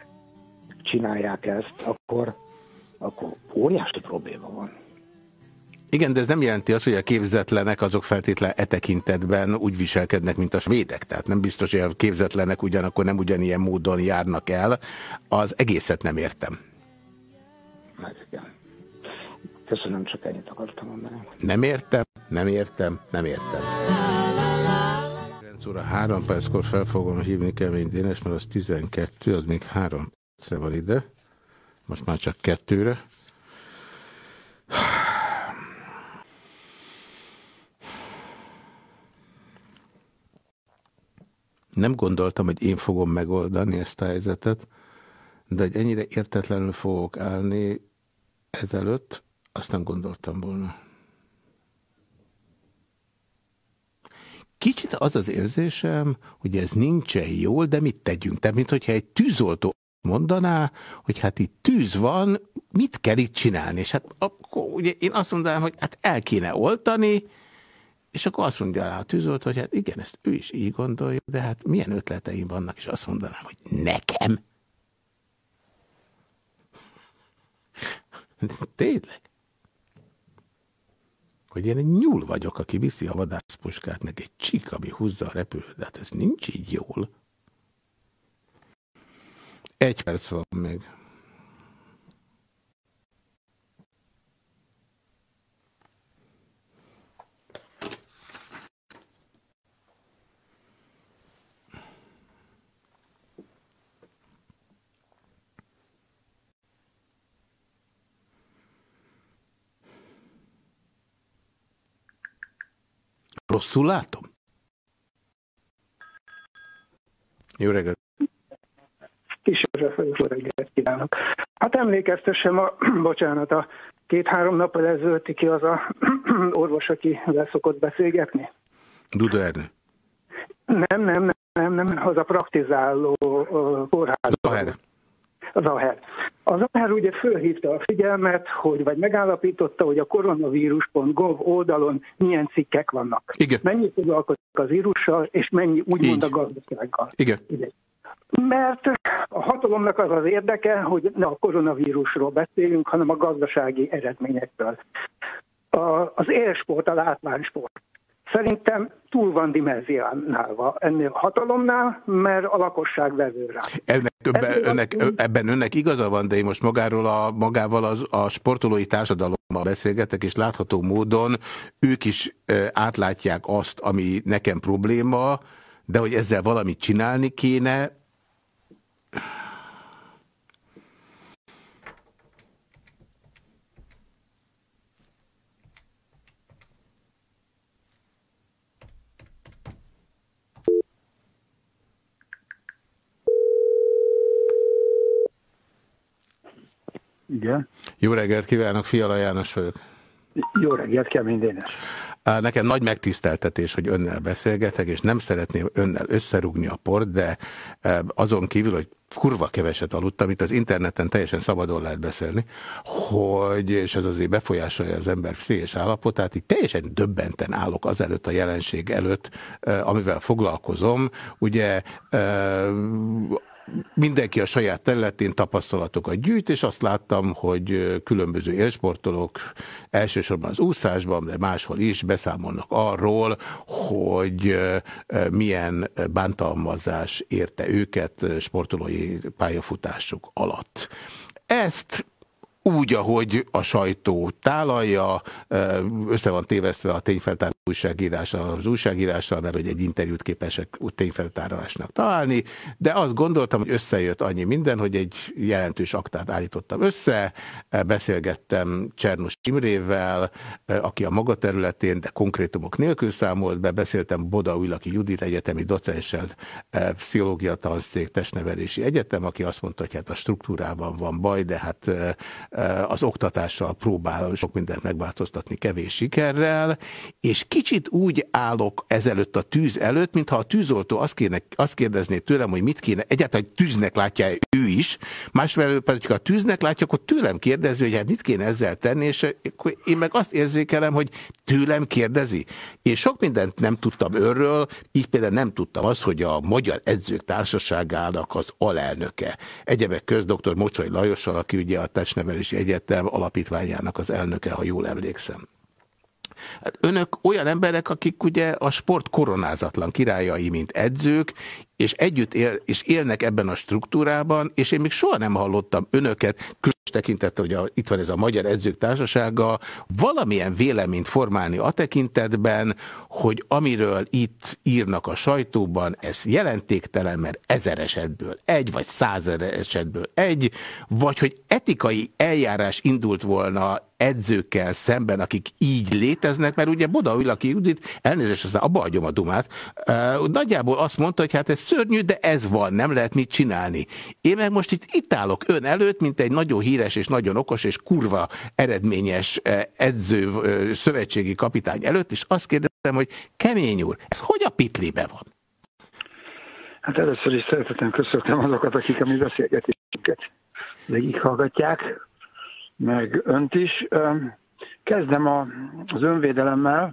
Speaker 12: csinálják ezt, akkor, akkor óriási probléma van.
Speaker 1: Igen, de ez nem jelenti azt, hogy a képzetlenek azok feltétlen e tekintetben úgy viselkednek, mint a svédek. Tehát nem biztos, hogy a képzetlenek ugyanakkor nem ugyanilyen módon járnak el. Az egészet nem értem.
Speaker 12: Meg, igen. Köszönöm, csak ennyit akartam mondani.
Speaker 1: Nem értem, nem értem, nem értem. 9 óra 3 perckor fel fogom hívni Kemény Dénes, mert az 12, az még 3 perce van ide. Most már csak kettőre. Nem gondoltam, hogy én fogom megoldani ezt a helyzetet, de hogy ennyire értetlenül fogok állni ezelőtt, azt nem gondoltam volna. Kicsit az az érzésem, hogy ez nincsen jól, de mit tegyünk? Tehát, mint hogyha egy tűzoltó mondaná, hogy hát itt tűz van, mit kell itt csinálni? És hát akkor ugye én azt mondanám, hogy hát el kéne oltani, és akkor azt mondja a tűzoltó, hogy hát igen, ezt ő is így gondolja, de hát milyen ötleteim vannak, és azt mondanám, hogy nekem? Tényleg? Hogy én egy nyúl vagyok, aki viszi a vadászpuskát, meg egy csík, ami húzza a repülőt, de hát ez nincs így jól. Egy perc van még. Rosszul látom? Jó reggelt!
Speaker 13: József vagyok, jó reggelt kívánok. Hát emlékeztessem, a, *clears throat* bocsánat, a két-három nappal ezelőtti ki az a *clears throat* orvos, aki szokott beszélgetni?
Speaker 1: Duda Ernő.
Speaker 13: Nem, nem, nem, nem, az a praktizáló kórház.
Speaker 1: Zaher.
Speaker 13: Az Aher. Az Aher ugye fölhívta a figyelmet, hogy vagy megállapította, hogy a koronavírus.gov oldalon milyen cikkek vannak.
Speaker 1: Igen.
Speaker 13: Mennyi foglalkozik az vírussal, és mennyi úgymond
Speaker 1: Így.
Speaker 13: a gazdasággal.
Speaker 1: Igen.
Speaker 13: Mert a hatalomnak az az érdeke, hogy ne a koronavírusról beszéljünk, hanem a gazdasági eredményekről. A, az élsport, a látványsport. Szerintem túl van dimenzionálva ennél a hatalomnál, mert a lakosság vevő rá.
Speaker 1: Ennek, ebben, önnek, ebben önnek igaza van, de én most magáról a, magával az, a sportolói társadalommal beszélgetek, és látható módon ők is átlátják azt, ami nekem probléma, de hogy ezzel valamit csinálni kéne,
Speaker 14: Igen.
Speaker 1: Jó reggelt kívánok, Fiala János vagyok.
Speaker 14: Jó reggelt, Kemény Dénes.
Speaker 1: Nekem nagy megtiszteltetés, hogy önnel beszélgetek, és nem szeretném önnel összerúgni a port, de eh, azon kívül, hogy kurva keveset aludtam, itt az interneten teljesen szabadon lehet beszélni, hogy, és ez azért befolyásolja az ember pszichés állapotát, így teljesen döbbenten állok azelőtt a jelenség előtt, eh, amivel foglalkozom. Ugye eh, mindenki a saját területén tapasztalatokat gyűjt, és azt láttam, hogy különböző élsportolók elsősorban az úszásban, de máshol is beszámolnak arról, hogy milyen bántalmazás érte őket sportolói pályafutásuk alatt. Ezt úgy, ahogy a sajtó tálalja, össze van tévesztve a tényfeltáró újságírás az újságírással, mert hogy egy interjút képesek tényfeltárásnak találni, de azt gondoltam, hogy összejött annyi minden, hogy egy jelentős aktát állítottam össze, beszélgettem Csernus Imrével, aki a maga területén, de konkrétumok nélkül számolt be, beszéltem Boda Újlaki Judit egyetemi docenssel, pszichológia tanszék, testnevelési egyetem, aki azt mondta, hogy hát a struktúrában van baj, de hát az oktatással próbál sok mindent megváltoztatni kevés sikerrel, és kicsit úgy állok ezelőtt a tűz előtt, mintha a tűzoltó azt, kéne, azt kérdezné tőlem, hogy mit kéne, egyáltalán tűznek látja -e ő is, másfelől pedig, ha tűznek látja, akkor tőlem kérdezi, hogy hát mit kéne ezzel tenni, és én meg azt érzékelem, hogy tőlem kérdezi. Én sok mindent nem tudtam őről, így például nem tudtam azt, hogy a Magyar Edzők Társaságának az alelnöke. Egyebek köz dr. Mocsoly Lajossal, aki ugye a Testnevelési Egyetem alapítványának az elnöke, ha jól emlékszem. Hát önök olyan emberek, akik ugye a sport koronázatlan királyai, mint edzők, és együtt él, és élnek ebben a struktúrában, és én még soha nem hallottam önöket, különös tekintettel, hogy a, itt van ez a Magyar Edzők Társasága, valamilyen véleményt formálni a tekintetben, hogy amiről itt írnak a sajtóban, ez jelentéktelen, mert ezer esetből egy, vagy százer esetből egy, vagy hogy etikai eljárás indult volna edzőkkel szemben, akik így léteznek, mert ugye Boda Ülaki Judit, elnézést, aztán abba hagyom a dumát, nagyjából azt mondta, hogy hát ez szörnyű, de ez van, nem lehet mit csinálni. Én meg most itt, itt állok ön előtt, mint egy nagyon híres és nagyon okos és kurva eredményes edző szövetségi kapitány előtt, és azt kérdezem, hogy kemény úr, ez hogy a pitlibe van?
Speaker 14: Hát először is szeretetlen köszöntöm azokat, akik a mi beszélgetésünket végighallgatják, meg önt is. Kezdem a, az önvédelemmel.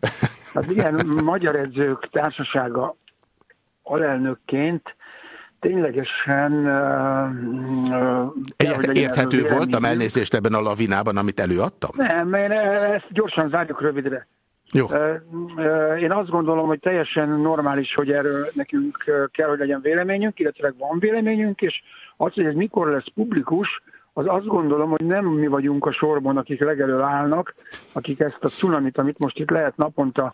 Speaker 14: Hát igen, Magyar Edzők Társasága alelnökként ténylegesen... Uh,
Speaker 1: Ért, érthető voltam elnézést ebben a lavinában, amit előadtam?
Speaker 14: Nem, én ezt gyorsan zárjuk rövidre.
Speaker 1: Jó.
Speaker 14: Én azt gondolom, hogy teljesen normális, hogy erről nekünk kell, hogy legyen véleményünk, illetve van véleményünk, és az, hogy ez mikor lesz publikus, az azt gondolom, hogy nem mi vagyunk a sorban, akik legelől állnak, akik ezt a cunamit, amit most itt lehet naponta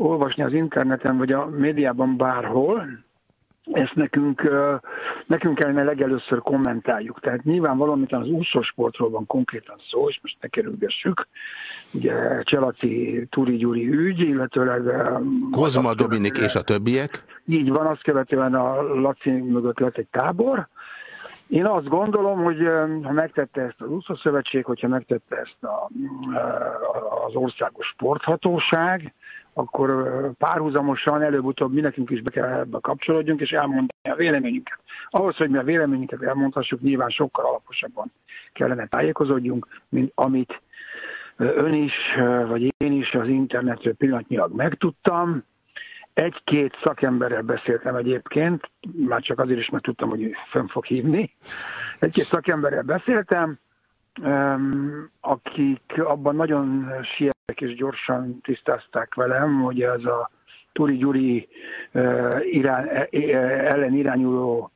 Speaker 14: olvasni az interneten, vagy a médiában bárhol, ezt nekünk, nekünk kellene legelőször kommentáljuk. Tehát nyilvánvalóan, amit az úszósportról van konkrétan szó, és most ne kerülgessük, ugye Cselaci Turi Gyuri ügy, illetőleg...
Speaker 1: Kozma Dominik és a többiek?
Speaker 14: így van, azt követően a Laci mögött lett egy tábor. Én azt gondolom, hogy ha megtette ezt az úszószövetség, hogyha megtette ezt a, az országos sporthatóság, akkor párhuzamosan előbb-utóbb mi nekünk is be kell ebbe kapcsolódjunk, és elmondani a véleményünket. Ahhoz, hogy mi a véleményünket elmondhassuk, nyilván sokkal alaposabban kellene tájékozódjunk, mint amit ön is, vagy én is az internetről pillanatnyilag megtudtam. Egy-két szakemberrel beszéltem egyébként, már csak azért is, mert tudtam, hogy fönn fog hívni. Egy-két szakemberrel beszéltem, em, akik abban nagyon siettek és gyorsan tisztázták velem, hogy ez a Turi Gyuri eh, irán, eh, eh, ellen irányuló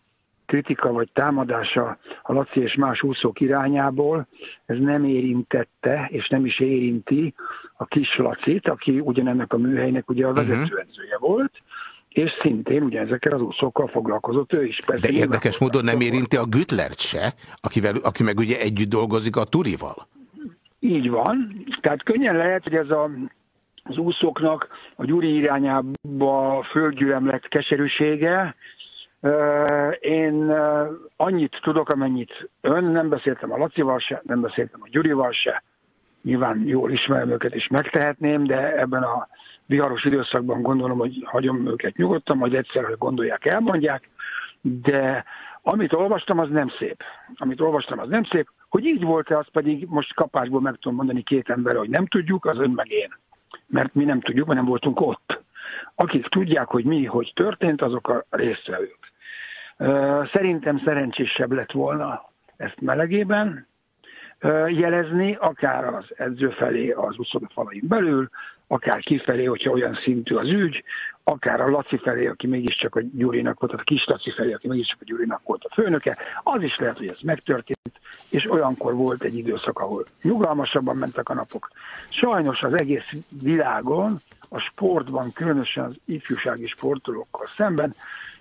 Speaker 14: kritika vagy támadása a Laci és más úszók irányából, ez nem érintette, és nem is érinti a kis Lacit, aki ugyanennek a műhelynek ugye a vezetőedzője volt, és szintén ugyanezekkel az úszókkal foglalkozott ő is. Persze
Speaker 1: De érdekes módon nem érinti a Gütlert se, akivel, aki meg ugye együtt dolgozik a Turival.
Speaker 14: Így van. Tehát könnyen lehet, hogy ez a, az úszóknak a Gyuri irányába földgyűlemlett keserűsége. Ö, Én annyit tudok, amennyit ön, nem beszéltem a Lacival se, nem beszéltem a Gyurival se. Nyilván jól ismerem őket és megtehetném, de ebben a viharos időszakban gondolom, hogy hagyom őket nyugodtan, majd egyszer, hogy gondolják, elmondják. De amit olvastam, az nem szép. Amit olvastam, az nem szép. Hogy így volt-e, az pedig most kapásból meg tudom mondani két ember, hogy nem tudjuk, az ön meg én. Mert mi nem tudjuk, mert nem voltunk ott. Akik tudják, hogy mi, hogy történt, azok a résztvevők. Szerintem szerencsésebb lett volna ezt melegében jelezni, akár az edző felé az úszoda falain belül, akár kifelé, hogyha olyan szintű az ügy, akár a Laci felé, aki mégiscsak a Gyurinak volt, a kis Laci felé, aki mégiscsak a Gyurinak volt a főnöke. Az is lehet, hogy ez megtörtént, és olyankor volt egy időszak, ahol nyugalmasabban mentek a napok. Sajnos az egész világon, a sportban, különösen az ifjúsági sportolókkal szemben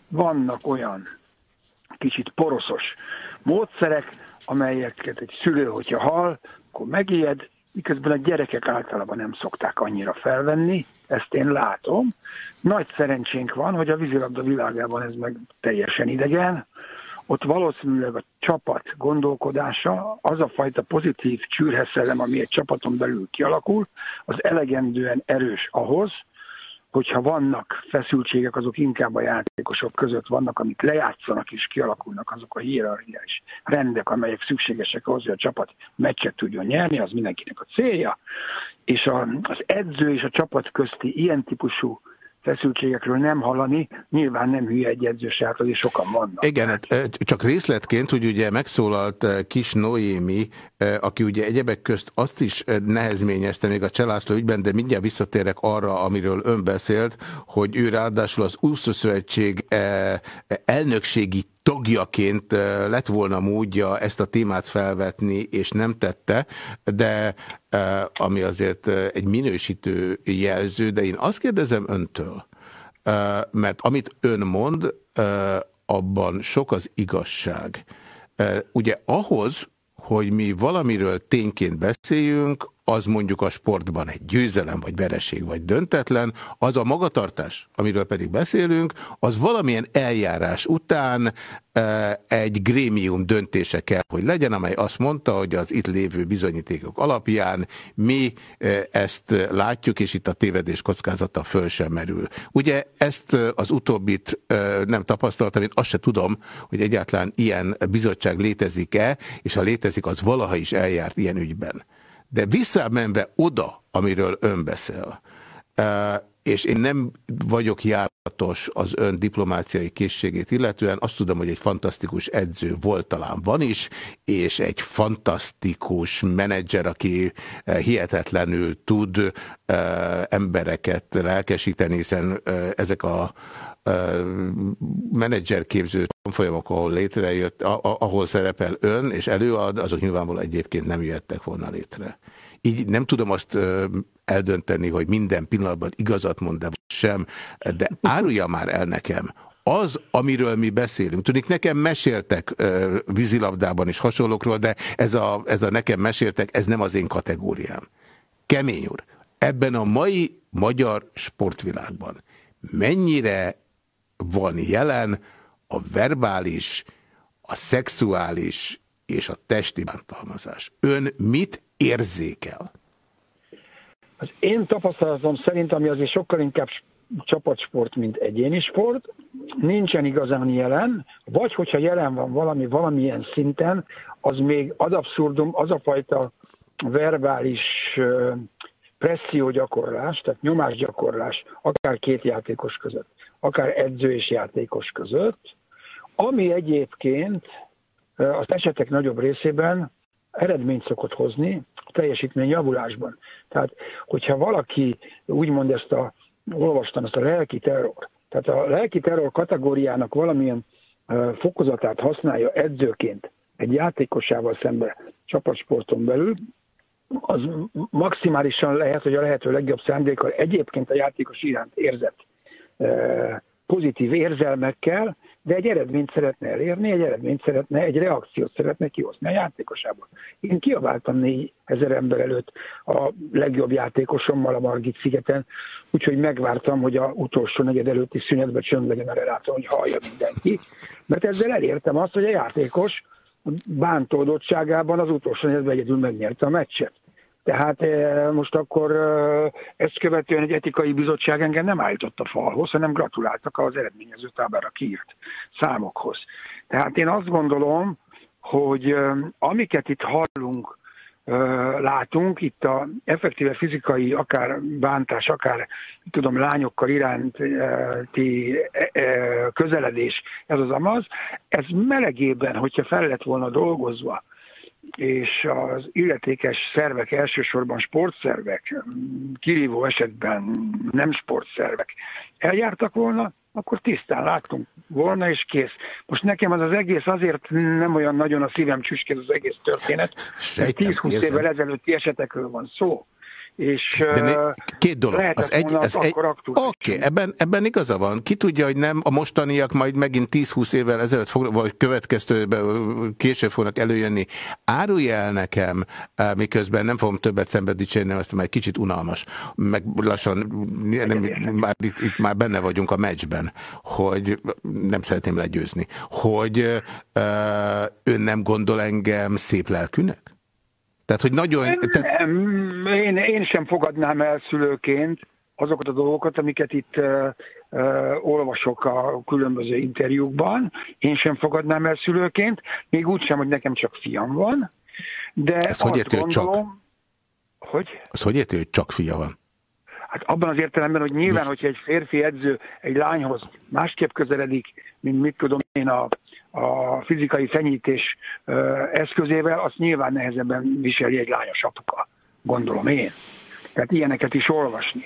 Speaker 14: vannak olyan kicsit poroszos módszerek, amelyeket egy szülő, hogyha hal, akkor megijed, miközben a gyerekek általában nem szokták annyira felvenni, ezt én látom. Nagy szerencsénk van, hogy a vízilabda világában ez meg teljesen idegen. Ott valószínűleg a csapat gondolkodása, az a fajta pozitív csűrheszellem, ami egy csapaton belül kialakul, az elegendően erős ahhoz, hogyha vannak feszültségek, azok inkább a játékosok között vannak, amik lejátszanak és kialakulnak azok a hierarchiális rendek, amelyek szükségesek ahhoz, hogy a csapat meccset tudjon nyerni, az mindenkinek a célja. És az edző és a csapat közti ilyen típusú feszültségekről nem hallani, nyilván nem hülye egy edző se, hát azért sokan vannak.
Speaker 1: Igen, hát, csak részletként, hogy ugye megszólalt Kis Noémi, aki ugye egyebek közt azt is nehezményezte még a Cselászló ügyben, de mindjárt visszatérek arra, amiről ön beszélt, hogy ő ráadásul az Úszószövetség elnökségi tagjaként lett volna módja ezt a témát felvetni, és nem tette, de ami azért egy minősítő jelző, de én azt kérdezem öntől, mert amit ön mond, abban sok az igazság. Ugye ahhoz, hogy mi valamiről tényként beszéljünk, az mondjuk a sportban egy győzelem, vagy vereség, vagy döntetlen, az a magatartás, amiről pedig beszélünk, az valamilyen eljárás után e, egy grémium döntése kell, hogy legyen, amely azt mondta, hogy az itt lévő bizonyítékok alapján mi e, ezt látjuk, és itt a tévedés kockázata föl sem merül. Ugye ezt e, az utóbbit nem tapasztaltam, én azt se tudom, hogy egyáltalán ilyen bizottság létezik-e, és ha létezik, az valaha is eljárt ilyen ügyben. De visszamenve oda, amiről ön beszél, eh, és én nem vagyok járatos az ön diplomáciai készségét illetően, azt tudom, hogy egy fantasztikus edző volt, talán van is, és egy fantasztikus menedzser, aki eh, hihetetlenül tud eh, embereket lelkesíteni, hiszen ezek a menedzserképző tanfolyamok, ahol létrejött, ahol szerepel ön és előad, azok nyilvánvalóan egyébként nem jöttek volna létre. Így nem tudom azt eldönteni, hogy minden pillanatban igazat mond, de sem, de árulja már el nekem az, amiről mi beszélünk, tudik, nekem meséltek ö, vízilabdában is hasonlókról, de ez a, ez a nekem meséltek, ez nem az én kategóriám. Kemény úr, ebben a mai magyar sportvilágban mennyire van jelen a verbális, a szexuális és a testi bántalmazás? Ön mit érzékel?
Speaker 14: Az én tapasztalatom szerint, ami azért sokkal inkább csapatsport, mint egyéni sport, nincsen igazán jelen, vagy hogyha jelen van valami valamilyen szinten, az még ad abszurdum, az a fajta verbális pressziógyakorlás, tehát nyomásgyakorlás, akár két játékos között, akár edző és játékos között, ami egyébként az esetek nagyobb részében eredményt szokott hozni a teljesítmény javulásban. Tehát, hogyha valaki úgymond ezt a, olvastam ezt a lelki terror, tehát a lelki terror kategóriának valamilyen fokozatát használja edzőként egy játékosával szembe csapatsporton belül, az maximálisan lehet, hogy a lehető legjobb szándékkal egyébként a játékos iránt érzett pozitív érzelmekkel, de egy eredményt szeretne elérni, egy eredményt szeretne, egy reakciót szeretne kihozni a játékosából. Én kiabáltam 4000 ember előtt a legjobb játékosommal a Margit szigeten, úgyhogy megvártam, hogy a utolsó negyed előtti szünetben csönd legyen, mert látom, hogy hallja mindenki. Mert ezzel elértem azt, hogy a játékos bántódottságában az utolsó negyedben egyedül megnyerte a meccset. Tehát eh, most akkor eh, ezt követően egy etikai bizottság engem nem állított a falhoz, hanem gratuláltak az eredményező táblára kiírt számokhoz. Tehát én azt gondolom, hogy eh, amiket itt hallunk, látunk, itt a effektíve fizikai, akár bántás, akár tudom, lányokkal iránti közeledés, ez az amaz, ez melegében, hogyha fel lett volna dolgozva, és az illetékes szervek, elsősorban sportszervek, kirívó esetben nem sportszervek eljártak volna, akkor tisztán láttunk volna, és kész. Most nekem az az egész azért nem olyan nagyon a szívem csüskéz az egész történet, mert 10-20 évvel ezelőtti esetekről van szó és
Speaker 1: De né, két dolog. Az egy, az egy, Oké, okay, ebben, ebben igaza van. Ki tudja, hogy nem a mostaniak majd megint 10-20 évvel ezelőtt fog, vagy következtőben később fognak előjönni. Árulj el nekem, miközben nem fogom többet szembe dicsérni, azt már egy kicsit unalmas, meg lassan nem, már, itt, itt már benne vagyunk a meccsben, hogy nem szeretném legyőzni, hogy ön nem gondol engem szép lelkűnek? Tehát, hogy nagyon...
Speaker 14: Tehát... Én, én sem fogadnám el szülőként azokat a dolgokat, amiket itt uh, uh, olvasok a különböző interjúkban. Én sem fogadnám el szülőként, még úgy sem, hogy nekem csak fiam van. De
Speaker 1: Ez hogy érti, gondolom,
Speaker 14: csak? Hogy?
Speaker 1: Ez hogy érti, hogy csak fia van?
Speaker 14: Hát abban az értelemben, hogy nyilván, hogyha egy férfi edző egy lányhoz másképp közeledik, mint mit tudom én a a fizikai fenyítés eszközével, azt nyilván nehezebben viseli egy lányos apuka, gondolom én. Tehát ilyeneket is olvasni.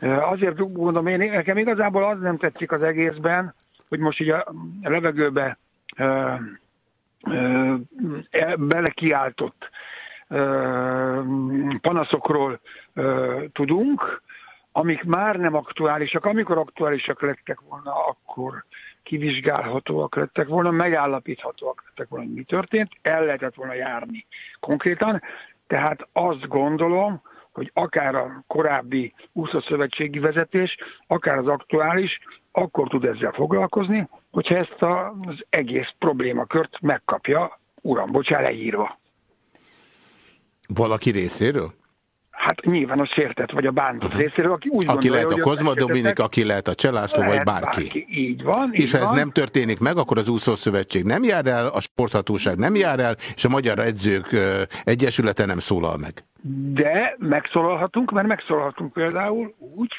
Speaker 14: Azért gondolom én, nekem igazából az nem tetszik az egészben, hogy most így a levegőbe belekiáltott panaszokról tudunk, amik már nem aktuálisak. Amikor aktuálisak lettek volna, akkor kivizsgálhatóak lettek volna, megállapíthatóak lettek volna, hogy mi történt, el lehetett volna járni konkrétan. Tehát azt gondolom, hogy akár a korábbi úszószövetségi vezetés, akár az aktuális, akkor tud ezzel foglalkozni, hogyha ezt az egész problémakört megkapja, uram, bocsá, leírva.
Speaker 1: Valaki részéről?
Speaker 14: Hát nyilván a sértett vagy a bántott részéről, aki úgy
Speaker 1: aki
Speaker 14: gondolja,
Speaker 1: lehet a Kozma Dominik, aki lehet a Cselászló, vagy bárki. bárki.
Speaker 14: Így van.
Speaker 1: És
Speaker 14: így
Speaker 1: ha ez
Speaker 14: van.
Speaker 1: nem történik meg, akkor az úszószövetség nem jár el, a sporthatóság nem jár el, és a Magyar Edzők Egyesülete nem szólal meg.
Speaker 14: De megszólalhatunk, mert megszólalhatunk például úgy,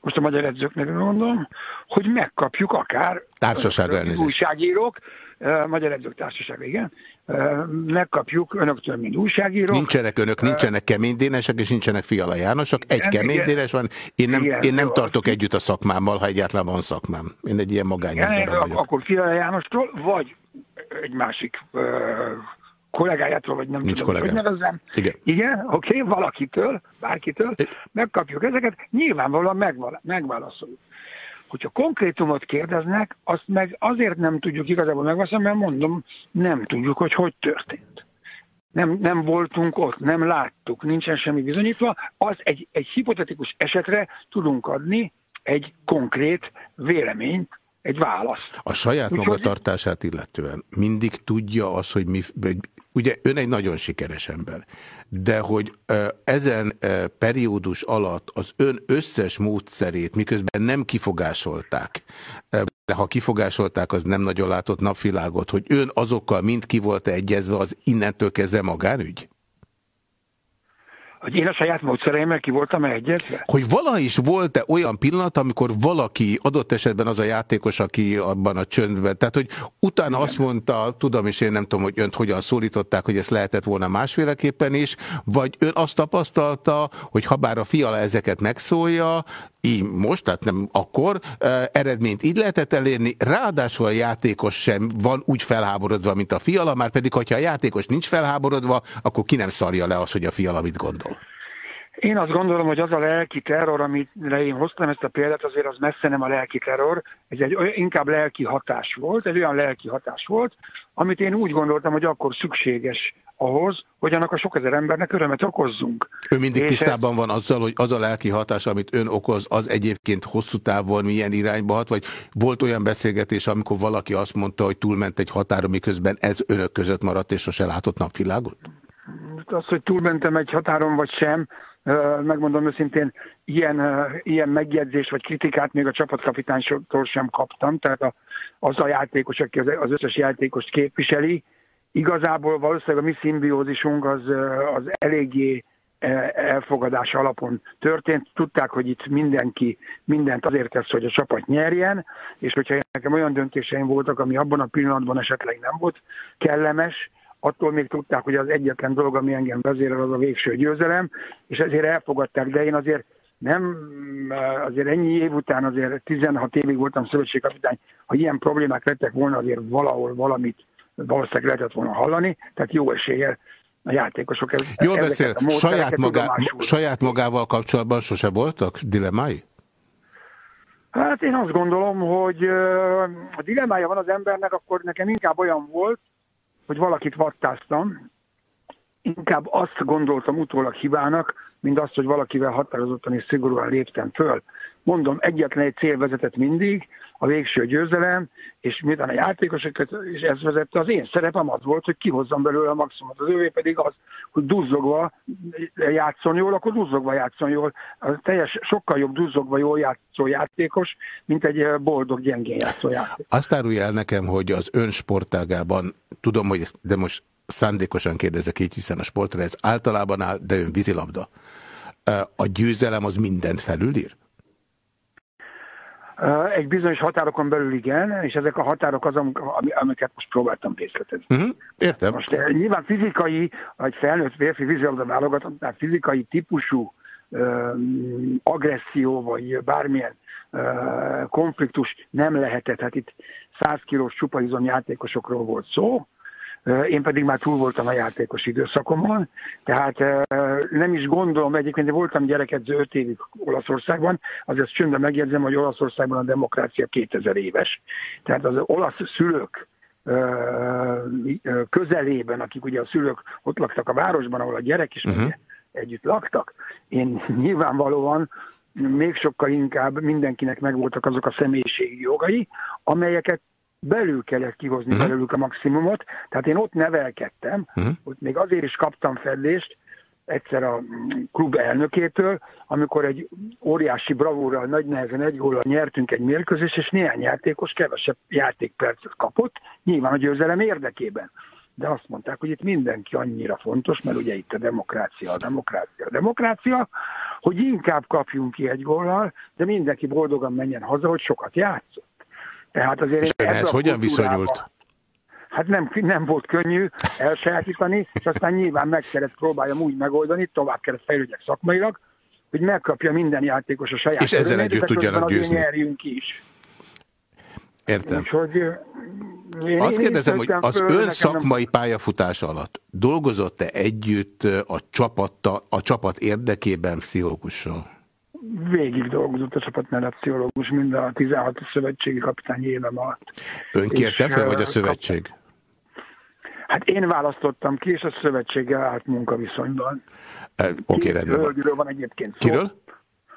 Speaker 14: most a magyar edzők nevén mondom, hogy megkapjuk akár
Speaker 1: Társaság
Speaker 14: újságírók, Magyar Edzők Társaság, igen, megkapjuk önöktől, mint újságírók.
Speaker 1: Nincsenek önök, nincsenek keménydénesek, és nincsenek Fiala Jánosok. Egy igen, keménydénes van. Én nem, igen, én nem tartok együtt a szakmámmal, ha egyáltalán van szakmám. Én egy ilyen magány vagyok.
Speaker 14: Akkor Fiala Jánostól, vagy egy másik kollégájától, vagy nem
Speaker 1: Nincs
Speaker 14: tudom, hogy nevezzem.
Speaker 1: Igen.
Speaker 14: Igen, oké, okay, valakitől, bárkitől, megkapjuk ezeket, nyilvánvalóan megválaszoljuk. Hogyha konkrétumot kérdeznek, azt meg azért nem tudjuk igazából megválaszolni, mert mondom, nem tudjuk, hogy hogy történt. Nem, nem voltunk ott, nem láttuk, nincsen semmi bizonyítva. Az egy, egy hipotetikus esetre tudunk adni egy konkrét véleményt, egy választ.
Speaker 1: A saját
Speaker 14: Úgyhogy-
Speaker 1: magatartását illetően mindig tudja az, hogy mi... Ugye ön egy nagyon sikeres ember, de hogy ezen periódus alatt az ön összes módszerét, miközben nem kifogásolták, de ha kifogásolták, az nem nagyon látott napvilágot, hogy ön azokkal mind ki volt -e egyezve, az innentől kezdve magánügy?
Speaker 14: Hogy én a saját módszereimmel ki voltam egyezve?
Speaker 1: Hogy vala is volt-e olyan pillanat, amikor valaki, adott esetben az a játékos, aki abban a csöndben, tehát hogy utána azt mondta, tudom is én nem tudom, hogy önt hogyan szólították, hogy ezt lehetett volna másféleképpen is, vagy ön azt tapasztalta, hogy ha bár a fiala ezeket megszólja, így most, tehát nem akkor, eredményt így lehetett elérni, ráadásul a játékos sem van úgy felháborodva, mint a fiala, már pedig, hogyha a játékos nincs felháborodva, akkor ki nem szarja le azt, hogy a fiala mit gondol.
Speaker 14: Én azt gondolom, hogy az a lelki terror, amire én hoztam ezt a példát, azért az messze nem a lelki terror, ez egy inkább lelki hatás volt, egy olyan lelki hatás volt, amit én úgy gondoltam, hogy akkor szükséges ahhoz, hogy annak a sok ezer embernek örömet okozzunk.
Speaker 1: Ő mindig
Speaker 14: És
Speaker 1: tisztában van azzal, hogy az a lelki hatás, amit ön okoz, az egyébként hosszú távon milyen irányba hat, vagy volt olyan beszélgetés, amikor valaki azt mondta, hogy túlment egy határon, miközben ez önök között maradt, és sose látott napvilágot?
Speaker 14: az, hogy túlmentem egy határon vagy sem, megmondom őszintén, ilyen, ilyen megjegyzést vagy kritikát még a csapatkapitánytól sem kaptam, tehát a, az a játékos, aki az, összes játékost képviseli, igazából valószínűleg a mi szimbiózisunk az, az eléggé elfogadás alapon történt. Tudták, hogy itt mindenki mindent azért tesz, hogy a csapat nyerjen, és hogyha nekem olyan döntéseim voltak, ami abban a pillanatban esetleg nem volt kellemes, attól még tudták, hogy az egyetlen dolog, ami engem vezérel, az a végső győzelem, és ezért elfogadták, de én azért nem, azért ennyi év után, azért 16 évig voltam szövetségkapitány, ha ilyen problémák lettek volna, azért valahol valamit valószínűleg lehetett volna hallani, tehát jó eséllyel a játékosok ez,
Speaker 1: Jól
Speaker 14: ezeket
Speaker 1: beszél, saját, magá, saját magával kapcsolatban sose voltak dilemmái?
Speaker 14: Hát én azt gondolom, hogy a dilemmája van az embernek, akkor nekem inkább olyan volt, hogy valakit vattáztam, inkább azt gondoltam utólag hibának, mint azt, hogy valakivel határozottan és szigorúan léptem föl. Mondom, egyetlen egy cél vezetett mindig, a végső győzelem, és miután a játékosokat is ez vezette, az én szerepem az volt, hogy kihozzam belőle a maximumot. Az ővé pedig az, hogy duzzogva játszon jól, akkor duzzogva játszon jól. A teljes, sokkal jobb duzzogva jól játszó játékos, mint egy eh, boldog gyengén játszó játékos.
Speaker 1: Azt árulja el nekem, hogy az ön sportágában, tudom, hogy ezt, de most szándékosan kérdezek így, hiszen a sportra ez általában áll, de ön vízilabda. Ö, A győzelem az mindent felülír?
Speaker 14: Egy bizonyos határokon belül igen, és ezek a határok az, amik- ami- amiket most próbáltam részletezni.
Speaker 1: Uh -huh. Értem.
Speaker 14: Most eh, nyilván fizikai, egy felnőtt férfi vízilabda válogatottnál fizikai típusú ö, agresszió, vagy bármilyen ö, konfliktus nem lehetett. Hát itt 100 kilós csupaizom játékosokról volt szó, én pedig már túl voltam a játékos időszakomon, tehát nem is gondolom, egyébként én voltam gyerekedző 5 évig Olaszországban, azért csöndben megjegyzem, hogy Olaszországban a demokrácia 2000 éves. Tehát az olasz szülők közelében, akik ugye a szülők ott laktak a városban, ahol a gyerek is uh-huh. együtt laktak, én *laughs* nyilvánvalóan még sokkal inkább mindenkinek megvoltak azok a személyiségi jogai, amelyeket belül kellett kihozni uh-huh. belőlük a maximumot. Tehát én ott nevelkedtem, uh-huh. ott még azért is kaptam fedlést, egyszer a klub elnökétől, amikor egy óriási bravúrral, nagy nehezen egy góllal nyertünk egy mérkőzést, és néhány játékos kevesebb játékpercet kapott, nyilván a győzelem érdekében. De azt mondták, hogy itt mindenki annyira fontos, mert ugye itt a demokrácia, a demokrácia, a demokrácia, hogy inkább kapjunk ki egy góllal, de mindenki boldogan menjen haza, hogy sokat játszott. Tehát azért
Speaker 1: És ehhez
Speaker 14: a
Speaker 1: hogyan viszonyult?
Speaker 14: Hát nem, nem volt könnyű elsajátítani, és aztán nyilván meg kellett próbáljam úgy megoldani, tovább kellett fejlődjek szakmailag, hogy megkapja minden játékos a saját
Speaker 1: És ezzel együtt tudjanak győzni.
Speaker 14: nyerjünk is.
Speaker 1: Értem.
Speaker 14: Úgyhogy én,
Speaker 1: Azt
Speaker 14: én
Speaker 1: kérdezem, hogy az
Speaker 14: föl,
Speaker 1: ön szakmai pályafutása alatt dolgozott-e együtt a, csapatta, a csapat érdekében pszichológussal?
Speaker 14: Végig dolgozott a csapat mellett pszichológus, mind a 16 szövetségi kapitány évem alatt.
Speaker 1: Ön kérte fel, vagy a szövetség?
Speaker 14: Hát én választottam ki, és a szövetséggel állt munkaviszonyban.
Speaker 1: Eh, Oké,
Speaker 14: Két
Speaker 1: rendben van.
Speaker 14: van egyébként szó.
Speaker 1: Kiről?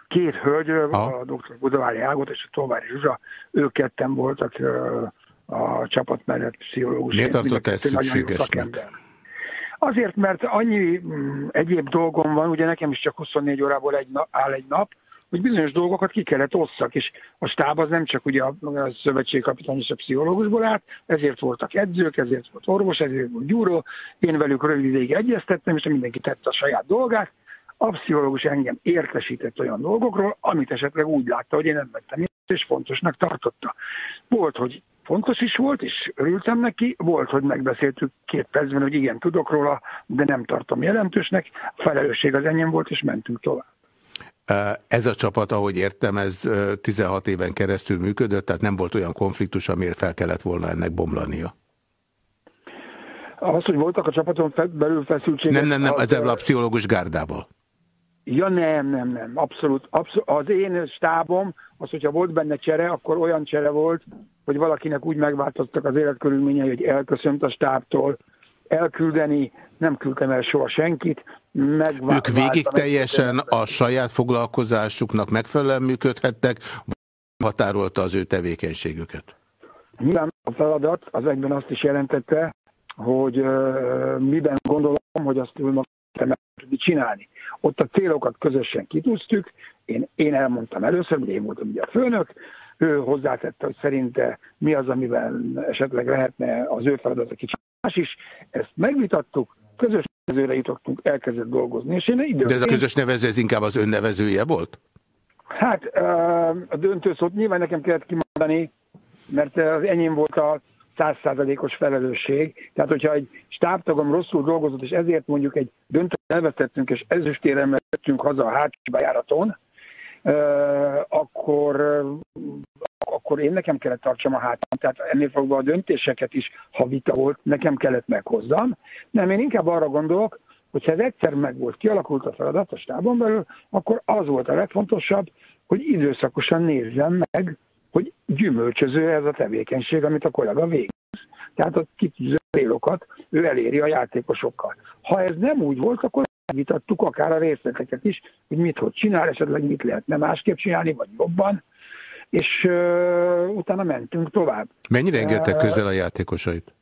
Speaker 14: Két hölgyről,
Speaker 1: Aha.
Speaker 14: a dr. Budavári Ágot és a Tóvári Zsuzsa, ők ketten voltak a csapat mellett pszichológus.
Speaker 1: Miért
Speaker 14: Mind a
Speaker 1: tartotta ezt szükségesnek?
Speaker 14: Azért, mert annyi mm, egyéb dolgom van, ugye nekem is csak 24 órából egy nap, áll egy nap, hogy bizonyos dolgokat ki kellett osszak, és a stáb az nem csak ugye a, a szövetségkapitány és a pszichológusból állt, ezért voltak edzők, ezért volt orvos, ezért volt gyúró, én velük rövid ideig egyeztettem, és mindenki tette a saját dolgát, a pszichológus engem értesített olyan dolgokról, amit esetleg úgy látta, hogy én nem vettem és fontosnak tartotta. Volt, hogy fontos is volt, és örültem neki, volt, hogy megbeszéltük két percben, hogy igen, tudok róla, de nem tartom jelentősnek, a felelősség az enyém volt, és mentünk tovább.
Speaker 1: Ez a csapat, ahogy értem, ez eh, 16 éven keresztül működött, tehát nem volt olyan konfliktus, amiért fel kellett volna ennek bomlania.
Speaker 14: Az, hogy voltak a csapaton belül feszültségek...
Speaker 1: Nem, nem, nem,
Speaker 14: az,
Speaker 1: ezzel a pszichológus gárdával.
Speaker 14: Ja nem, nem, nem, abszolút, abszolút. Az én stábom, az, hogyha volt benne csere, akkor olyan csere volt, hogy valakinek úgy megváltoztak az életkörülményei, hogy elköszönt a stábtól, elküldeni, nem küldtem el soha senkit.
Speaker 1: Ők végig teljesen a saját foglalkozásuknak megfelelően működhettek, határolta az ő tevékenységüket.
Speaker 14: Nyilván a feladat az egyben azt is jelentette, hogy ö, miben gondolom, hogy azt meg tudni csinálni. Ott a célokat közösen kitűztük, én, én elmondtam először, hogy én voltam ugye a főnök, ő hozzátette, hogy szerinte mi az, amiben esetleg lehetne az ő feladat kicsit más is. Ezt megvitattuk, közös nevezőre jutottunk, elkezdett dolgozni. És én időnként,
Speaker 1: De ez a közös nevező, ez inkább az önnevezője volt?
Speaker 14: Hát a döntő szót nyilván nekem kellett kimondani, mert az enyém volt a százszázalékos felelősség. Tehát, hogyha egy stábtagom rosszul dolgozott, és ezért mondjuk egy döntőt elvesztettünk, és ezüstéremmel jöttünk haza a hátsó bejáraton, akkor, akkor én nekem kellett tartsam a hátam. Tehát ennél fogva a döntéseket is, ha vita volt, nekem kellett meghozzam. Nem, én inkább arra gondolok, hogyha ez egyszer meg volt, kialakult a feladat a stábon belül, akkor az volt a legfontosabb, hogy időszakosan nézzem meg, hogy gyümölcsöző ez a tevékenység, amit a kollega végez. Tehát a kitűző célokat ő eléri a játékosokkal. Ha ez nem úgy volt, akkor vitattuk akár a részleteket is, hogy mit hogy csinál, esetleg mit lehetne másképp csinálni, vagy jobban, és uh, utána mentünk tovább.
Speaker 1: Mennyire engedtek
Speaker 14: Ö,
Speaker 1: közel a játékosait?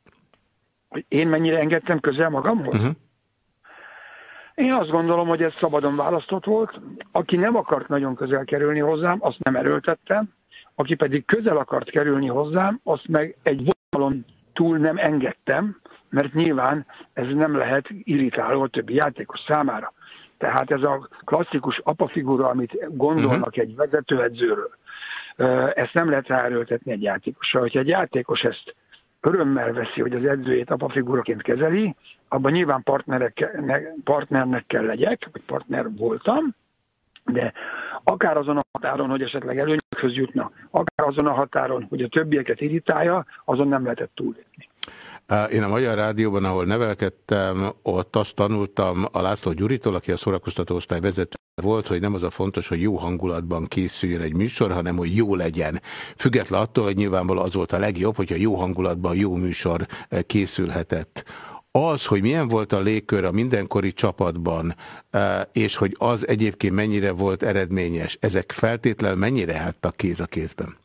Speaker 14: Hogy én mennyire engedtem közel magamhoz?
Speaker 1: Uh-huh.
Speaker 14: Én azt gondolom, hogy ez szabadon választott volt. Aki nem akart nagyon közel kerülni hozzám, azt nem erőltettem. Aki pedig közel akart kerülni hozzám, azt meg egy vonalon túl nem engedtem, mert nyilván ez nem lehet irritáló a többi játékos számára. Tehát ez a klasszikus apafigura, amit gondolnak egy vezetőedzőről, ezt nem lehet ráerőltetni egy játékosra. Hogyha egy játékos ezt örömmel veszi, hogy az edzőjét apafiguraként kezeli, abban nyilván partnerek, partnernek kell legyek, vagy partner voltam, de akár azon a határon, hogy esetleg előnyökhöz jutna, akár azon a határon, hogy a többieket irritálja, azon nem lehetett túllépni.
Speaker 1: Én a Magyar Rádióban, ahol nevelkedtem, ott azt tanultam a László Gyuritól, aki a szórakoztató osztály vezető volt, hogy nem az a fontos, hogy jó hangulatban készüljön egy műsor, hanem hogy jó legyen. Független attól, hogy nyilvánvalóan az volt a legjobb, hogyha jó hangulatban jó műsor eh, készülhetett. Az, hogy milyen volt a légkör a mindenkori csapatban, eh, és hogy az egyébként mennyire volt eredményes, ezek feltétlenül mennyire álltak kéz a kézben?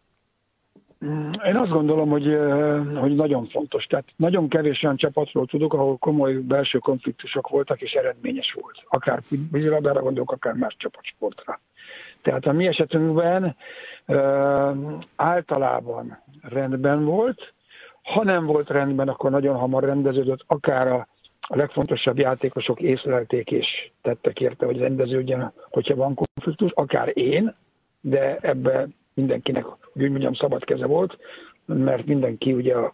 Speaker 14: Én azt gondolom, hogy, ö, hogy nagyon fontos. Tehát nagyon kevés olyan csapatról tudok, ahol komoly belső konfliktusok voltak, és eredményes volt. Akár vízilabdára gondolok, akár más csapatsportra. Tehát a mi esetünkben ö, általában rendben volt. Ha nem volt rendben, akkor nagyon hamar rendeződött, akár a, a legfontosabb játékosok észlelték és tettek érte, hogy rendeződjen, hogyha van konfliktus, akár én, de ebbe mindenkinek, hogy mondjam, szabad keze volt, mert mindenki ugye a,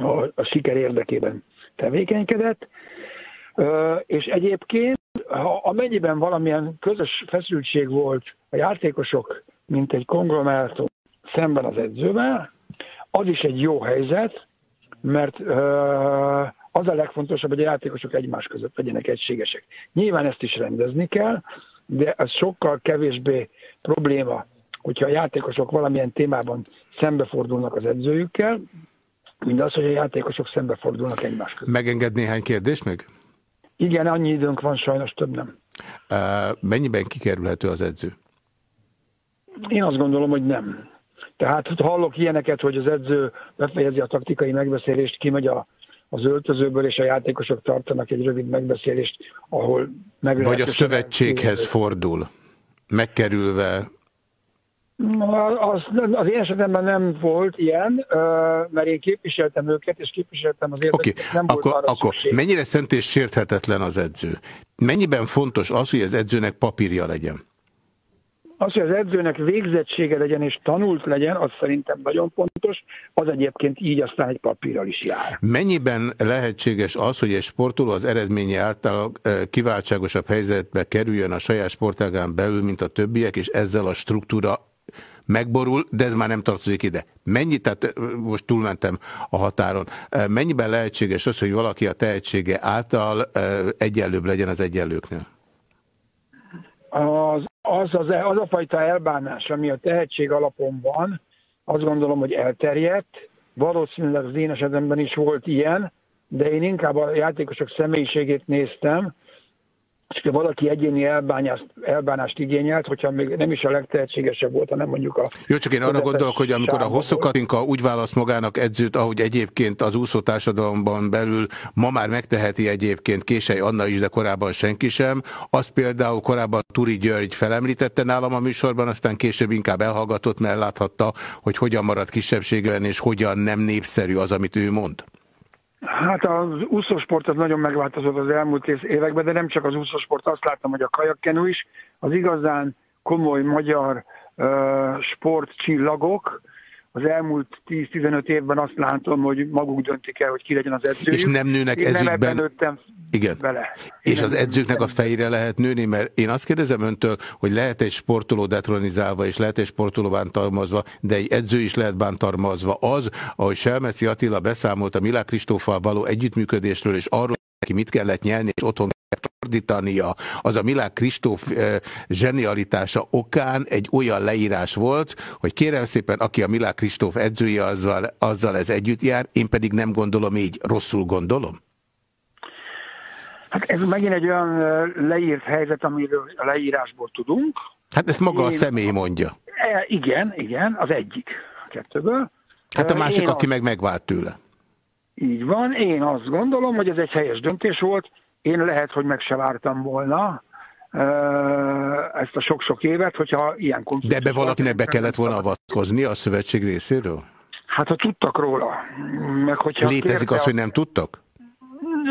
Speaker 14: a, a siker érdekében tevékenykedett. És egyébként, ha amennyiben valamilyen közös feszültség volt a játékosok, mint egy konglomerátum szemben az edzővel, az is egy jó helyzet, mert az a legfontosabb, hogy a játékosok egymás között legyenek egységesek. Nyilván ezt is rendezni kell, de ez sokkal kevésbé probléma, hogyha a játékosok valamilyen témában szembefordulnak az edzőjükkel, mint az, hogy a játékosok szembefordulnak egymás között.
Speaker 1: Megenged néhány kérdést még?
Speaker 14: Igen, annyi időnk van, sajnos több nem.
Speaker 1: Mennyiben kikerülhető az edző?
Speaker 14: Én azt gondolom, hogy nem. Tehát hallok ilyeneket, hogy az edző befejezi a taktikai megbeszélést, kimegy a, az öltözőből, és a játékosok tartanak egy rövid megbeszélést, ahol meg
Speaker 1: Vagy a szövetséghez fordul, megkerülve
Speaker 14: az, az én esetemben nem volt ilyen, mert én képviseltem őket, és képviseltem az érdeket. Nem
Speaker 1: akkor,
Speaker 14: volt arra
Speaker 1: akkor
Speaker 14: szükség.
Speaker 1: mennyire szent és sérthetetlen az edző? Mennyiben fontos az, hogy az edzőnek papírja legyen?
Speaker 14: Az, hogy az edzőnek végzettsége legyen és tanult legyen, az szerintem nagyon fontos, az egyébként így aztán egy papírral is jár.
Speaker 1: Mennyiben lehetséges az, hogy egy sportoló az eredménye által kiváltságosabb helyzetbe kerüljön a saját sportágán belül, mint a többiek, és ezzel a struktúra megborul, de ez már nem tartozik ide. Mennyi, tehát eh, most túlmentem a határon, mennyiben lehetséges az, hogy valaki a tehetsége által egyenlőbb legyen az egyenlőknél?
Speaker 14: Az, az, az, az a fajta elbánás, ami a tehetség alapon van, azt gondolom, hogy elterjedt. Valószínűleg az én esetemben is volt ilyen, de én inkább a játékosok személyiségét néztem, és ha valaki egyéni elbánást, elbánást igényelt, hogyha még nem is a legtehetségesebb volt, hanem mondjuk a...
Speaker 1: Jó, csak én arra gondolok, hogy amikor a hosszú. Katinka úgy választ magának edzőt, ahogy egyébként az úszó társadalomban belül ma már megteheti egyébként Késely Anna is, de korábban senki sem. Azt például korábban Turi György felemlítette nálam a műsorban, aztán később inkább elhallgatott, mert láthatta, hogy hogyan marad kisebbségben, és hogyan nem népszerű az, amit ő mond.
Speaker 14: Hát az úszósport az nagyon megváltozott az elmúlt év- években, de nem csak az úszósport, azt láttam, hogy a kajakkenu is. Az igazán komoly magyar uh, sportcsillagok, az elmúlt 10-15 évben azt látom, hogy maguk döntik el, hogy ki legyen az edzőjük.
Speaker 1: És nem nőnek
Speaker 14: Én nem ebben nőttem
Speaker 1: Igen.
Speaker 14: bele.
Speaker 1: És az edzőknek a fejére lehet nőni, mert én azt kérdezem öntől, hogy lehet egy sportoló detronizálva, és lehet egy sportoló bántalmazva, de egy edző is lehet bántalmazva. Az, ahogy Selmeci Attila beszámolt a Milák Kristóffal való együttműködésről, és arról, neki mit kellett nyelni, és otthon kellett fordítania, az a Milák Kristóf eh, zsenialitása okán egy olyan leírás volt, hogy kérem szépen, aki a Milák Kristóf edzője, azzal, azzal ez együtt jár, én pedig nem gondolom így, rosszul gondolom?
Speaker 14: Hát ez megint egy olyan leírt helyzet, amiről a leírásból tudunk.
Speaker 1: Hát ezt maga a
Speaker 14: Én-
Speaker 1: személy mondja.
Speaker 14: E, igen, igen, az egyik a kettőből.
Speaker 1: Hát a másik,
Speaker 14: én
Speaker 1: aki
Speaker 14: azt-
Speaker 1: meg megvált tőle.
Speaker 14: Így van, én azt gondolom, hogy ez egy helyes döntés volt. Én lehet, hogy meg se vártam volna ezt a sok-sok évet, hogyha ilyen
Speaker 1: De
Speaker 14: konfliktus
Speaker 1: ebbe valakinek be kellett volna avatkozni a szövetség részéről?
Speaker 14: Hát ha tudtak róla, meg hogyha
Speaker 1: Létezik
Speaker 14: kérte
Speaker 1: az,
Speaker 14: a-
Speaker 1: hogy nem tudtak?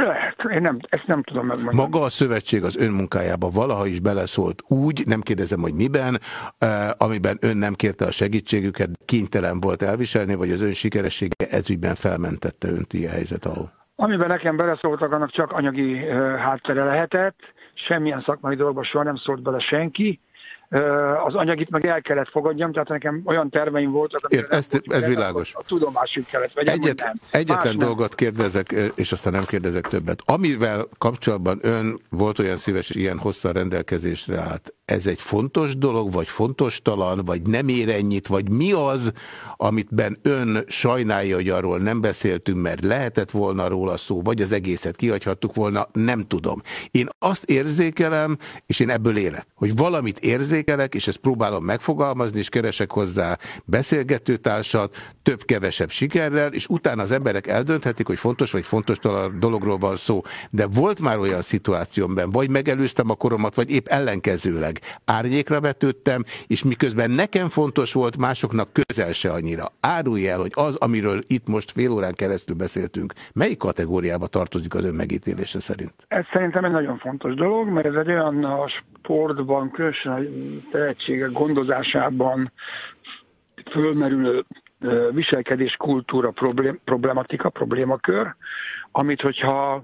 Speaker 14: Lehet, én nem, ezt nem tudom megmondani.
Speaker 1: Maga a szövetség az ön munkájába valaha is beleszólt úgy, nem kérdezem, hogy miben, eh, amiben ön nem kérte a segítségüket, kénytelen volt elviselni, vagy az ön sikeressége ezügyben felmentette önt ilyen helyzet alól?
Speaker 14: Amiben nekem beleszóltak, annak csak anyagi ö, háttere lehetett, semmilyen szakmai dologba soha nem szólt bele senki. Az anyagit meg el kellett fogadjam, tehát nekem olyan terveim voltak, amire
Speaker 1: Ért, ezt, ez világos.
Speaker 14: a tudomásuk kellett vegyem,
Speaker 1: Egyet,
Speaker 14: nem. Más
Speaker 1: egyetlen
Speaker 14: nem.
Speaker 1: dolgot kérdezek, eh, és aztán nem kérdezek többet. Amivel kapcsolatban ön volt olyan szíves, ilyen hosszan rendelkezésre állt, ez egy fontos dolog, vagy fontos talan, vagy nem ér ennyit, vagy mi az, amitben ön sajnálja, hogy arról nem beszéltünk, mert lehetett volna róla szó, vagy az egészet kihagyhattuk volna, nem tudom. Én azt érzékelem, és én ebből élek, hogy valamit érzékelek, és ezt próbálom megfogalmazni, és keresek hozzá beszélgetőtársat, több-kevesebb sikerrel, és utána az emberek eldönthetik, hogy fontos vagy fontos dologról van szó. De volt már olyan szituációmban, vagy megelőztem a koromat, vagy épp ellenkezőleg árnyékra vetődtem, és miközben nekem fontos volt, másoknak közel se annyira. Árulj el, hogy az, amiről itt most fél órán keresztül beszéltünk, melyik kategóriába tartozik az ön megítélése szerint?
Speaker 14: Ez szerintem egy nagyon fontos dolog, mert ez egy olyan a sportban, különösen tehetségek gondozásában fölmerülő ö, viselkedéskultúra problém, problematika, problémakör, amit hogyha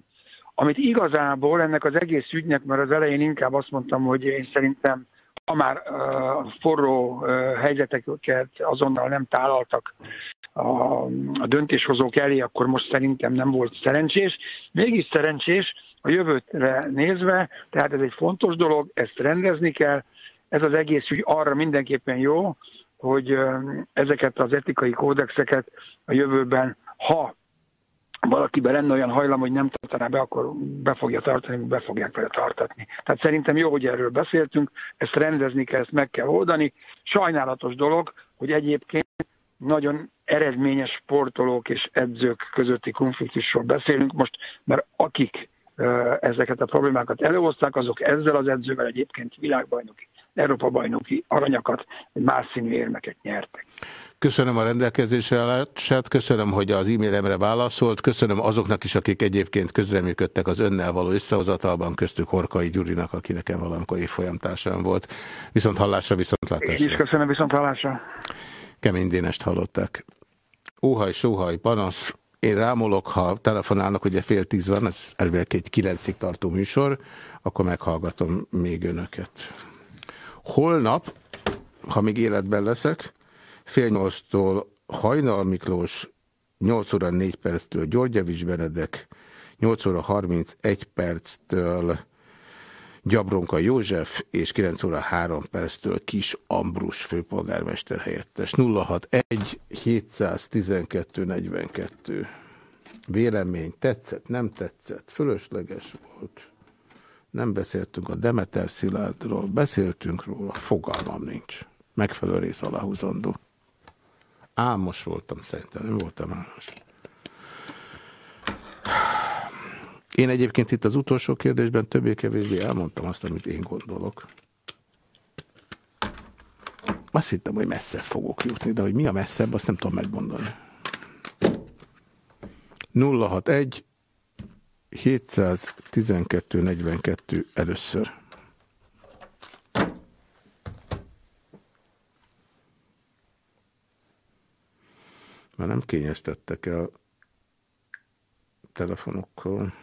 Speaker 14: amit igazából ennek az egész ügynek, mert az elején inkább azt mondtam, hogy én szerintem ha már uh, forró uh, helyzeteket azonnal nem tálaltak a, a döntéshozók elé, akkor most szerintem nem volt szerencsés. Mégis szerencsés a jövőtre nézve, tehát ez egy fontos dolog, ezt rendezni kell, ez az egész ügy arra mindenképpen jó, hogy ezeket az etikai kódexeket a jövőben, ha valakiben lenne olyan hajlam, hogy nem tartaná be, akkor be fogja tartani, be fogják vele tartatni. Tehát szerintem jó, hogy erről beszéltünk, ezt rendezni kell, ezt meg kell oldani. Sajnálatos dolog, hogy egyébként nagyon eredményes sportolók és edzők közötti konfliktusról beszélünk most, mert akik ezeket a problémákat előhozták, azok ezzel az edzővel egyébként világbajnoki, Európa bajnoki aranyakat, más színű érmeket nyertek.
Speaker 1: Köszönöm a rendelkezésre állását, köszönöm, hogy az e-mailemre válaszolt, köszönöm azoknak is, akik egyébként közreműködtek az önnel való összehozatalban, köztük Horkai Gyurinak, aki nekem valamikor évfolyamtársam volt. Viszont hallásra, viszont
Speaker 14: Én
Speaker 1: látásra.
Speaker 14: is köszönöm viszont hallásra.
Speaker 1: Kemény Dénest hallották. Óhaj, sóhaj, panasz. Én rámolok, ha telefonálnak, ugye fél tíz van, ez elvileg egy kilencig tartó műsor, akkor meghallgatom még önöket. Holnap, ha még életben leszek, fél nyolctól Hajnal Miklós, 8 óra 4 perctől Györgyevics Benedek, 8 óra 31 perctől Gyabronka József, és 9 óra 3 perctől Kis Ambrus főpolgármester helyettes. 061 712 42. Vélemény tetszett, nem tetszett, fölösleges volt. Nem beszéltünk a Demeter Szilárdról, beszéltünk róla, fogalmam nincs. Megfelelő rész aláhúzandó. Álmos voltam szerintem, nem voltam álmos. Én egyébként itt az utolsó kérdésben többé-kevésbé elmondtam azt, amit én gondolok. Azt hittem, hogy messzebb fogok jutni, de hogy mi a messzebb, azt nem tudom megmondani. 061 712 42 először. Már nem kényeztettek el telefonokkal.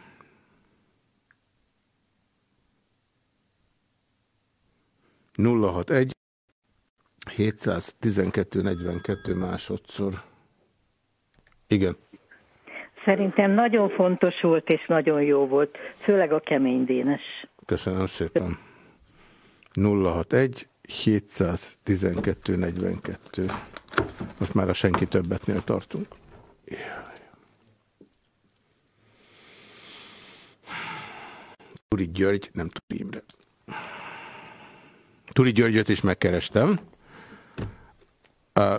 Speaker 1: Nulla hat egy 712 42 másodszor. Igen.
Speaker 15: Szerintem nagyon fontos volt és nagyon jó volt, főleg a kemény dénes.
Speaker 1: Köszönöm szépen. 061 712 42. Most már a senki többetnél tartunk. Turi György, nem Turi Imre. Turi Györgyöt is megkerestem.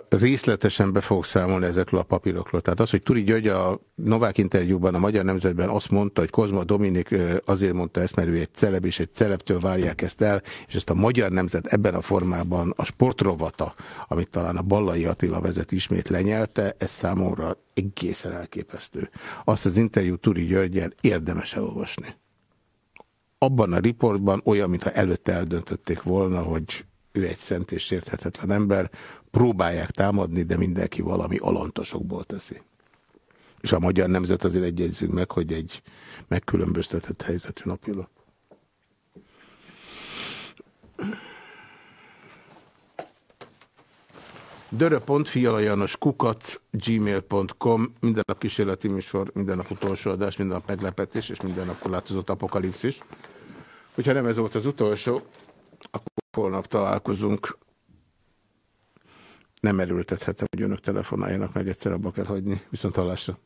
Speaker 1: Részletesen be fogok számolni ezekről a papírokról. Tehát az, hogy Turi György a Novák interjúban a Magyar Nemzetben azt mondta, hogy Kozma Dominik azért mondta ezt, mert ő egy celeb, és egy celebtől várják ezt el, és ezt a Magyar Nemzet ebben a formában a sportrovata, amit talán a Ballai Attila vezet ismét lenyelte, ez számomra egészen elképesztő. Azt az interjú Turi Györgyel érdemes elolvasni. Abban a riportban olyan, mintha előtte eldöntötték volna, hogy ő egy szent és érthetetlen ember, próbálják támadni, de mindenki valami alantosokból teszi. És a magyar nemzet azért egyegyzünk meg, hogy egy megkülönböztetett helyzetű napilap. Dörö.fialajanos kukac gmail.com minden nap kísérleti műsor, minden nap utolsó adás, minden nap meglepetés, és minden nap korlátozott apokalipszis. Hogyha nem ez volt az utolsó, akkor holnap találkozunk. Nem erőltethetem, hogy önök telefonáljanak meg, egyszer abba kell hagyni. Viszont hallásra.